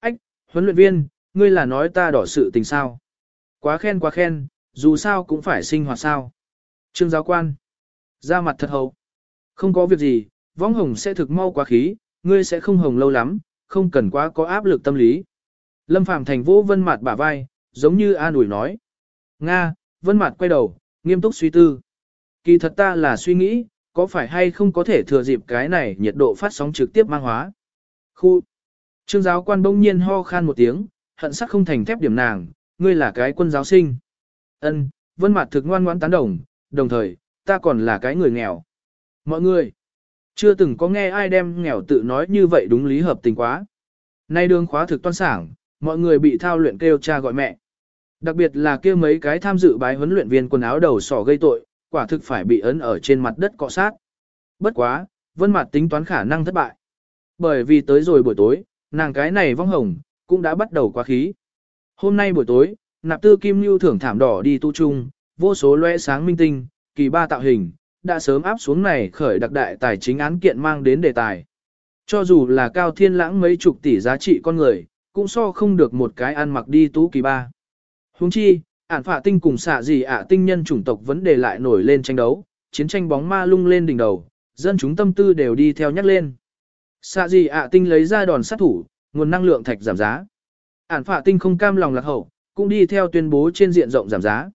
Ách, huấn luyện viên, ngươi là nói ta đỏ sự tình sao. Quá khen quá khen, dù sao cũng phải sinh hoạt sao. Trương giáo quan, ra mặt thật hậu. Không có việc gì, võng hồng sẽ thực mau quá khí, ngươi sẽ không hồng lâu lắm, không cần quá có áp lực tâm lý. Lâm Phàm thành vô vân mặt bả vai, giống như an ủi nói. Nga, vân mặt quay đầu, nghiêm túc suy tư. Kỳ thật ta là suy nghĩ, có phải hay không có thể thừa dịp cái này nhiệt độ phát sóng trực tiếp mang hóa. Khu. Trương giáo quan bỗng nhiên ho khan một tiếng, hận sắc không thành thép điểm nàng, ngươi là cái quân giáo sinh. Ân, vân mặt thực ngoan ngoãn tán đồng, đồng thời, ta còn là cái người nghèo. Mọi người, chưa từng có nghe ai đem nghèo tự nói như vậy đúng lý hợp tình quá. Nay đường khóa thực toan sảng, mọi người bị thao luyện kêu cha gọi mẹ. Đặc biệt là kia mấy cái tham dự bái huấn luyện viên quần áo đầu sỏ gây tội, quả thực phải bị ấn ở trên mặt đất cọ sát. Bất quá, vân mặt tính toán khả năng thất bại. Bởi vì tới rồi buổi tối, nàng cái này vong hồng, cũng đã bắt đầu quá khí. Hôm nay buổi tối, nạp tư kim lưu thưởng thảm đỏ đi tu trung, vô số loe sáng minh tinh, kỳ ba tạo hình, đã sớm áp xuống này khởi đặc đại tài chính án kiện mang đến đề tài. Cho dù là cao thiên lãng mấy chục tỷ giá trị con người, cũng so không được một cái ăn mặc đi tú kỳ ba. Huống chi, ản phạ tinh cùng xạ gì ạ tinh nhân chủng tộc vấn đề lại nổi lên tranh đấu, chiến tranh bóng ma lung lên đỉnh đầu, dân chúng tâm tư đều đi theo nhắc lên. Xạ gì ạ tinh lấy ra đòn sát thủ, nguồn năng lượng thạch giảm giá. Ản phạ tinh không cam lòng lạc hậu, cũng đi theo tuyên bố trên diện rộng giảm giá.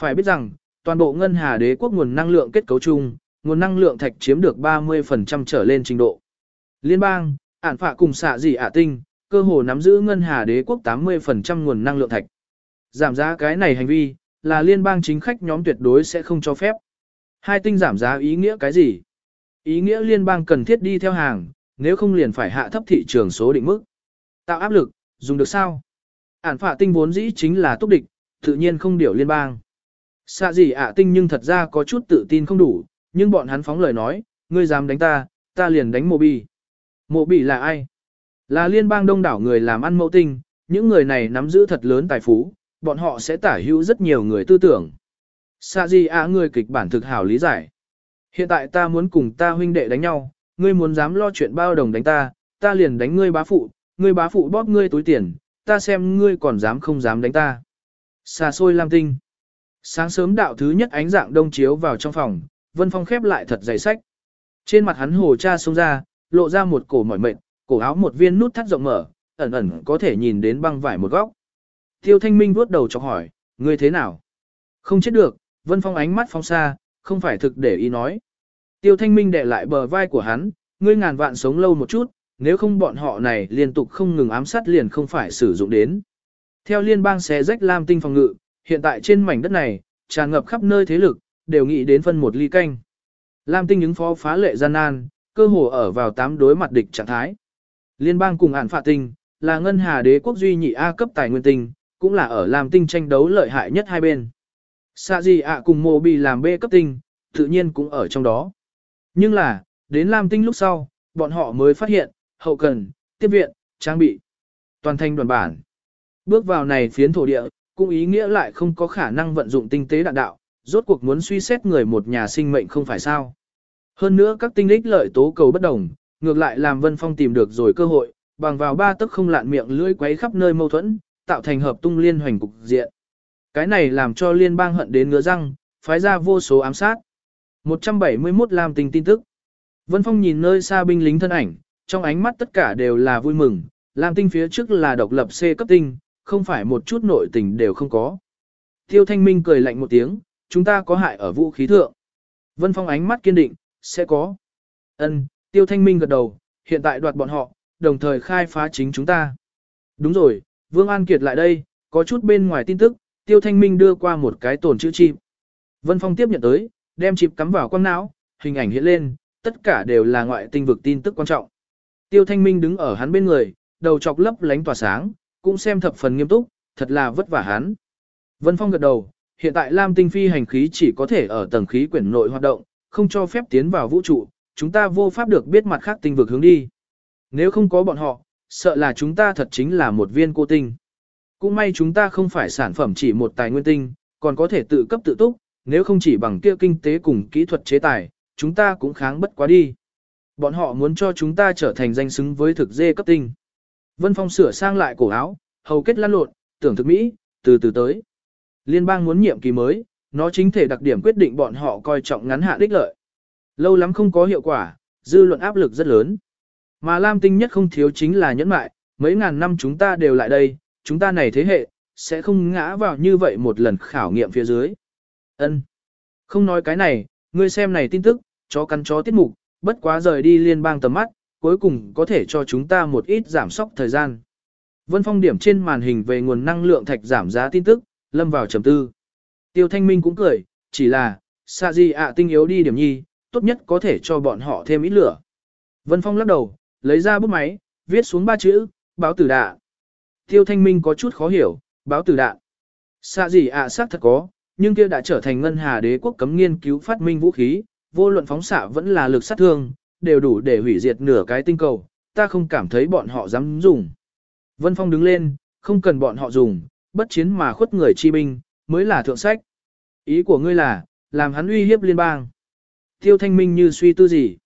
Phải biết rằng, toàn bộ ngân hà đế quốc nguồn năng lượng kết cấu chung, nguồn năng lượng thạch chiếm được 30% trở lên trình độ. Liên bang, ản phạ cùng xạ dị ạ tinh, cơ hồ nắm giữ ngân hà đế quốc 80% nguồn năng lượng thạch. Giảm giá cái này hành vi, là liên bang chính khách nhóm tuyệt đối sẽ không cho phép. Hai tinh giảm giá ý nghĩa cái gì? Ý nghĩa liên bang cần thiết đi theo hàng, nếu không liền phải hạ thấp thị trường số định mức. Tạo áp lực, dùng được sao? Ản phạ tinh vốn dĩ chính là túc địch, tự nhiên không điều liên bang. Xạ gì ạ tinh nhưng thật ra có chút tự tin không đủ, nhưng bọn hắn phóng lời nói, ngươi dám đánh ta, ta liền đánh mộ bì. Mộ bì là ai? Là liên bang đông đảo người làm ăn mẫu tinh, những người này nắm giữ thật lớn tài phú, bọn họ sẽ tả hữu rất nhiều người tư tưởng. Xạ gì ạ người kịch bản thực hảo lý giải. Hiện tại ta muốn cùng ta huynh đệ đánh nhau, ngươi muốn dám lo chuyện bao đồng đánh ta, ta liền đánh ngươi bá phụ, ngươi bá phụ bóp ngươi túi tiền, ta xem ngươi còn dám không dám đánh ta. Xa xôi lam tinh. Sáng sớm đạo thứ nhất ánh dạng đông chiếu vào trong phòng, Vân Phong khép lại thật dày sách. Trên mặt hắn hồ cha xông ra, lộ ra một cổ mỏi mệt, cổ áo một viên nút thắt rộng mở, ẩn ẩn có thể nhìn đến băng vải một góc. Tiêu Thanh Minh vuốt đầu chọc hỏi, ngươi thế nào? Không chết được, Vân Phong ánh mắt phong xa, không phải thực để ý nói. Tiêu Thanh Minh đè lại bờ vai của hắn, ngươi ngàn vạn sống lâu một chút, nếu không bọn họ này liên tục không ngừng ám sát liền không phải sử dụng đến. Theo liên bang xé rách Lam Tinh phòng ngự, hiện tại trên mảnh đất này, tràn ngập khắp nơi thế lực, đều nghĩ đến phân một ly canh. Lam Tinh ứng phó phá lệ gian nan, cơ hồ ở vào tám đối mặt địch trạng thái. Liên bang cùng ản phạ tinh, là ngân hà đế quốc duy nhị A cấp tài nguyên tinh, cũng là ở Lam Tinh tranh đấu lợi hại nhất hai bên. Sa gì ạ cùng mộ bị làm B cấp tinh, tự nhiên cũng ở trong đó. Nhưng là, đến Lam Tinh lúc sau, bọn họ mới phát hiện, hậu cần, tiếp viện, trang bị, toàn thành đoàn bản. Bước vào này phiến thổ địa, cũng ý nghĩa lại không có khả năng vận dụng tinh tế đạn đạo, rốt cuộc muốn suy xét người một nhà sinh mệnh không phải sao. Hơn nữa các tinh lích lợi tố cầu bất đồng, ngược lại làm Vân Phong tìm được rồi cơ hội, bằng vào ba tức không lạn miệng lưỡi quấy khắp nơi mâu thuẫn, tạo thành hợp tung liên hoành cục diện. Cái này làm cho liên bang hận đến ngứa răng, phái ra vô số ám sát. 171 làm tình tin tức. Vân Phong nhìn nơi xa binh lính thân ảnh, trong ánh mắt tất cả đều là vui mừng, Lam tinh phía trước là độc lập C cấp tinh, không phải một chút nội tình đều không có. Tiêu Thanh Minh cười lạnh một tiếng, chúng ta có hại ở vũ khí thượng. Vân Phong ánh mắt kiên định, sẽ có. Ân, Tiêu Thanh Minh gật đầu, hiện tại đoạt bọn họ, đồng thời khai phá chính chúng ta. Đúng rồi, Vương An Kiệt lại đây, có chút bên ngoài tin tức, Tiêu Thanh Minh đưa qua một cái tổn chữ chip. Vân Phong tiếp nhận tới, đem chip cắm vào quang não, hình ảnh hiện lên, tất cả đều là ngoại tinh vực tin tức quan trọng. Tiêu Thanh Minh đứng ở hắn bên người, đầu chọc lấp lánh tỏa sáng, cũng xem thập phần nghiêm túc, thật là vất vả hắn. Vân Phong gật đầu, hiện tại Lam Tinh phi hành khí chỉ có thể ở tầng khí quyển nội hoạt động, không cho phép tiến vào vũ trụ, chúng ta vô pháp được biết mặt khác tinh vực hướng đi. Nếu không có bọn họ, sợ là chúng ta thật chính là một viên cô tinh. Cũng may chúng ta không phải sản phẩm chỉ một tài nguyên tinh, còn có thể tự cấp tự túc, nếu không chỉ bằng kia kinh tế cùng kỹ thuật chế tài, chúng ta cũng kháng bất quá đi. Bọn họ muốn cho chúng ta trở thành danh xứng với thực dê cấp tinh. Vân Phong sửa sang lại cổ áo, hầu kết lăn lộn, tưởng thực mỹ, từ từ tới. Liên bang muốn nhiệm kỳ mới, nó chính thể đặc điểm quyết định bọn họ coi trọng ngắn hạn đích lợi. Lâu lắm không có hiệu quả, dư luận áp lực rất lớn. Mà Lam Tinh nhất không thiếu chính là nhẫn mại, mấy ngàn năm chúng ta đều lại đây, chúng ta này thế hệ, sẽ không ngã vào như vậy một lần khảo nghiệm phía dưới. Ân, Không nói cái này, ngươi xem này tin tức, chó cắn chó tiết mục, bất quá rời đi liên bang tầm mắt, cuối cùng có thể cho chúng ta một ít giảm sóc thời gian. Vân Phong điểm trên màn hình về nguồn năng lượng thạch giảm giá tin tức, lâm vào trầm tư. Tiêu Thanh Minh cũng cười, chỉ là, xa gì ạ tinh yếu đi điểm nhi, tốt nhất có thể cho bọn họ thêm ít lửa. Vân Phong lắc đầu, lấy ra bút máy, viết xuống ba chữ, báo tử đạ. Tiêu Thanh Minh có chút khó hiểu, báo tử đạn. Xa gì ạ xác thật có, nhưng kia đã trở thành ngân hà đế quốc cấm nghiên cứu phát minh vũ khí, vô luận phóng xạ vẫn là lực sát thương, đều đủ để hủy diệt nửa cái tinh cầu, ta không cảm thấy bọn họ dám dùng. Vân Phong đứng lên, không cần bọn họ dùng, bất chiến mà khuất người chi binh, mới là thượng sách. Ý của ngươi là, làm hắn uy hiếp liên bang. Tiêu thanh minh như suy tư gì.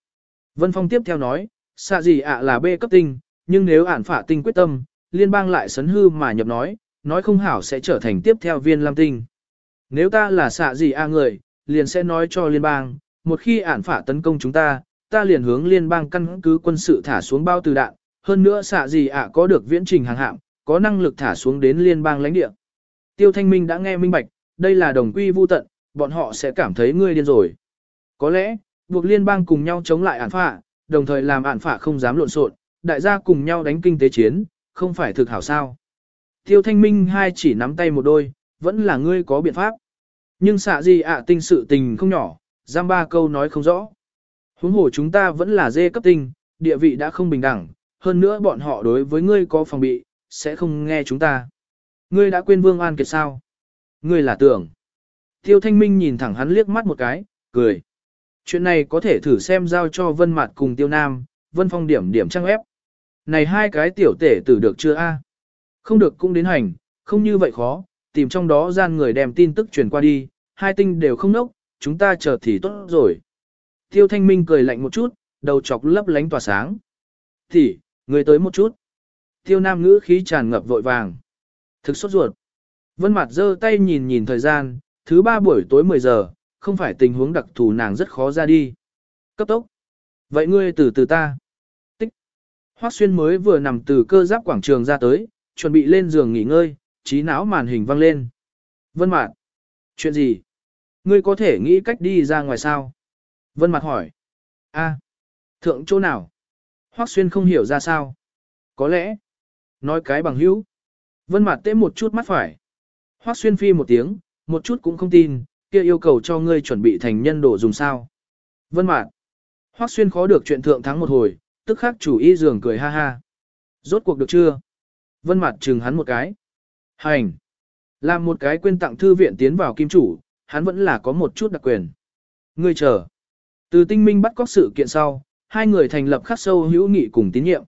Vân Phong tiếp theo nói, xạ gì ạ là B cấp tinh, nhưng nếu ản phả tinh quyết tâm, liên bang lại sấn hư mà nhập nói, nói không hảo sẽ trở thành tiếp theo viên lam tinh. Nếu ta là xạ gì a người, liền sẽ nói cho liên bang, một khi ản phả tấn công chúng ta, ta liền hướng liên bang căn cứ quân sự thả xuống bao từ đạn, hơn nữa xạ gì ạ có được viễn trình hàng hạm, có năng lực thả xuống đến liên bang lãnh địa. Tiêu Thanh Minh đã nghe minh bạch, đây là đồng quy vu tận, bọn họ sẽ cảm thấy ngươi điên rồi. Có lẽ, buộc liên bang cùng nhau chống lại ản phạ, đồng thời làm ản phạ không dám lộn xộn, đại gia cùng nhau đánh kinh tế chiến, không phải thực hảo sao. Tiêu Thanh Minh hai chỉ nắm tay một đôi, vẫn là ngươi có biện pháp. Nhưng xạ gì ạ tinh sự tình không nhỏ, giam ba câu nói không rõ. Huống hồ chúng ta vẫn là dê cấp tinh, địa vị đã không bình đẳng, hơn nữa bọn họ đối với ngươi có phòng bị, sẽ không nghe chúng ta. Ngươi đã quên Vương An Kiệt sao? Ngươi là tưởng. Tiêu Thanh Minh nhìn thẳng hắn liếc mắt một cái, cười. Chuyện này có thể thử xem giao cho Vân Mạt cùng Tiêu Nam, Vân Phong điểm điểm trang ép. Này hai cái tiểu tể tử được chưa a? Không được cũng đến hành, không như vậy khó, tìm trong đó gian người đem tin tức truyền qua đi, hai tinh đều không nốc, chúng ta chờ thì tốt rồi. Tiêu Thanh Minh cười lạnh một chút, đầu chọc lấp lánh tỏa sáng. Thì, người tới một chút. Tiêu Nam ngữ khí tràn ngập vội vàng. Thực sốt ruột. Vân Mạt giơ tay nhìn nhìn thời gian, thứ ba buổi tối 10 giờ, không phải tình huống đặc thù nàng rất khó ra đi. Cấp tốc. Vậy ngươi từ từ ta. Tích. Hoắc Xuyên mới vừa nằm từ cơ giáp quảng trường ra tới, chuẩn bị lên giường nghỉ ngơi, trí não màn hình vang lên. Vân Mạt. Chuyện gì? Ngươi có thể nghĩ cách đi ra ngoài sao? Vân Mạt hỏi. A. Thượng chỗ nào? Hoắc Xuyên không hiểu ra sao. Có lẽ. Nói cái bằng hữu. Vân Mạt tế một chút mắt phải. Hoắc Xuyên phi một tiếng, một chút cũng không tin, kia yêu cầu cho ngươi chuẩn bị thành nhân đồ dùng sao. Vân Mạt. Hoắc Xuyên khó được chuyện thượng thắng một hồi, tức khắc chủ ý giường cười ha ha. Rốt cuộc được chưa? Vân Mạt chừng hắn một cái. Hành. Làm một cái quên tặng thư viện tiến vào kim chủ, hắn vẫn là có một chút đặc quyền. Ngươi chờ. Từ tinh minh bắt cóc sự kiện sau, hai người thành lập khắc sâu hữu nghị cùng tín nhiệm.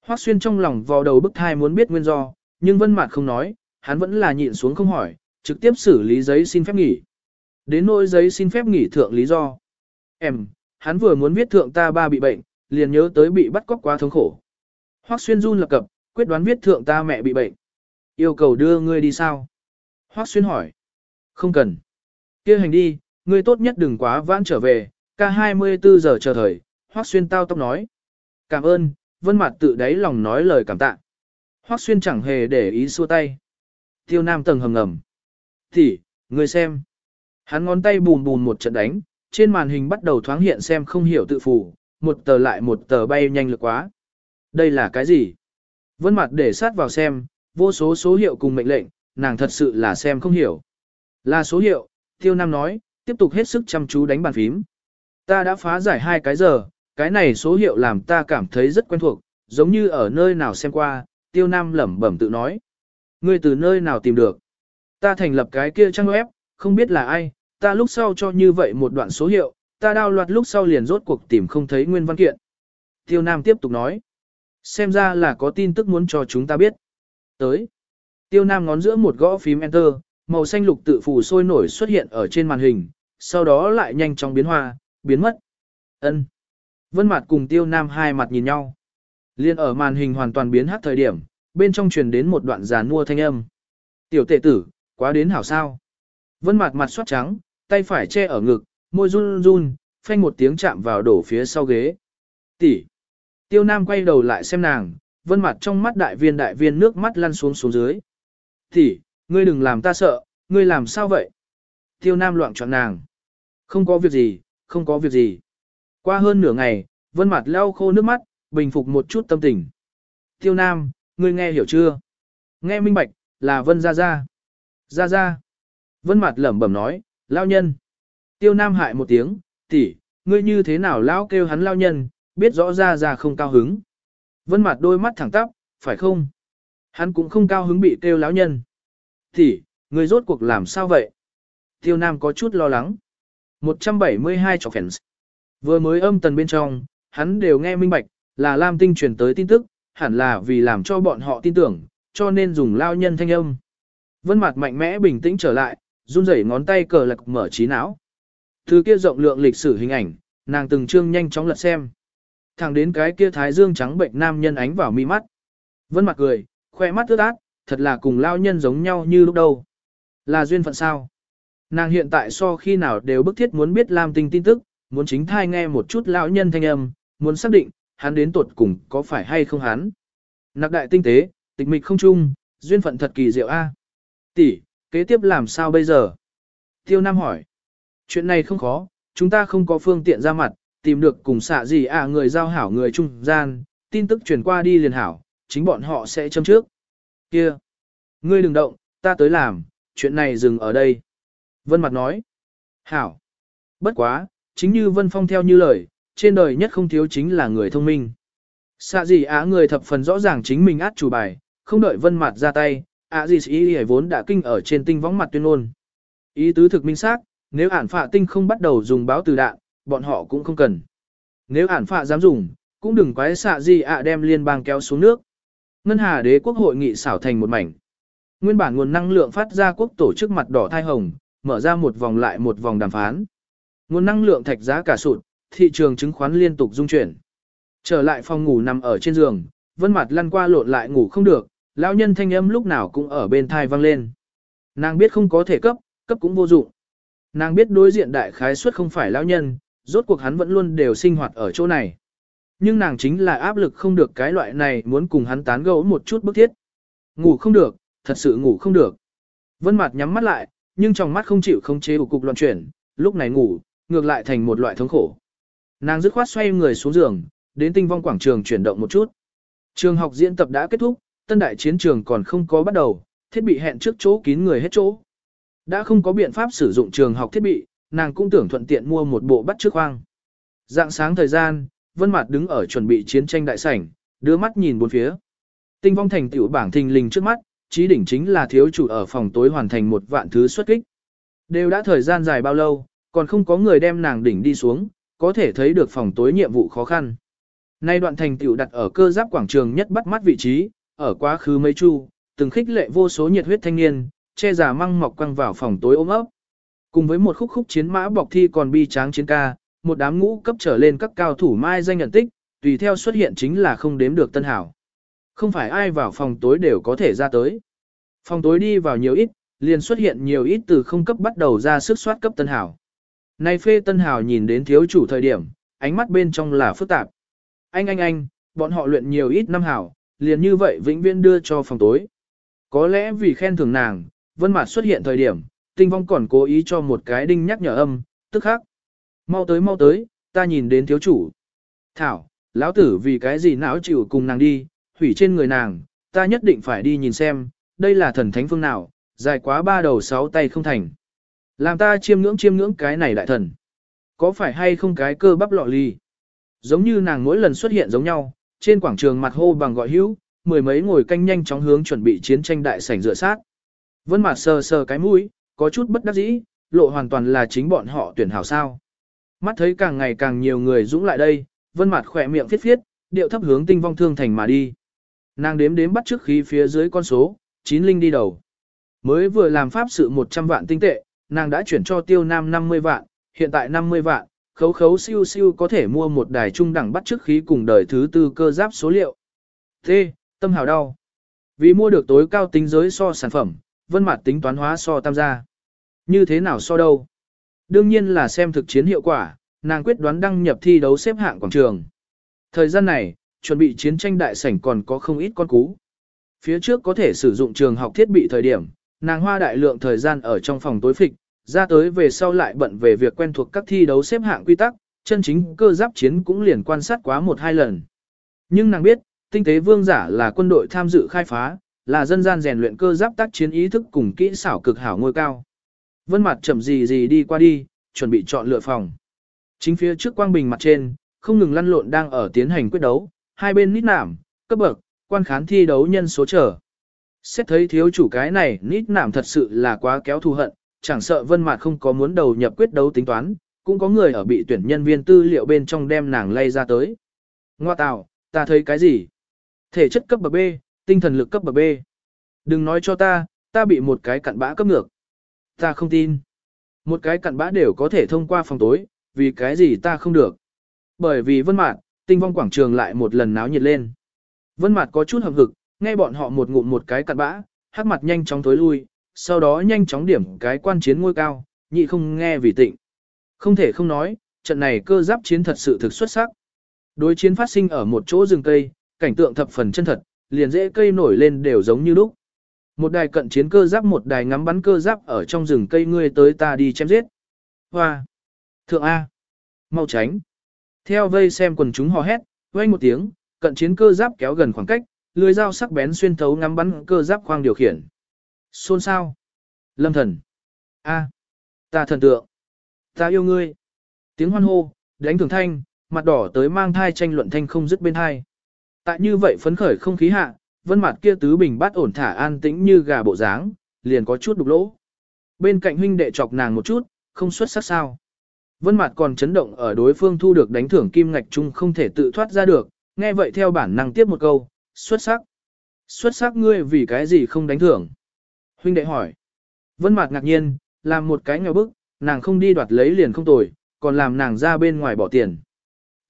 Hoắc Xuyên trong lòng vò đầu bức thai muốn biết nguyên do, nhưng Vân Mạt không nói, hắn vẫn là nhịn xuống không hỏi, trực tiếp xử lý giấy xin phép nghỉ. Đến nỗi giấy xin phép nghỉ thượng lý do. Em, hắn vừa muốn viết thượng ta ba bị bệnh, liền nhớ tới bị bắt cóc quá thống khổ. Hoắc Xuyên run lập cập, quyết đoán viết thượng ta mẹ bị bệnh. Yêu cầu đưa ngươi đi sao? Hoắc Xuyên hỏi. Không cần. kia hành đi, ngươi tốt nhất đừng quá vãn trở về, ca 24 giờ chờ thời, Hoắc Xuyên tao tóc nói. Cảm ơn, Vân Mạt tự đáy lòng nói lời cảm tạ. Hoắc Xuyên chẳng hề để ý xua tay. Tiêu Nam tầng hầm ngầm. Thì, ngươi xem. Hắn ngón tay bùn bùn một trận đánh, trên màn hình bắt đầu thoáng hiện xem không hiểu tự phủ, một tờ lại một tờ bay nhanh lực quá. Đây là cái gì? Vân Mạt để sát vào xem, vô số số hiệu cùng mệnh lệnh, nàng thật sự là xem không hiểu. Là số hiệu, Tiêu Nam nói, tiếp tục hết sức chăm chú đánh bàn phím. Ta đã phá giải hai cái giờ, cái này số hiệu làm ta cảm thấy rất quen thuộc, giống như ở nơi nào xem qua, Tiêu Nam lẩm bẩm tự nói. Ngươi từ nơi nào tìm được? Ta thành lập cái kia trang web, không biết là ai, ta lúc sau cho như vậy một đoạn số hiệu, ta đao loạt lúc sau liền rốt cuộc tìm không thấy nguyên văn kiện. Tiêu Nam tiếp tục nói. Xem ra là có tin tức muốn cho chúng ta biết. Tới. Tiêu Nam ngón giữa một gõ phím Enter, màu xanh lục tự phù sôi nổi xuất hiện ở trên màn hình, sau đó lại nhanh chóng biến hoa, biến mất. Ân. Vân Mạt cùng Tiêu Nam hai mặt nhìn nhau. Liên ở màn hình hoàn toàn biến hắc thời điểm, bên trong truyền đến một đoạn giàn mua thanh âm. Tiểu tệ tử, quá đến hảo sao. Vân Mạt mặt xoát trắng, tay phải che ở ngực, môi run run, phanh một tiếng chạm vào đổ phía sau ghế. Tỷ. Tiêu Nam quay đầu lại xem nàng, Vân Mạt trong mắt đại viên đại viên nước mắt lăn xuống xuống dưới. Tỷ, ngươi đừng làm ta sợ, ngươi làm sao vậy? Tiêu Nam loạn choạng nàng. Không có việc gì, không có việc gì. Qua hơn nửa ngày, Vân Mạt lau khô nước mắt, bình phục một chút tâm tình. Tiêu Nam, ngươi nghe hiểu chưa? Nghe minh bạch, là Vân Gia Gia. Gia Gia. Vân Mạt lẩm bẩm nói, lao nhân. Tiêu Nam hại một tiếng, tỷ, ngươi như thế nào lão kêu hắn lao nhân, biết rõ Gia Gia không cao hứng. Vân Mạt đôi mắt thẳng tắp, phải không? Hắn cũng không cao hứng bị kêu lão nhân. Tỷ, ngươi rốt cuộc làm sao vậy? Tiêu Nam có chút lo lắng. 172 cho fans. Vừa mới âm tần bên trong, hắn đều nghe minh bạch, là Lam Tinh truyền tới tin tức, hẳn là vì làm cho bọn họ tin tưởng, cho nên dùng lao nhân thanh âm. Vân mặt mạnh mẽ bình tĩnh trở lại, run rẩy ngón tay cờ lạc mở trí não. Thứ kia rộng lượng lịch sử hình ảnh, nàng từng chương nhanh chóng lật xem. Thẳng đến cái kia thái dương trắng bệnh nam nhân ánh vào mi mắt. Vân mặt cười, khoe mắt ướt át, thật là cùng lao nhân giống nhau như lúc đầu. Là duyên phận sao? Nàng hiện tại so khi nào đều bức thiết muốn biết Lam Tinh tin tức, muốn chính thai nghe một chút lão nhân thanh âm, muốn xác định, hắn đến tuột cùng có phải hay không hắn. Nặc đại tinh tế, tịch mịch không chung, duyên phận thật kỳ diệu a. Tỷ, kế tiếp làm sao bây giờ? Tiêu Nam hỏi. Chuyện này không khó, chúng ta không có phương tiện ra mặt, tìm được cùng xạ gì à người giao hảo người trung gian, tin tức truyền qua đi liền hảo, chính bọn họ sẽ châm trước. Kia, ngươi đừng động, ta tới làm, chuyện này dừng ở đây. Vân Mặt nói. Hảo. Bất quá, chính như Vân Phong theo như lời, trên đời nhất không thiếu chính là người thông minh. Xạ gì á người thập phần rõ ràng chính mình át chủ bài, không đợi Vân Mặt ra tay, á gì ý vốn đã kinh ở trên tinh võng mặt tuyên ôn. Ý tứ thực minh xác, nếu ản phạ tinh không bắt đầu dùng báo từ đạn, bọn họ cũng không cần. Nếu ản phạ dám dùng, cũng đừng quái xạ gì ạ đem liên bang kéo xuống nước. Ngân Hà đế quốc hội nghị xảo thành một mảnh. Nguyên bản nguồn năng lượng phát ra quốc tổ chức mặt đỏ thai hồng, mở ra một vòng lại một vòng đàm phán. Nguồn năng lượng thạch giá cả sụt, thị trường chứng khoán liên tục dung chuyển. Trở lại phòng ngủ nằm ở trên giường, vân mặt lăn qua lộn lại ngủ không được, lão nhân thanh âm lúc nào cũng ở bên thai vang lên. Nàng biết không có thể cấp, cấp cũng vô dụng. Nàng biết đối diện đại khái suất không phải lão nhân, rốt cuộc hắn vẫn luôn đều sinh hoạt ở chỗ này. Nhưng nàng chính là áp lực không được cái loại này muốn cùng hắn tán gẫu một chút bức thiết. Ngủ không được, thật sự ngủ không được. Vân mặt nhắm mắt lại, nhưng trong mắt không chịu không chế ủ cục loạn chuyển, lúc này ngủ, ngược lại thành một loại thống khổ. Nàng dứt khoát xoay người xuống giường, đến tinh vong quảng trường chuyển động một chút. Trường học diễn tập đã kết thúc, tân đại chiến trường còn không có bắt đầu, thiết bị hẹn trước chỗ kín người hết chỗ. Đã không có biện pháp sử dụng trường học thiết bị, nàng cũng tưởng thuận tiện mua một bộ bắt trước khoang. Dạng sáng thời gian, Vân Mạt đứng ở chuẩn bị chiến tranh đại sảnh, đưa mắt nhìn bốn phía. Tinh vong thành tiểu bảng thình lình trước mắt, chí đỉnh chính là thiếu chủ ở phòng tối hoàn thành một vạn thứ xuất kích. Đều đã thời gian dài bao lâu, còn không có người đem nàng đỉnh đi xuống, có thể thấy được phòng tối nhiệm vụ khó khăn. Nay đoạn thành tựu đặt ở cơ giáp quảng trường nhất bắt mắt vị trí, ở quá khứ mấy chu, từng khích lệ vô số nhiệt huyết thanh niên, che giả măng mọc quăng vào phòng tối ôm ấp. Cùng với một khúc khúc chiến mã bọc thi còn bi tráng chiến ca, một đám ngũ cấp trở lên các cao thủ mai danh nhận tích, tùy theo xuất hiện chính là không đếm được tân hảo. Không phải ai vào phòng tối đều có thể ra tới. Phòng tối đi vào nhiều ít, liền xuất hiện nhiều ít từ không cấp bắt đầu ra sức soát cấp tân hảo. Nay phê tân hảo nhìn đến thiếu chủ thời điểm, ánh mắt bên trong là phức tạp. Anh anh anh, bọn họ luyện nhiều ít năm hảo, liền như vậy vĩnh viễn đưa cho phòng tối. Có lẽ vì khen thưởng nàng, vân mặt xuất hiện thời điểm, tinh vong còn cố ý cho một cái đinh nhắc nhở âm, tức khắc. Mau tới mau tới, ta nhìn đến thiếu chủ. Thảo, lão tử vì cái gì não chịu cùng nàng đi, hủy trên người nàng, ta nhất định phải đi nhìn xem, đây là thần thánh phương nào, dài quá ba đầu sáu tay không thành. Làm ta chiêm ngưỡng chiêm ngưỡng cái này đại thần. Có phải hay không cái cơ bắp lọ ly? Giống như nàng mỗi lần xuất hiện giống nhau, trên quảng trường mặt hô bằng gọi hữu, mười mấy ngồi canh nhanh chóng hướng chuẩn bị chiến tranh đại sảnh dựa sát. Vân mặt sờ sờ cái mũi, có chút bất đắc dĩ, lộ hoàn toàn là chính bọn họ tuyển hảo sao. Mắt thấy càng ngày càng nhiều người dũng lại đây, vân mặt khỏe miệng phiết phiết, điệu thấp hướng tinh vong thương thành mà đi. Nàng đếm đếm bắt trước khí phía dưới con số, chín linh đi đầu. Mới vừa làm pháp sự 100 vạn tinh tệ, nàng đã chuyển cho tiêu nam 50 vạn, hiện tại 50 vạn, khấu khấu siêu siêu có thể mua một đài trung đẳng bắt trước khí cùng đời thứ tư cơ giáp số liệu. Thế, Tâm hào đau. Vì mua được tối cao tính giới so sản phẩm, vân mặt tính toán hóa so tam gia. Như thế nào so đâu? Đương nhiên là xem thực chiến hiệu quả, nàng quyết đoán đăng nhập thi đấu xếp hạng quảng trường. Thời gian này, chuẩn bị chiến tranh đại sảnh còn có không ít con cú. Phía trước có thể sử dụng trường học thiết bị thời điểm, nàng hoa đại lượng thời gian ở trong phòng tối phịch, ra tới về sau lại bận về việc quen thuộc các thi đấu xếp hạng quy tắc, chân chính cơ giáp chiến cũng liền quan sát quá một hai lần. Nhưng nàng biết, tinh tế vương giả là quân đội tham dự khai phá, là dân gian rèn luyện cơ giáp tác chiến ý thức cùng kỹ xảo cực hảo ngôi cao. Vân mặt chậm gì gì đi qua đi, chuẩn bị chọn lựa phòng. Chính phía trước quang bình mặt trên, không ngừng lăn lộn đang ở tiến hành quyết đấu, hai bên nít nảm, cấp bậc, quan khán thi đấu nhân số trở. Xét thấy thiếu chủ cái này nít nảm thật sự là quá kéo thù hận, chẳng sợ vân mặt không có muốn đầu nhập quyết đấu tính toán, cũng có người ở bị tuyển nhân viên tư liệu bên trong đem nàng lay ra tới. Ngoa tạo, ta thấy cái gì? Thể chất cấp bậc B, tinh thần lực cấp bậc B. Đừng nói cho ta, ta bị một cái cặn bã cấp ngược. Ta không tin. Một cái cặn bã đều có thể thông qua phòng tối, vì cái gì ta không được. Bởi vì vân mạn tinh vong quảng trường lại một lần náo nhiệt lên. Vân mạt có chút hậm hực, nghe bọn họ một ngụm một cái cặn bã, hắc mặt nhanh chóng tối lui, sau đó nhanh chóng điểm cái quan chiến ngôi cao, nhị không nghe vì tịnh. Không thể không nói, trận này cơ giáp chiến thật sự thực xuất sắc. Đối chiến phát sinh ở một chỗ rừng cây, cảnh tượng thập phần chân thật, liền dễ cây nổi lên đều giống như lúc. Một đài cận chiến cơ giáp một đài ngắm bắn cơ giáp ở trong rừng cây ngươi tới ta đi chém giết. Hoa! Thượng A! Mau tránh! Theo vây xem quần chúng hò hét, vang một tiếng, cận chiến cơ giáp kéo gần khoảng cách, lưỡi dao sắc bén xuyên thấu ngắm bắn cơ giáp khoang điều khiển. Xôn sao? Lâm thần! A! Ta thần tượng! Ta yêu ngươi! Tiếng hoan hô, đánh thường thanh, mặt đỏ tới mang thai tranh luận thanh không dứt bên hai. Tại như vậy phấn khởi không khí hạ, vân mặt kia tứ bình bát ổn thả an tĩnh như gà bộ dáng, liền có chút đục lỗ. Bên cạnh huynh đệ chọc nàng một chút, không xuất sắc sao. Vân Mạt còn chấn động ở đối phương thu được đánh thưởng kim ngạch chung không thể tự thoát ra được, nghe vậy theo bản năng tiếp một câu, xuất sắc. Xuất sắc ngươi vì cái gì không đánh thưởng? Huynh đệ hỏi. Vân Mạt ngạc nhiên, làm một cái nghèo bức, nàng không đi đoạt lấy liền không tồi, còn làm nàng ra bên ngoài bỏ tiền.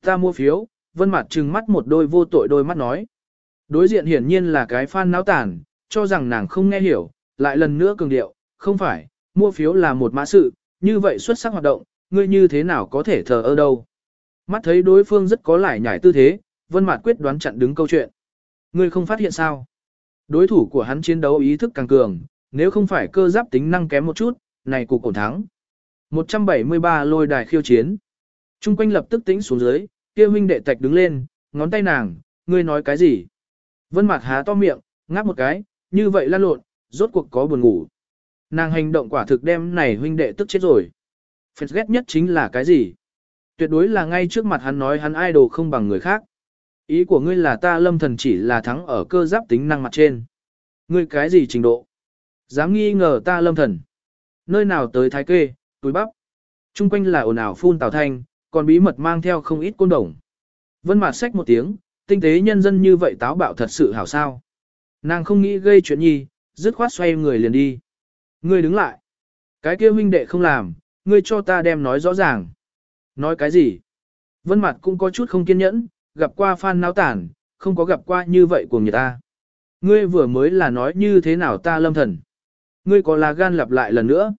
Ta mua phiếu, vân Mạt trừng mắt một đôi vô tội đôi mắt nói. Đối diện hiển nhiên là cái fan náo tản, cho rằng nàng không nghe hiểu, lại lần nữa cường điệu, không phải, mua phiếu là một mã sự, như vậy xuất sắc hoạt động, ngươi như thế nào có thể thờ ơ đâu. Mắt thấy đối phương rất có lải nhải tư thế, Vân Mạt quyết đoán chặn đứng câu chuyện. Ngươi không phát hiện sao? Đối thủ của hắn chiến đấu ý thức càng cường, nếu không phải cơ giáp tính năng kém một chút, này cục ổn thắng. 173 lôi đài khiêu chiến. Trung quanh lập tức tĩnh xuống dưới, kia huynh đệ tạch đứng lên, ngón tay nàng, ngươi nói cái gì? Vân Mạt há to miệng, ngáp một cái, như vậy lăn lộn, rốt cuộc có buồn ngủ. Nàng hành động quả thực đem này huynh đệ tức chết rồi. Phết ghét nhất chính là cái gì? Tuyệt đối là ngay trước mặt hắn nói hắn idol không bằng người khác. Ý của ngươi là ta lâm thần chỉ là thắng ở cơ giáp tính năng mặt trên. Ngươi cái gì trình độ? Dám nghi ngờ ta lâm thần. Nơi nào tới thái kê, túi bắp. Trung quanh là ồn ào phun tào thanh, còn bí mật mang theo không ít côn đồng. Vân Mạt sách một tiếng, tinh tế nhân dân như vậy táo bạo thật sự hảo sao. Nàng không nghĩ gây chuyện nhi, dứt khoát xoay người liền đi. Ngươi đứng lại. Cái kia huynh đệ không làm, ngươi cho ta đem nói rõ ràng. Nói cái gì? Vân mặt cũng có chút không kiên nhẫn, gặp qua phan náo tản, không có gặp qua như vậy của người ta. Ngươi vừa mới là nói như thế nào ta lâm thần. Ngươi có là gan lặp lại lần nữa.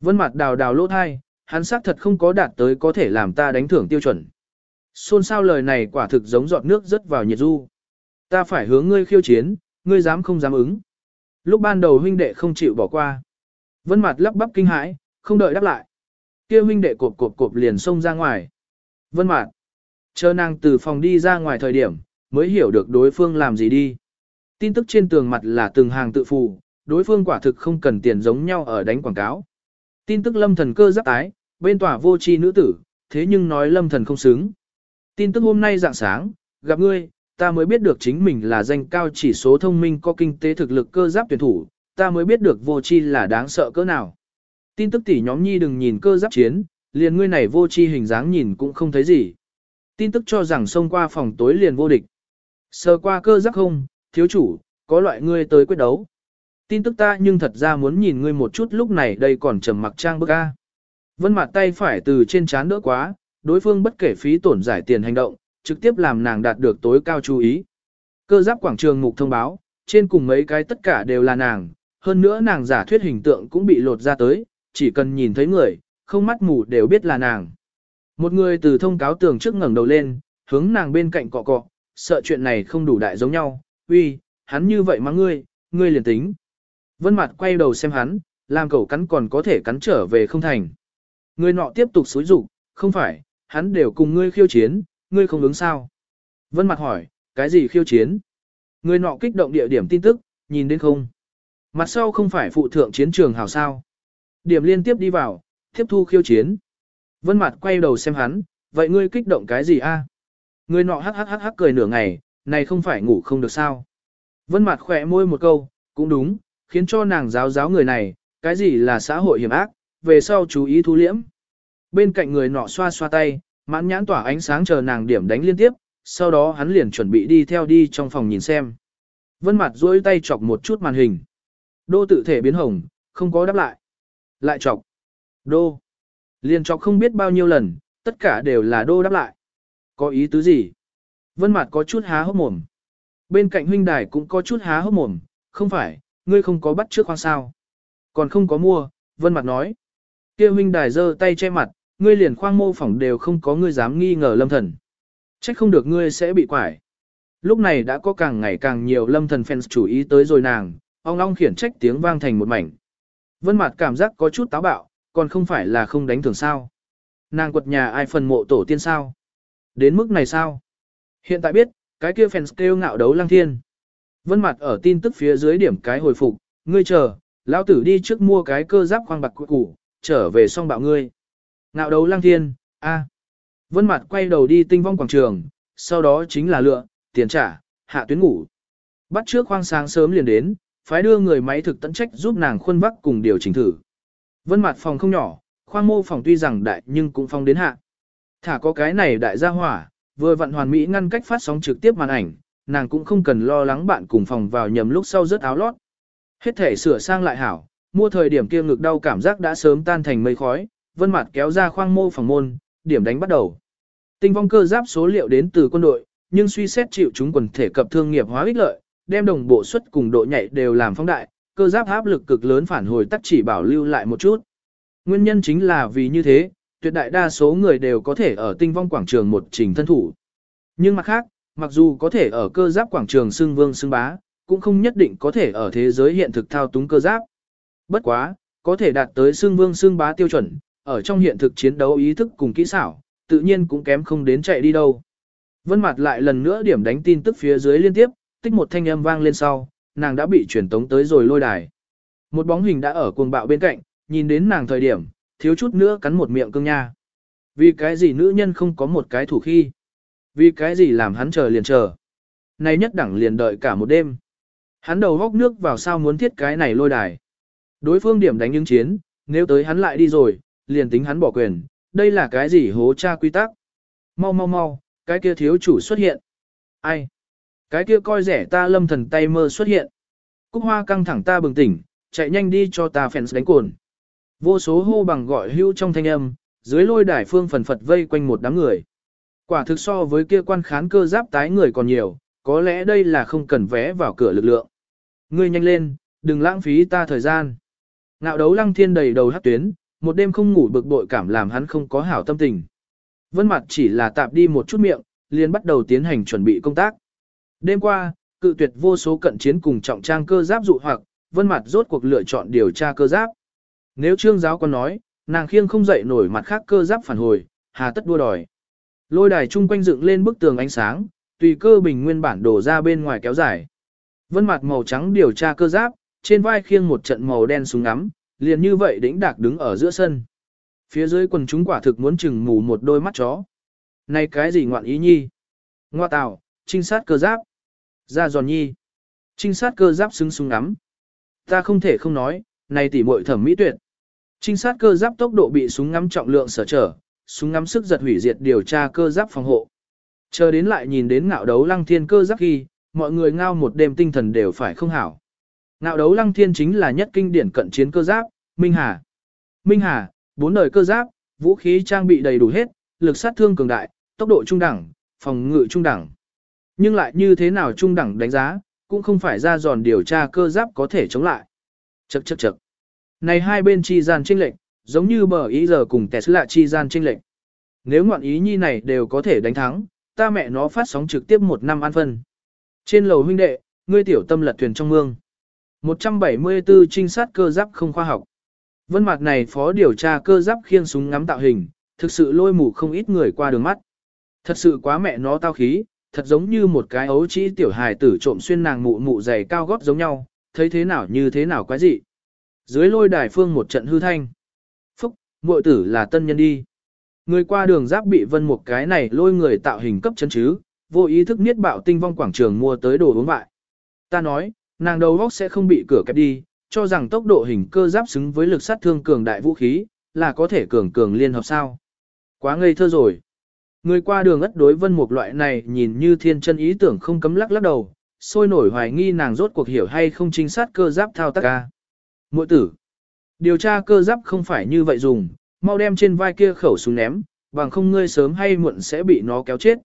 Vân mặt đào đào lỗ thai, hắn xác thật không có đạt tới có thể làm ta đánh thưởng tiêu chuẩn. Xôn sao lời này quả thực giống giọt nước rớt vào nhiệt du. Ta phải hướng ngươi khiêu chiến, ngươi dám không dám ứng. Lúc ban đầu huynh đệ không chịu bỏ qua. Vân mặt lắp bắp kinh hãi, không đợi đáp lại kia huynh đệ cộp cộp cộp liền xông ra ngoài. Vân Mạn, Chờ nàng từ phòng đi ra ngoài thời điểm, mới hiểu được đối phương làm gì đi. Tin tức trên tường mặt là từng hàng tự phụ, đối phương quả thực không cần tiền giống nhau ở đánh quảng cáo. Tin tức lâm thần cơ giáp tái, bên tòa vô tri nữ tử, thế nhưng nói lâm thần không xứng. Tin tức hôm nay dạng sáng, gặp ngươi, ta mới biết được chính mình là danh cao chỉ số thông minh có kinh tế thực lực cơ giáp tuyển thủ, ta mới biết được vô chi là đáng sợ cỡ nào. Tin tức tỷ nhóm nhi đừng nhìn cơ giáp chiến, liền ngươi này vô chi hình dáng nhìn cũng không thấy gì. Tin tức cho rằng xông qua phòng tối liền vô địch. Sờ qua cơ giáp không, thiếu chủ, có loại ngươi tới quyết đấu. Tin tức ta nhưng thật ra muốn nhìn ngươi một chút lúc này đây còn trầm mặc trang bức a. Vân mặt tay phải từ trên chán đỡ quá, đối phương bất kể phí tổn giải tiền hành động, trực tiếp làm nàng đạt được tối cao chú ý. Cơ giáp quảng trường mục thông báo, trên cùng mấy cái tất cả đều là nàng, hơn nữa nàng giả thuyết hình tượng cũng bị lột ra tới, chỉ cần nhìn thấy người, không mắt mù đều biết là nàng. Một người từ thông cáo tường trước ngẩng đầu lên, hướng nàng bên cạnh cọ cọ, sợ chuyện này không đủ đại giống nhau, uy, hắn như vậy mà ngươi, ngươi liền tính. Vân mặt quay đầu xem hắn, làm cẩu cắn còn có thể cắn trở về không thành. Người nọ tiếp tục xúi rục, không phải, hắn đều cùng ngươi khiêu chiến, ngươi không ứng sao. Vân mặt hỏi, cái gì khiêu chiến? Người nọ kích động địa điểm tin tức, nhìn đến không? Mặt sau không phải phụ thượng chiến trường hào sao. Điểm liên tiếp đi vào, tiếp thu khiêu chiến. Vân Mạt quay đầu xem hắn, vậy ngươi kích động cái gì a? Người nọ hắc hắc hắc hắc cười nửa ngày, này không phải ngủ không được sao. Vân Mạt khẽ môi một câu, cũng đúng, khiến cho nàng giáo giáo người này, cái gì là xã hội hiểm ác, về sau chú ý thu liễm. Bên cạnh người nọ xoa xoa tay, mãn nhãn tỏa ánh sáng chờ nàng điểm đánh liên tiếp, sau đó hắn liền chuẩn bị đi theo đi trong phòng nhìn xem. Vân Mạt duỗi tay chọc một chút màn hình. Đô tự thể biến hồng, không có đáp lại. Lại chọc. Đô. liên chọc không biết bao nhiêu lần, tất cả đều là đô đáp lại. Có ý tứ gì? Vân mặt có chút há hốc mồm. Bên cạnh huynh đài cũng có chút há hốc mồm, không phải, ngươi không có bắt trước khoang sao. Còn không có mua, Vân mặt nói. kia huynh đài giơ tay che mặt, ngươi liền khoang mô phỏng đều không có ngươi dám nghi ngờ lâm thần. Trách không được ngươi sẽ bị quải. Lúc này đã có càng ngày càng nhiều lâm thần fans chú ý tới rồi nàng, ong long khiển trách tiếng vang thành một mảnh. Vân Mạt cảm giác có chút táo bạo, còn không phải là không đánh thường sao. Nàng quật nhà ai phần mộ tổ tiên sao. Đến mức này sao? Hiện tại biết, cái kia fans kêu ngạo đấu Lang thiên. Vân Mạt ở tin tức phía dưới điểm cái hồi phục, ngươi chờ, lão tử đi trước mua cái cơ giáp khoang bạc củ, trở về xong bạo ngươi. Ngạo đấu Lang thiên, a. Vân Mạt quay đầu đi tinh vong quảng trường, sau đó chính là lựa, tiền trả, hạ tuyến ngủ. Bắt trước khoang sáng sớm liền đến, phái đưa người máy thực tận trách giúp nàng khuôn vắc cùng điều chỉnh thử. Vân mặt phòng không nhỏ, khoang mô phòng tuy rằng đại nhưng cũng phong đến hạ. Thả có cái này đại gia hỏa, vừa vận hoàn mỹ ngăn cách phát sóng trực tiếp màn ảnh, nàng cũng không cần lo lắng bạn cùng phòng vào nhầm lúc sau rớt áo lót. Hết thể sửa sang lại hảo, mua thời điểm kia ngực đau cảm giác đã sớm tan thành mây khói, vân mặt kéo ra khoang mô phòng môn, điểm đánh bắt đầu. Tinh vong cơ giáp số liệu đến từ quân đội, nhưng suy xét chịu chúng quần thể cập thương nghiệp hóa ích lợi, đem đồng bộ suất cùng độ nhạy đều làm phóng đại, cơ giáp áp lực cực lớn phản hồi tắc chỉ bảo lưu lại một chút. Nguyên nhân chính là vì như thế, tuyệt đại đa số người đều có thể ở tinh vong quảng trường một trình thân thủ. Nhưng mặt khác, mặc dù có thể ở cơ giáp quảng trường xưng vương xưng bá, cũng không nhất định có thể ở thế giới hiện thực thao túng cơ giáp. Bất quá, có thể đạt tới xưng vương xưng bá tiêu chuẩn, ở trong hiện thực chiến đấu ý thức cùng kỹ xảo, tự nhiên cũng kém không đến chạy đi đâu. Vân mặt lại lần nữa điểm đánh tin tức phía dưới liên tiếp, tích một thanh âm vang lên sau, nàng đã bị chuyển tống tới rồi lôi đài. Một bóng hình đã ở cuồng bạo bên cạnh, nhìn đến nàng thời điểm, thiếu chút nữa cắn một miệng cương nha. Vì cái gì nữ nhân không có một cái thủ khi? Vì cái gì làm hắn chờ liền chờ? Này nhất đẳng liền đợi cả một đêm. Hắn đầu góc nước vào sao muốn thiết cái này lôi đài. Đối phương điểm đánh những chiến, nếu tới hắn lại đi rồi, liền tính hắn bỏ quyền, đây là cái gì hố cha quy tắc. Mau mau mau, cái kia thiếu chủ xuất hiện. Ai? Cái kia coi rẻ ta lâm thần tay mơ xuất hiện. Cúc hoa căng thẳng ta bừng tỉnh, chạy nhanh đi cho ta fans đánh cồn. Vô số hô bằng gọi hưu trong thanh âm, dưới lôi đài phương phần phật vây quanh một đám người. Quả thực so với kia quan khán cơ giáp tái người còn nhiều, có lẽ đây là không cần vé vào cửa lực lượng. Ngươi nhanh lên, đừng lãng phí ta thời gian. Ngạo đấu lăng thiên đầy đầu hát tuyến, một đêm không ngủ bực bội cảm làm hắn không có hảo tâm tình. Vân mặt chỉ là tạp đi một chút miệng, liền bắt đầu tiến hành chuẩn bị công tác. Đêm qua, cự tuyệt vô số cận chiến cùng trọng trang cơ giáp dụ hoặc, vân mặt rốt cuộc lựa chọn điều tra cơ giáp. Nếu trương giáo còn nói, nàng khiêng không dậy nổi mặt khác cơ giáp phản hồi, hà tất đua đòi. Lôi đài chung quanh dựng lên bức tường ánh sáng, tùy cơ bình nguyên bản đổ ra bên ngoài kéo dài. Vân mặt màu trắng điều tra cơ giáp, trên vai khiêng một trận màu đen súng ngắm, liền như vậy đĩnh đạc đứng ở giữa sân. Phía dưới quần chúng quả thực muốn chừng mù một đôi mắt chó. Này cái gì ngoạn ý nhi? Ngoa tào, trinh sát cơ giáp. Ra giòn nhi. Trinh sát cơ giáp xứng súng ngắm. Ta không thể không nói, này tỉ muội thẩm mỹ tuyệt. Trinh sát cơ giáp tốc độ bị súng ngắm trọng lượng sở trở, súng ngắm sức giật hủy diệt điều tra cơ giáp phòng hộ. Chờ đến lại nhìn đến ngạo đấu lăng thiên cơ giáp khi, mọi người ngao một đêm tinh thần đều phải không hảo. Ngạo đấu lăng thiên chính là nhất kinh điển cận chiến cơ giáp, Minh Hà. Minh Hà, bốn đời cơ giáp, vũ khí trang bị đầy đủ hết, lực sát thương cường đại, tốc độ trung đẳng, phòng ngự trung đẳng. Nhưng lại như thế nào trung đẳng đánh giá, cũng không phải ra giòn điều tra cơ giáp có thể chống lại. Chậc chậc chậc. Này hai bên chi gian chênh lệnh, giống như bờ ý giờ cùng Tesla chi gian chênh lệnh. Nếu ngoạn ý nhi này đều có thể đánh thắng, ta mẹ nó phát sóng trực tiếp một năm an phân. Trên lầu huynh đệ, ngươi tiểu tâm lật thuyền trong mương. 174 trinh sát cơ giáp không khoa học. Vân mặt này phó điều tra cơ giáp khiêng súng ngắm tạo hình, thực sự lôi mù không ít người qua đường mắt. Thật sự quá mẹ nó tao khí, thật giống như một cái ấu trĩ tiểu hài tử trộm xuyên nàng mụ mụ dày cao gót giống nhau, thấy thế nào như thế nào quái dị. Dưới lôi đài phương một trận hư thanh. Phúc, muội tử là tân nhân đi. Người qua đường giáp bị vân một cái này lôi người tạo hình cấp chân chứ, vô ý thức niết bạo tinh vong quảng trường mua tới đồ uống bại. Ta nói, nàng đầu góc sẽ không bị cửa kẹp đi, cho rằng tốc độ hình cơ giáp xứng với lực sát thương cường đại vũ khí, là có thể cường cường liên hợp sao. Quá ngây thơ rồi. Người qua đường ất đối vân một loại này nhìn như thiên chân ý tưởng không cấm lắc lắc đầu, sôi nổi hoài nghi nàng rốt cuộc hiểu hay không chính xác cơ giáp thao tác ca. Mội tử. Điều tra cơ giáp không phải như vậy dùng, mau đem trên vai kia khẩu súng ném, bằng không ngươi sớm hay muộn sẽ bị nó kéo chết.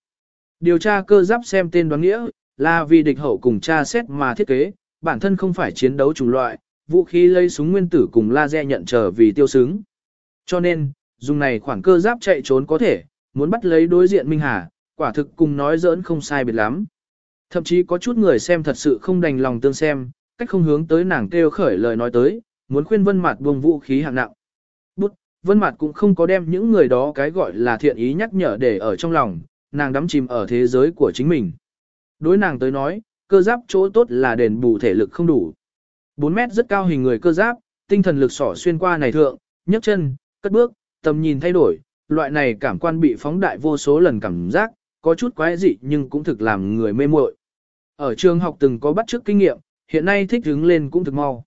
Điều tra cơ giáp xem tên đoán nghĩa, là vì địch hậu cùng tra xét mà thiết kế, bản thân không phải chiến đấu chủng loại, vũ khí lấy súng nguyên tử cùng laser nhận trở vì tiêu xứng. Cho nên, dùng này khoảng cơ giáp chạy trốn có thể, muốn bắt lấy đối diện Minh Hà, quả thực cùng nói giỡn không sai biệt lắm. Thậm chí có chút người xem thật sự không đành lòng tương xem, cách không hướng tới nàng kêu khởi lời nói tới, muốn khuyên Vân Mạt buông vũ khí hạng nặng. Bút, Vân Mạt cũng không có đem những người đó cái gọi là thiện ý nhắc nhở để ở trong lòng, nàng đắm chìm ở thế giới của chính mình. Đối nàng tới nói, cơ giáp chỗ tốt là đền bù thể lực không đủ. 4 mét rất cao hình người cơ giáp, tinh thần lực sỏ xuyên qua này thượng, nhấc chân, cất bước, tầm nhìn thay đổi, loại này cảm quan bị phóng đại vô số lần cảm giác, có chút quái dị nhưng cũng thực làm người mê muội. Ở trường học từng có bắt chước kinh nghiệm, hiện nay thích hứng lên cũng thực mau.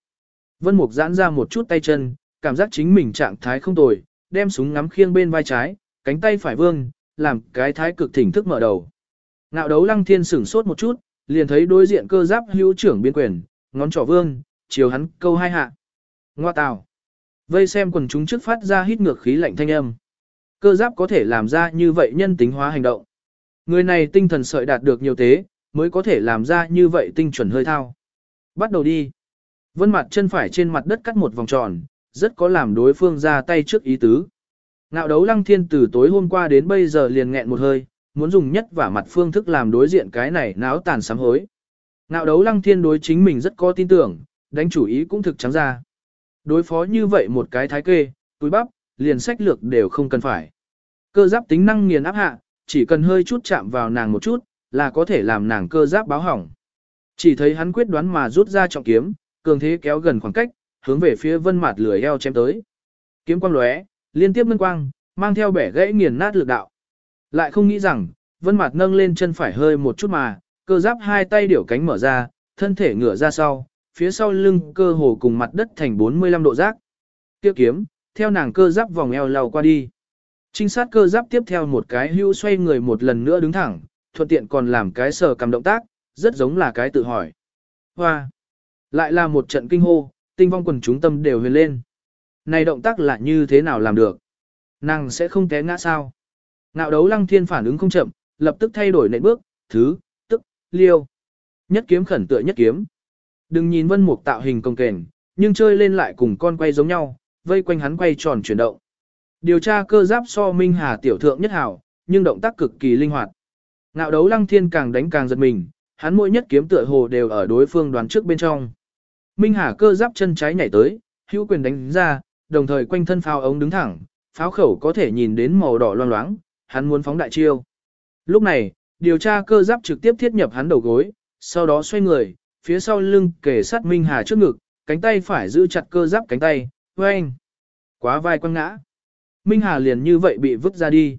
Vân Mục giãn ra một chút tay chân, cảm giác chính mình trạng thái không tồi, đem súng ngắm khiêng bên vai trái, cánh tay phải vương, làm cái thái cực thỉnh thức mở đầu. Ngạo đấu lăng thiên sửng sốt một chút, liền thấy đối diện cơ giáp hữu trưởng biên quyền, ngón trỏ vương, chiều hắn câu hai hạ. Ngoa tào. Vây xem quần chúng trước phát ra hít ngược khí lạnh thanh âm. Cơ giáp có thể làm ra như vậy nhân tính hóa hành động. Người này tinh thần sợi đạt được nhiều tế, mới có thể làm ra như vậy tinh chuẩn hơi thao. Bắt đầu đi. Vân mặt chân phải trên mặt đất cắt một vòng tròn, rất có làm đối phương ra tay trước ý tứ. Ngạo đấu lăng thiên từ tối hôm qua đến bây giờ liền nghẹn một hơi, muốn dùng nhất và mặt phương thức làm đối diện cái này náo tàn sám hối. Ngạo đấu lăng thiên đối chính mình rất có tin tưởng, đánh chủ ý cũng thực trắng ra. Đối phó như vậy một cái thái kê, túi bắp, liền sách lược đều không cần phải. Cơ giáp tính năng nghiền áp hạ, chỉ cần hơi chút chạm vào nàng một chút, là có thể làm nàng cơ giáp báo hỏng. Chỉ thấy hắn quyết đoán mà rút ra trọng kiếm, cường thế kéo gần khoảng cách, hướng về phía vân mặt lười eo chém tới. Kiếm quang lóe, liên tiếp ngân quang, mang theo bẻ gãy nghiền nát lực đạo. Lại không nghĩ rằng, vân mặt nâng lên chân phải hơi một chút mà, cơ giáp hai tay điểu cánh mở ra, thân thể ngửa ra sau, phía sau lưng cơ hồ cùng mặt đất thành 45 độ giác. Tiêu kiếm, theo nàng cơ giáp vòng eo lao qua đi. Trinh sát cơ giáp tiếp theo một cái hưu xoay người một lần nữa đứng thẳng, thuận tiện còn làm cái sờ cầm động tác, rất giống là cái tự hỏi. Hoa! Lại là một trận kinh hô, tinh vong quần chúng tâm đều huyền lên. Này động tác là như thế nào làm được? Nàng sẽ không té ngã sao? Nạo đấu lăng thiên phản ứng không chậm, lập tức thay đổi nệm bước, thứ, tức, liêu. Nhất kiếm khẩn tựa nhất kiếm. Đừng nhìn vân mục tạo hình công kềnh, nhưng chơi lên lại cùng con quay giống nhau, vây quanh hắn quay tròn chuyển động. Điều tra cơ giáp so Minh Hà tiểu thượng nhất hảo, nhưng động tác cực kỳ linh hoạt. Ngạo đấu lăng thiên càng đánh càng giật mình, hắn mỗi nhất kiếm tựa hồ đều ở đối phương đoán trước bên trong. Minh Hà cơ giáp chân trái nhảy tới, hữu quyền đánh ra, đồng thời quanh thân pháo ống đứng thẳng, pháo khẩu có thể nhìn đến màu đỏ loang loáng, hắn muốn phóng đại chiêu. Lúc này, điều tra cơ giáp trực tiếp thiết nhập hắn đầu gối, sau đó xoay người, phía sau lưng kề sát Minh Hà trước ngực, cánh tay phải giữ chặt cơ giáp cánh tay, oanh. Quá vai quăng ngã. Minh Hà liền như vậy bị vứt ra đi.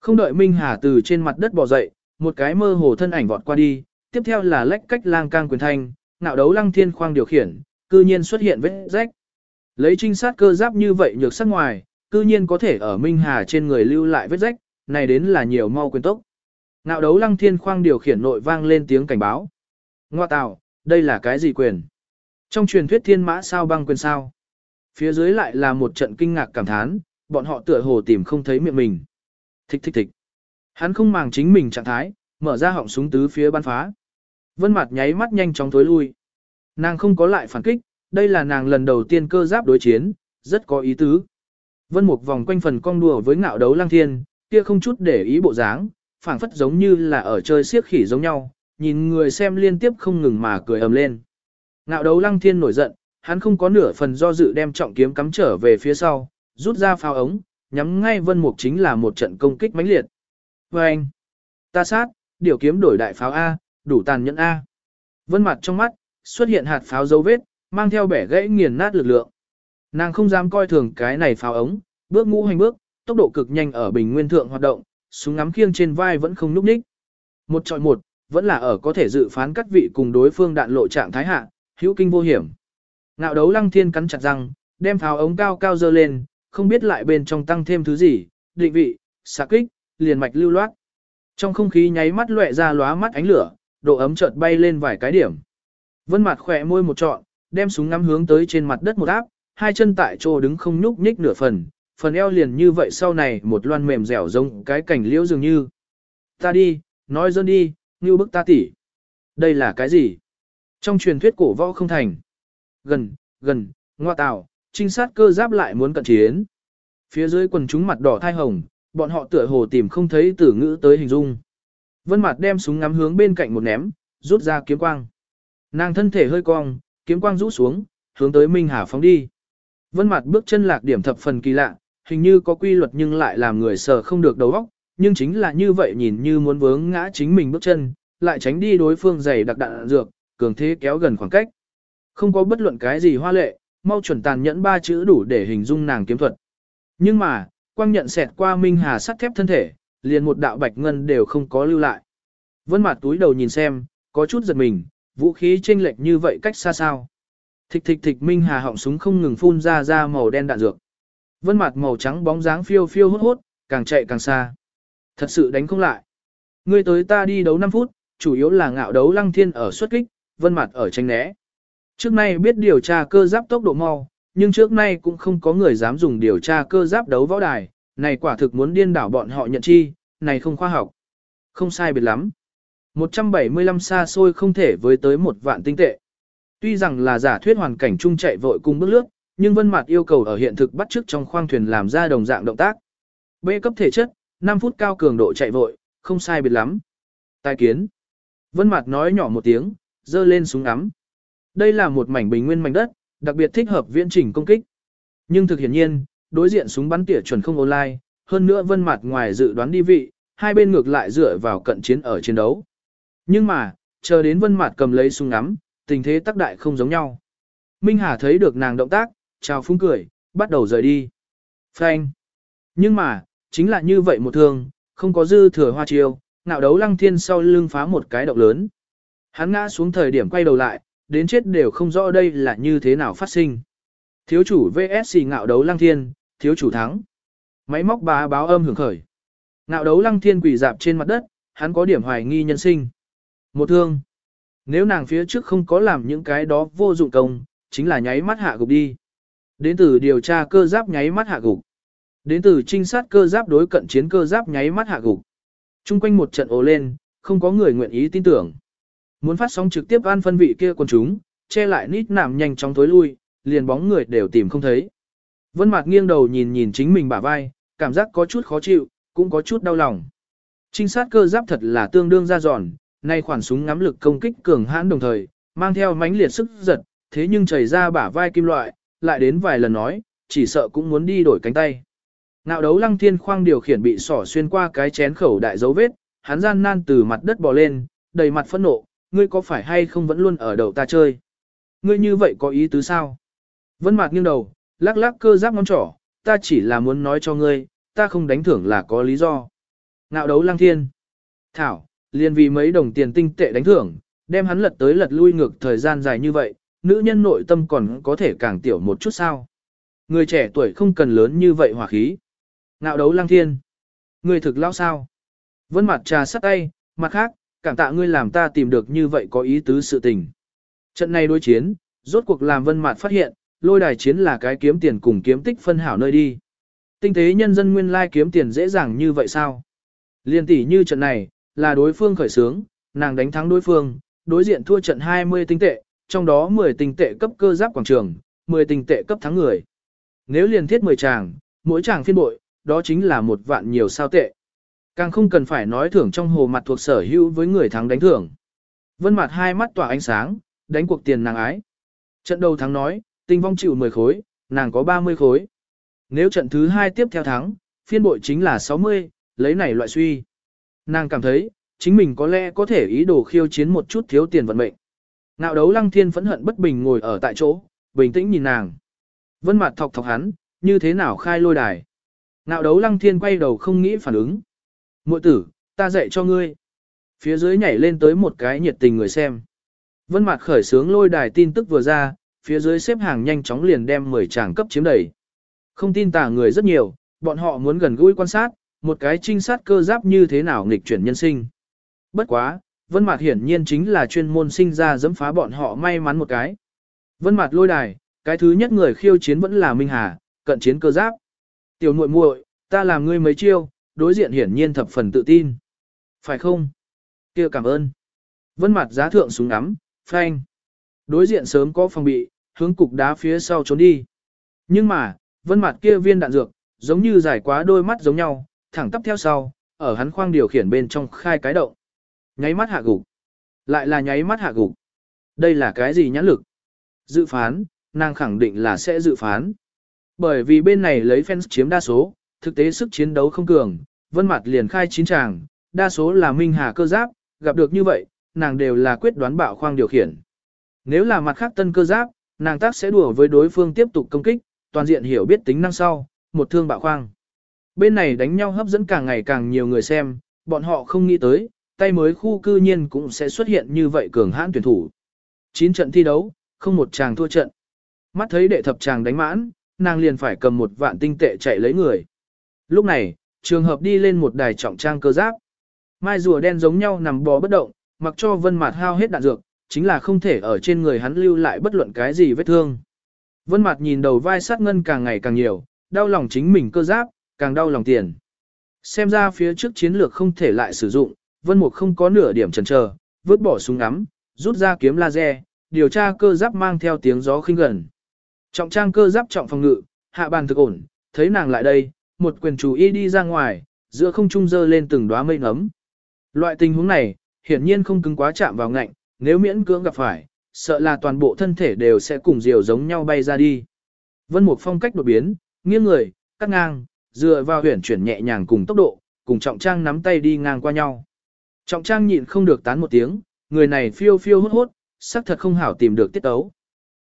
Không đợi Minh Hà từ trên mặt đất bò dậy, một cái mơ hồ thân ảnh vọt qua đi, tiếp theo là lách cách lang cang quyền thanh, nạo đấu lăng thiên khoang điều khiển, cư nhiên xuất hiện vết rách. Lấy trinh sát cơ giáp như vậy nhược sắc ngoài, cư nhiên có thể ở Minh Hà trên người lưu lại vết rách, này đến là nhiều mau quyền tốc. Ngạo đấu lăng thiên khoang điều khiển nội vang lên tiếng cảnh báo. Ngoa tạo, đây là cái gì quyền? Trong truyền thuyết thiên mã sao băng quyền sao? Phía dưới lại là một trận kinh ngạc cảm thán, bọn họ tựa hồ tìm không thấy miệng mình. Thích thích thích. Hắn không màng chính mình trạng thái, mở ra họng súng tứ phía bắn phá. Vân mặt nháy mắt nhanh chóng tối lui. Nàng không có lại phản kích, đây là nàng lần đầu tiên cơ giáp đối chiến, rất có ý tứ. Vân Mục vòng quanh phần cong đùa với ngạo đấu lang thiên, kia không chút để ý bộ dáng, phảng phất giống như là ở chơi siếc khỉ giống nhau, nhìn người xem liên tiếp không ngừng mà cười ầm lên. Ngạo đấu lăng thiên nổi giận, hắn không có nửa phần do dự đem trọng kiếm cắm trở về phía sau, rút ra pháo ống, nhắm ngay vân mục chính là một trận công kích mãnh liệt. Và anh, ta sát, điều kiếm đổi đại pháo A, đủ tàn nhẫn A. Vân mặt trong mắt, xuất hiện hạt pháo dấu vết, mang theo bẻ gãy nghiền nát lực lượng. Nàng không dám coi thường cái này pháo ống, bước ngũ hành bước, tốc độ cực nhanh ở bình nguyên thượng hoạt động, súng ngắm khiêng trên vai vẫn không núp ních. Một trọi một, vẫn là ở có thể dự phán các vị cùng đối phương đạn lộ trạng thái hạ, hữu kinh vô hiểm. Ngạo đấu lăng thiên cắn chặt răng, đem pháo ống cao cao dơ lên, không biết lại bên trong tăng thêm thứ gì, định vị, xạ kích, liền mạch lưu loát. Trong không khí nháy mắt lóe ra lóa mắt ánh lửa, độ ấm chợt bay lên vài cái điểm. Vân mặt khỏe môi một trọn, đem súng ngắm hướng tới trên mặt đất một áp, hai chân tại chỗ đứng không nhúc nhích nửa phần, phần eo liền như vậy sau này một loan mềm dẻo giống cái cảnh liễu dường như. Ta đi, nói dân đi, như bức ta tỉ. Đây là cái gì? Trong truyền thuyết cổ võ không thành. Gần, gần, ngoa tạo, trinh sát cơ giáp lại muốn cận chiến. Phía dưới quần chúng mặt đỏ thai hồng, bọn họ tựa hồ tìm không thấy từ ngữ tới hình dung. Vân mặt đem súng ngắm hướng bên cạnh một ném, rút ra kiếm quang. Nàng thân thể hơi cong, kiếm quang rũ xuống, hướng tới Minh Hà phóng đi. Vân mặt bước chân lạc điểm thập phần kỳ lạ, hình như có quy luật nhưng lại làm người sợ không được đầu óc, nhưng chính là như vậy nhìn như muốn vướng ngã chính mình bước chân, lại tránh đi đối phương giày đặc đạn dược, cường thế kéo gần khoảng cách. Không có bất luận cái gì hoa lệ, mau chuẩn tàn nhẫn ba chữ đủ để hình dung nàng kiếm thuật. Nhưng mà, quang nhận xẹt qua Minh Hà sắt thép thân thể, liền một đạo bạch ngân đều không có lưu lại. Vân mặt túi đầu nhìn xem, có chút giật mình, vũ khí chênh lệch như vậy cách xa sao. Thịch thịch thịch Minh Hà họng súng không ngừng phun ra ra màu đen đạn dược. Vân mặt màu trắng bóng dáng phiêu phiêu hốt hốt, càng chạy càng xa. Thật sự đánh không lại. Ngươi tới ta đi đấu 5 phút, chủ yếu là ngạo đấu lăng thiên ở xuất kích, vân mặt ở tránh né. Trước nay biết điều tra cơ giáp tốc độ mau, nhưng trước nay cũng không có người dám dùng điều tra cơ giáp đấu võ đài, này quả thực muốn điên đảo bọn họ nhận chi, này không khoa học. Không sai biệt lắm. 175 xa xôi không thể với tới một vạn tinh tệ. Tuy rằng là giả thuyết hoàn cảnh chung chạy vội cùng bước lướt, nhưng Vân Mạt yêu cầu ở hiện thực bắt chước trong khoang thuyền làm ra đồng dạng động tác. B cấp thể chất, 5 phút cao cường độ chạy vội, không sai biệt lắm. Tài kiến. Vân Mạt nói nhỏ một tiếng, giơ lên súng ngắm. Đây là một mảnh bình nguyên mảnh đất, đặc biệt thích hợp viễn trình công kích. Nhưng thực hiển nhiên, đối diện súng bắn tỉa chuẩn không online, hơn nữa Vân mặt ngoài dự đoán đi vị, hai bên ngược lại dựa vào cận chiến ở chiến đấu. Nhưng mà, chờ đến Vân mặt cầm lấy súng ngắm, tình thế tác đại không giống nhau. Minh Hà thấy được nàng động tác, chào phúng cười, bắt đầu rời đi. Phanh. Nhưng mà, chính là như vậy một thương, không có dư thừa hoa chiêu, ngạo đấu lăng thiên sau lưng phá một cái động lớn. Hắn ngã xuống thời điểm quay đầu lại, đến chết đều không rõ đây là như thế nào phát sinh. Thiếu chủ VSC ngạo đấu lăng thiên, thiếu chủ thắng. Máy móc bá báo âm hưởng khởi. Ngạo đấu lăng thiên quỷ dạp trên mặt đất, hắn có điểm hoài nghi nhân sinh. Một thương. Nếu nàng phía trước không có làm những cái đó vô dụng công, chính là nháy mắt hạ gục đi. Đến từ điều tra cơ giáp nháy mắt hạ gục. Đến từ trinh sát cơ giáp đối cận chiến cơ giáp nháy mắt hạ gục. Trung quanh một trận ồ lên, không có người nguyện ý tin tưởng. Muốn phát sóng trực tiếp an phân vị kia quần chúng, che lại nít nảm nhanh chóng tối lui, liền bóng người đều tìm không thấy. Vân Mạc nghiêng đầu nhìn nhìn chính mình bả vai, cảm giác có chút khó chịu, cũng có chút đau lòng. Trinh sát cơ giáp thật là tương đương ra giòn, nay khoản súng ngắm lực công kích cường hãn đồng thời, mang theo mãnh liệt sức giật, thế nhưng chảy ra bả vai kim loại, lại đến vài lần nói, chỉ sợ cũng muốn đi đổi cánh tay. Nạo đấu lăng thiên khoang điều khiển bị sỏ xuyên qua cái chén khẩu đại dấu vết, hắn gian nan từ mặt đất bò lên, đầy mặt phẫn nộ, ngươi có phải hay không vẫn luôn ở đầu ta chơi? Ngươi như vậy có ý tứ sao? Vân Mạc nghiêng đầu, lắc lắc cơ giáp ngón trỏ, ta chỉ là muốn nói cho ngươi, ta không đánh thưởng là có lý do. Ngạo đấu Lang thiên. Thảo, liền vì mấy đồng tiền tinh tệ đánh thưởng, đem hắn lật tới lật lui ngược thời gian dài như vậy, nữ nhân nội tâm còn có thể càng tiểu một chút sao. Người trẻ tuổi không cần lớn như vậy hòa khí. Ngạo đấu Lang thiên. Người thực lao sao? Vân mặt trà sắt tay, mặt khác, cảm tạ ngươi làm ta tìm được như vậy có ý tứ sự tình. Trận này đối chiến, rốt cuộc làm vân mạt phát hiện, lôi đài chiến là cái kiếm tiền cùng kiếm tích phân hảo nơi đi. Tinh tế nhân dân nguyên lai kiếm tiền dễ dàng như vậy sao? Liên tỷ như trận này, là đối phương khởi sướng, nàng đánh thắng đối phương, đối diện thua trận 20 tinh tệ, trong đó 10 tinh tệ cấp cơ giáp quảng trường, 10 tinh tệ cấp thắng người. Nếu liên thiết 10 tràng, mỗi tràng phiên bội, đó chính là một vạn nhiều sao tệ. Càng không cần phải nói thưởng trong hồ mặt thuộc sở hữu với người thắng đánh thưởng. Vân mặt hai mắt tỏa ánh sáng, đánh cuộc tiền nàng ái. Trận đầu thắng nói, tinh vong chịu 10 khối, nàng có 30 khối. Nếu trận thứ hai tiếp theo thắng, phiên bội chính là 60, lấy này loại suy. Nàng cảm thấy, chính mình có lẽ có thể ý đồ khiêu chiến một chút thiếu tiền vận mệnh. Nạo đấu lăng thiên phẫn hận bất bình ngồi ở tại chỗ, bình tĩnh nhìn nàng. Vân mặt thọc thọc hắn, như thế nào khai lôi đài. Nạo đấu lăng thiên quay đầu không nghĩ phản ứng. Muội tử, ta dạy cho ngươi. Phía dưới nhảy lên tới một cái nhiệt tình người xem. Vân mạc khởi sướng lôi đài tin tức vừa ra, phía dưới xếp hàng nhanh chóng liền đem 10 chàng cấp chiếm đầy. Không tin tả người rất nhiều, bọn họ muốn gần gũi quan sát, một cái trinh sát cơ giáp như thế nào nghịch chuyển nhân sinh. Bất quá, Vân mạc hiển nhiên chính là chuyên môn sinh ra dẫm phá bọn họ may mắn một cái. Vân mạc lôi đài, cái thứ nhất người khiêu chiến vẫn là Minh Hà, cận chiến cơ giáp. Tiểu muội muội, ta làm ngươi mấy chiêu, đối diện hiển nhiên thập phần tự tin. Phải không? Kia cảm ơn. Vân mặt giá thượng súng ngắm, phanh. Đối diện sớm có phòng bị, hướng cục đá phía sau trốn đi. Nhưng mà, Vân mặt kia viên đạn dược, giống như giải quá đôi mắt giống nhau, thẳng tắp theo sau, ở hắn khoang điều khiển bên trong khai cái động. Nháy mắt hạ gục. Lại là nháy mắt hạ gục. Đây là cái gì nhãn lực? Dự phán, nàng khẳng định là sẽ dự phán. Bởi vì bên này lấy fans chiếm đa số, thực tế sức chiến đấu không cường, vân mặt liền khai chín tràng, đa số là minh hà cơ giáp, gặp được như vậy, nàng đều là quyết đoán bạo khoang điều khiển. Nếu là mặt khác tân cơ giáp, nàng tác sẽ đùa với đối phương tiếp tục công kích, toàn diện hiểu biết tính năng sau, một thương bạo khoang. Bên này đánh nhau hấp dẫn càng ngày càng nhiều người xem, bọn họ không nghĩ tới, tay mới khu cư nhiên cũng sẽ xuất hiện như vậy cường hãn tuyển thủ. 9 trận thi đấu, không một chàng thua trận. Mắt thấy đệ thập chàng đánh mãn, nàng liền phải cầm một vạn tinh tệ chạy lấy người. Lúc này, trường hợp đi lên một đài trọng trang cơ giáp. Mai rùa đen giống nhau nằm bò bất động, mặc cho vân mặt hao hết đạn dược, chính là không thể ở trên người hắn lưu lại bất luận cái gì vết thương. Vân mặt nhìn đầu vai sát ngân càng ngày càng nhiều, đau lòng chính mình cơ giáp, càng đau lòng tiền. Xem ra phía trước chiến lược không thể lại sử dụng, Vân Mục không có nửa điểm chần chờ, vứt bỏ súng ngắm, rút ra kiếm laser, điều tra cơ giáp mang theo tiếng gió khinh gần. Trọng trang cơ giáp trọng phòng ngự, hạ bàn thực ổn, thấy nàng lại đây, một quyền chủ y đi ra ngoài, giữa không trung dơ lên từng đóa mây ngấm. Loại tình huống này, hiển nhiên không cứng quá chạm vào ngạnh, nếu miễn cưỡng gặp phải, sợ là toàn bộ thân thể đều sẽ cùng diều giống nhau bay ra đi. Vân Mục phong cách đột biến, nghiêng người, cắt ngang, dựa vào huyển chuyển nhẹ nhàng cùng tốc độ, cùng trọng trang nắm tay đi ngang qua nhau. Trọng trang nhịn không được tán một tiếng, người này phiêu phiêu hốt hốt, sắc thật không hảo tìm được tiết tấu.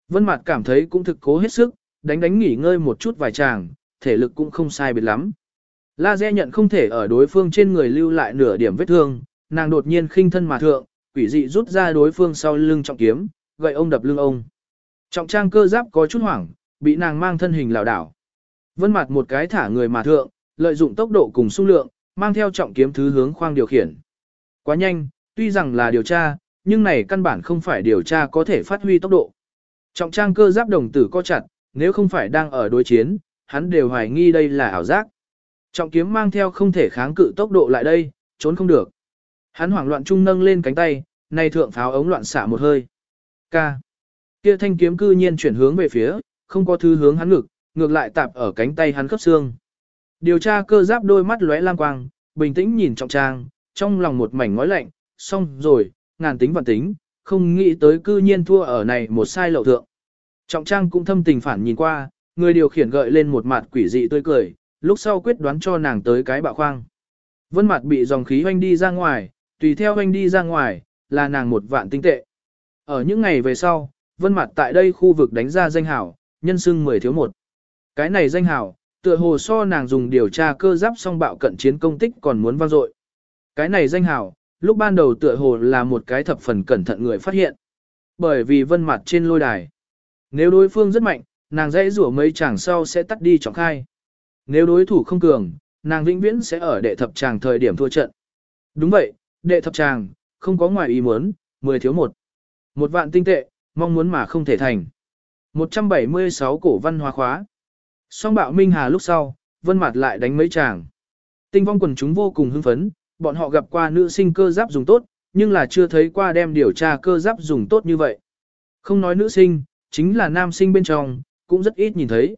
Vân Mạt cảm thấy cũng thực cố hết sức, đánh đánh nghỉ ngơi một chút vài chàng, thể lực cũng không sai biệt lắm. La Dê nhận không thể ở đối phương trên người lưu lại nửa điểm vết thương, nàng đột nhiên khinh thân mà thượng, quỷ dị rút ra đối phương sau lưng trọng kiếm, gậy ông đập lưng ông. Trọng trang cơ giáp có chút hoảng, bị nàng mang thân hình lảo đảo. Vân mặt một cái thả người mà thượng, lợi dụng tốc độ cùng xung lượng, mang theo trọng kiếm thứ hướng khoang điều khiển. Quá nhanh, tuy rằng là điều tra, nhưng này căn bản không phải điều tra có thể phát huy tốc độ. Trọng trang cơ giáp đồng tử co chặt, nếu không phải đang ở đối chiến, hắn đều hoài nghi đây là ảo giác. Trọng kiếm mang theo không thể kháng cự tốc độ lại đây, trốn không được. Hắn hoảng loạn trung nâng lên cánh tay, nay thượng pháo ống loạn xạ một hơi. Ca. Kia thanh kiếm cư nhiên chuyển hướng về phía, không có thứ hướng hắn ngực, ngược lại tạp ở cánh tay hắn khớp xương. Điều tra cơ giáp đôi mắt lóe lang quang, bình tĩnh nhìn trọng trang, trong lòng một mảnh ngói lạnh, xong rồi, ngàn tính vạn tính, không nghĩ tới cư nhiên thua ở này một sai lậu thượng. Trọng trang cũng thâm tình phản nhìn qua, người điều khiển gợi lên một mặt quỷ dị tươi cười, lúc sau quyết đoán cho nàng tới cái bạo khoang. Vân mặt bị dòng khí hoanh đi ra ngoài, tùy theo hoanh đi ra ngoài, là nàng một vạn tinh tệ. Ở những ngày về sau, vân mặt tại đây khu vực đánh ra danh hảo, nhân sưng 10 thiếu một. Cái này danh hảo, tựa hồ so nàng dùng điều tra cơ giáp song bạo cận chiến công tích còn muốn vang dội. Cái này danh hảo, lúc ban đầu tựa hồ là một cái thập phần cẩn thận người phát hiện. Bởi vì vân mặt trên lôi đài. Nếu đối phương rất mạnh, nàng dãy rủa mấy chàng sau sẽ tắt đi trọng khai. Nếu đối thủ không cường, nàng vĩnh viễn sẽ ở đệ thập chàng thời điểm thua trận. Đúng vậy, đệ thập chàng, không có ngoài ý muốn, 10 thiếu một. Một vạn tinh tệ, mong muốn mà không thể thành. 176 cổ văn hóa khóa. Song bạo Minh Hà lúc sau, vân mặt lại đánh mấy chàng. Tinh vong quần chúng vô cùng hưng phấn, bọn họ gặp qua nữ sinh cơ giáp dùng tốt, nhưng là chưa thấy qua đem điều tra cơ giáp dùng tốt như vậy. Không nói nữ sinh, chính là nam sinh bên trong, cũng rất ít nhìn thấy.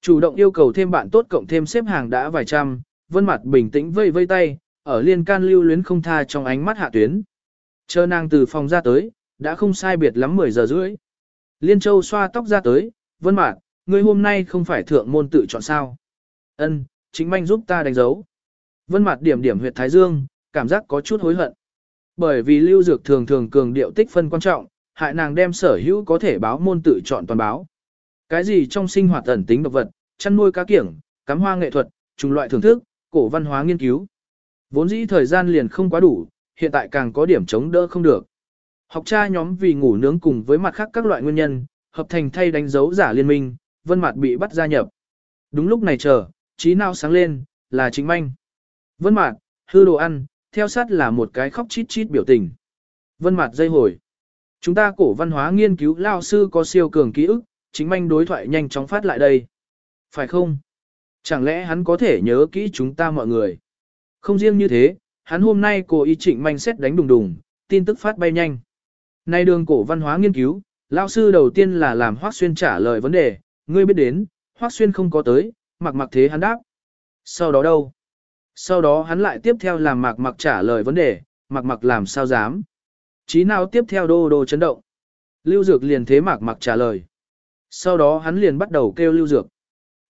Chủ động yêu cầu thêm bạn tốt cộng thêm xếp hàng đã vài trăm, vân mặt bình tĩnh vây vây tay, ở liên can lưu luyến không tha trong ánh mắt hạ tuyến. Chờ nàng từ phòng ra tới, đã không sai biệt lắm 10 giờ rưỡi. Liên Châu xoa tóc ra tới, vân mạc, ngươi hôm nay không phải thượng môn tự chọn sao. Ân, chính manh giúp ta đánh dấu. Vân mạc điểm điểm huyệt thái dương, cảm giác có chút hối hận. Bởi vì lưu dược thường thường cường điệu tích phân quan trọng, hại nàng đem sở hữu có thể báo môn tự chọn toàn báo. Cái gì trong sinh hoạt ẩn tính độc vật, chăn nuôi cá kiểng, cắm hoa nghệ thuật, trùng loại thưởng thức, cổ văn hóa nghiên cứu. Vốn dĩ thời gian liền không quá đủ, hiện tại càng có điểm chống đỡ không được. Học tra nhóm vì ngủ nướng cùng với mặt khác các loại nguyên nhân, hợp thành thay đánh dấu giả liên minh, vân mặt bị bắt gia nhập. Đúng lúc này chờ, trí nào sáng lên, là chính manh. Vân mặt, hư đồ ăn, theo sát là một cái khóc chít chít biểu tình. Vân mặt dây hồi. Chúng ta cổ văn hóa nghiên cứu lao sư có siêu cường ký ức, chính manh đối thoại nhanh chóng phát lại đây. Phải không? Chẳng lẽ hắn có thể nhớ kỹ chúng ta mọi người? Không riêng như thế, hắn hôm nay cố ý trịnh manh xét đánh đùng đùng, tin tức phát bay nhanh. Nay đường cổ văn hóa nghiên cứu, lao sư đầu tiên là làm Hoác Xuyên trả lời vấn đề, ngươi biết đến, Hoác Xuyên không có tới, mặc mặc thế hắn đáp. Sau đó đâu? Sau đó hắn lại tiếp theo làm mặc mặc trả lời vấn đề, mặc mặc làm sao dám. Chí nào tiếp theo đô đô chấn động. Lưu Dược liền thế mặc mặc trả lời. Sau đó hắn liền bắt đầu kêu Lưu Dược.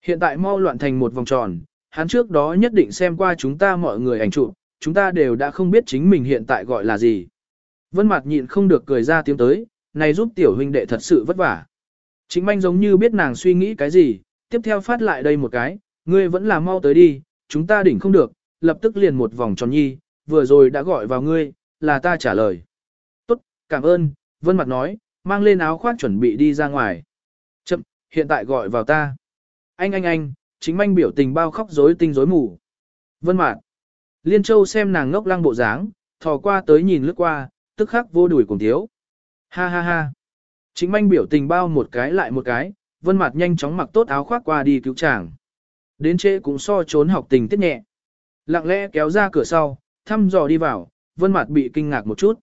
Hiện tại mau loạn thành một vòng tròn, hắn trước đó nhất định xem qua chúng ta mọi người ảnh chụp, chúng ta đều đã không biết chính mình hiện tại gọi là gì. Vân Mạt nhịn không được cười ra tiếng tới, này giúp tiểu huynh đệ thật sự vất vả. Chính manh giống như biết nàng suy nghĩ cái gì, tiếp theo phát lại đây một cái, ngươi vẫn là mau tới đi, chúng ta đỉnh không được, lập tức liền một vòng tròn nhi, vừa rồi đã gọi vào ngươi, là ta trả lời. Tốt, cảm ơn, Vân Mạt nói, mang lên áo khoác chuẩn bị đi ra ngoài. Hiện tại gọi vào ta. Anh anh anh, chính manh biểu tình bao khóc rối tinh rối mù. Vân Mạt. Liên Châu xem nàng ngốc lăng bộ dáng, thò qua tới nhìn lướt qua, tức khắc vô đuổi cùng thiếu. Ha ha ha. Chính manh biểu tình bao một cái lại một cái, vân mạt nhanh chóng mặc tốt áo khoác qua đi cứu chàng. Đến trễ cũng so trốn học tình tiết nhẹ. Lặng lẽ kéo ra cửa sau, thăm dò đi vào, vân mạt bị kinh ngạc một chút.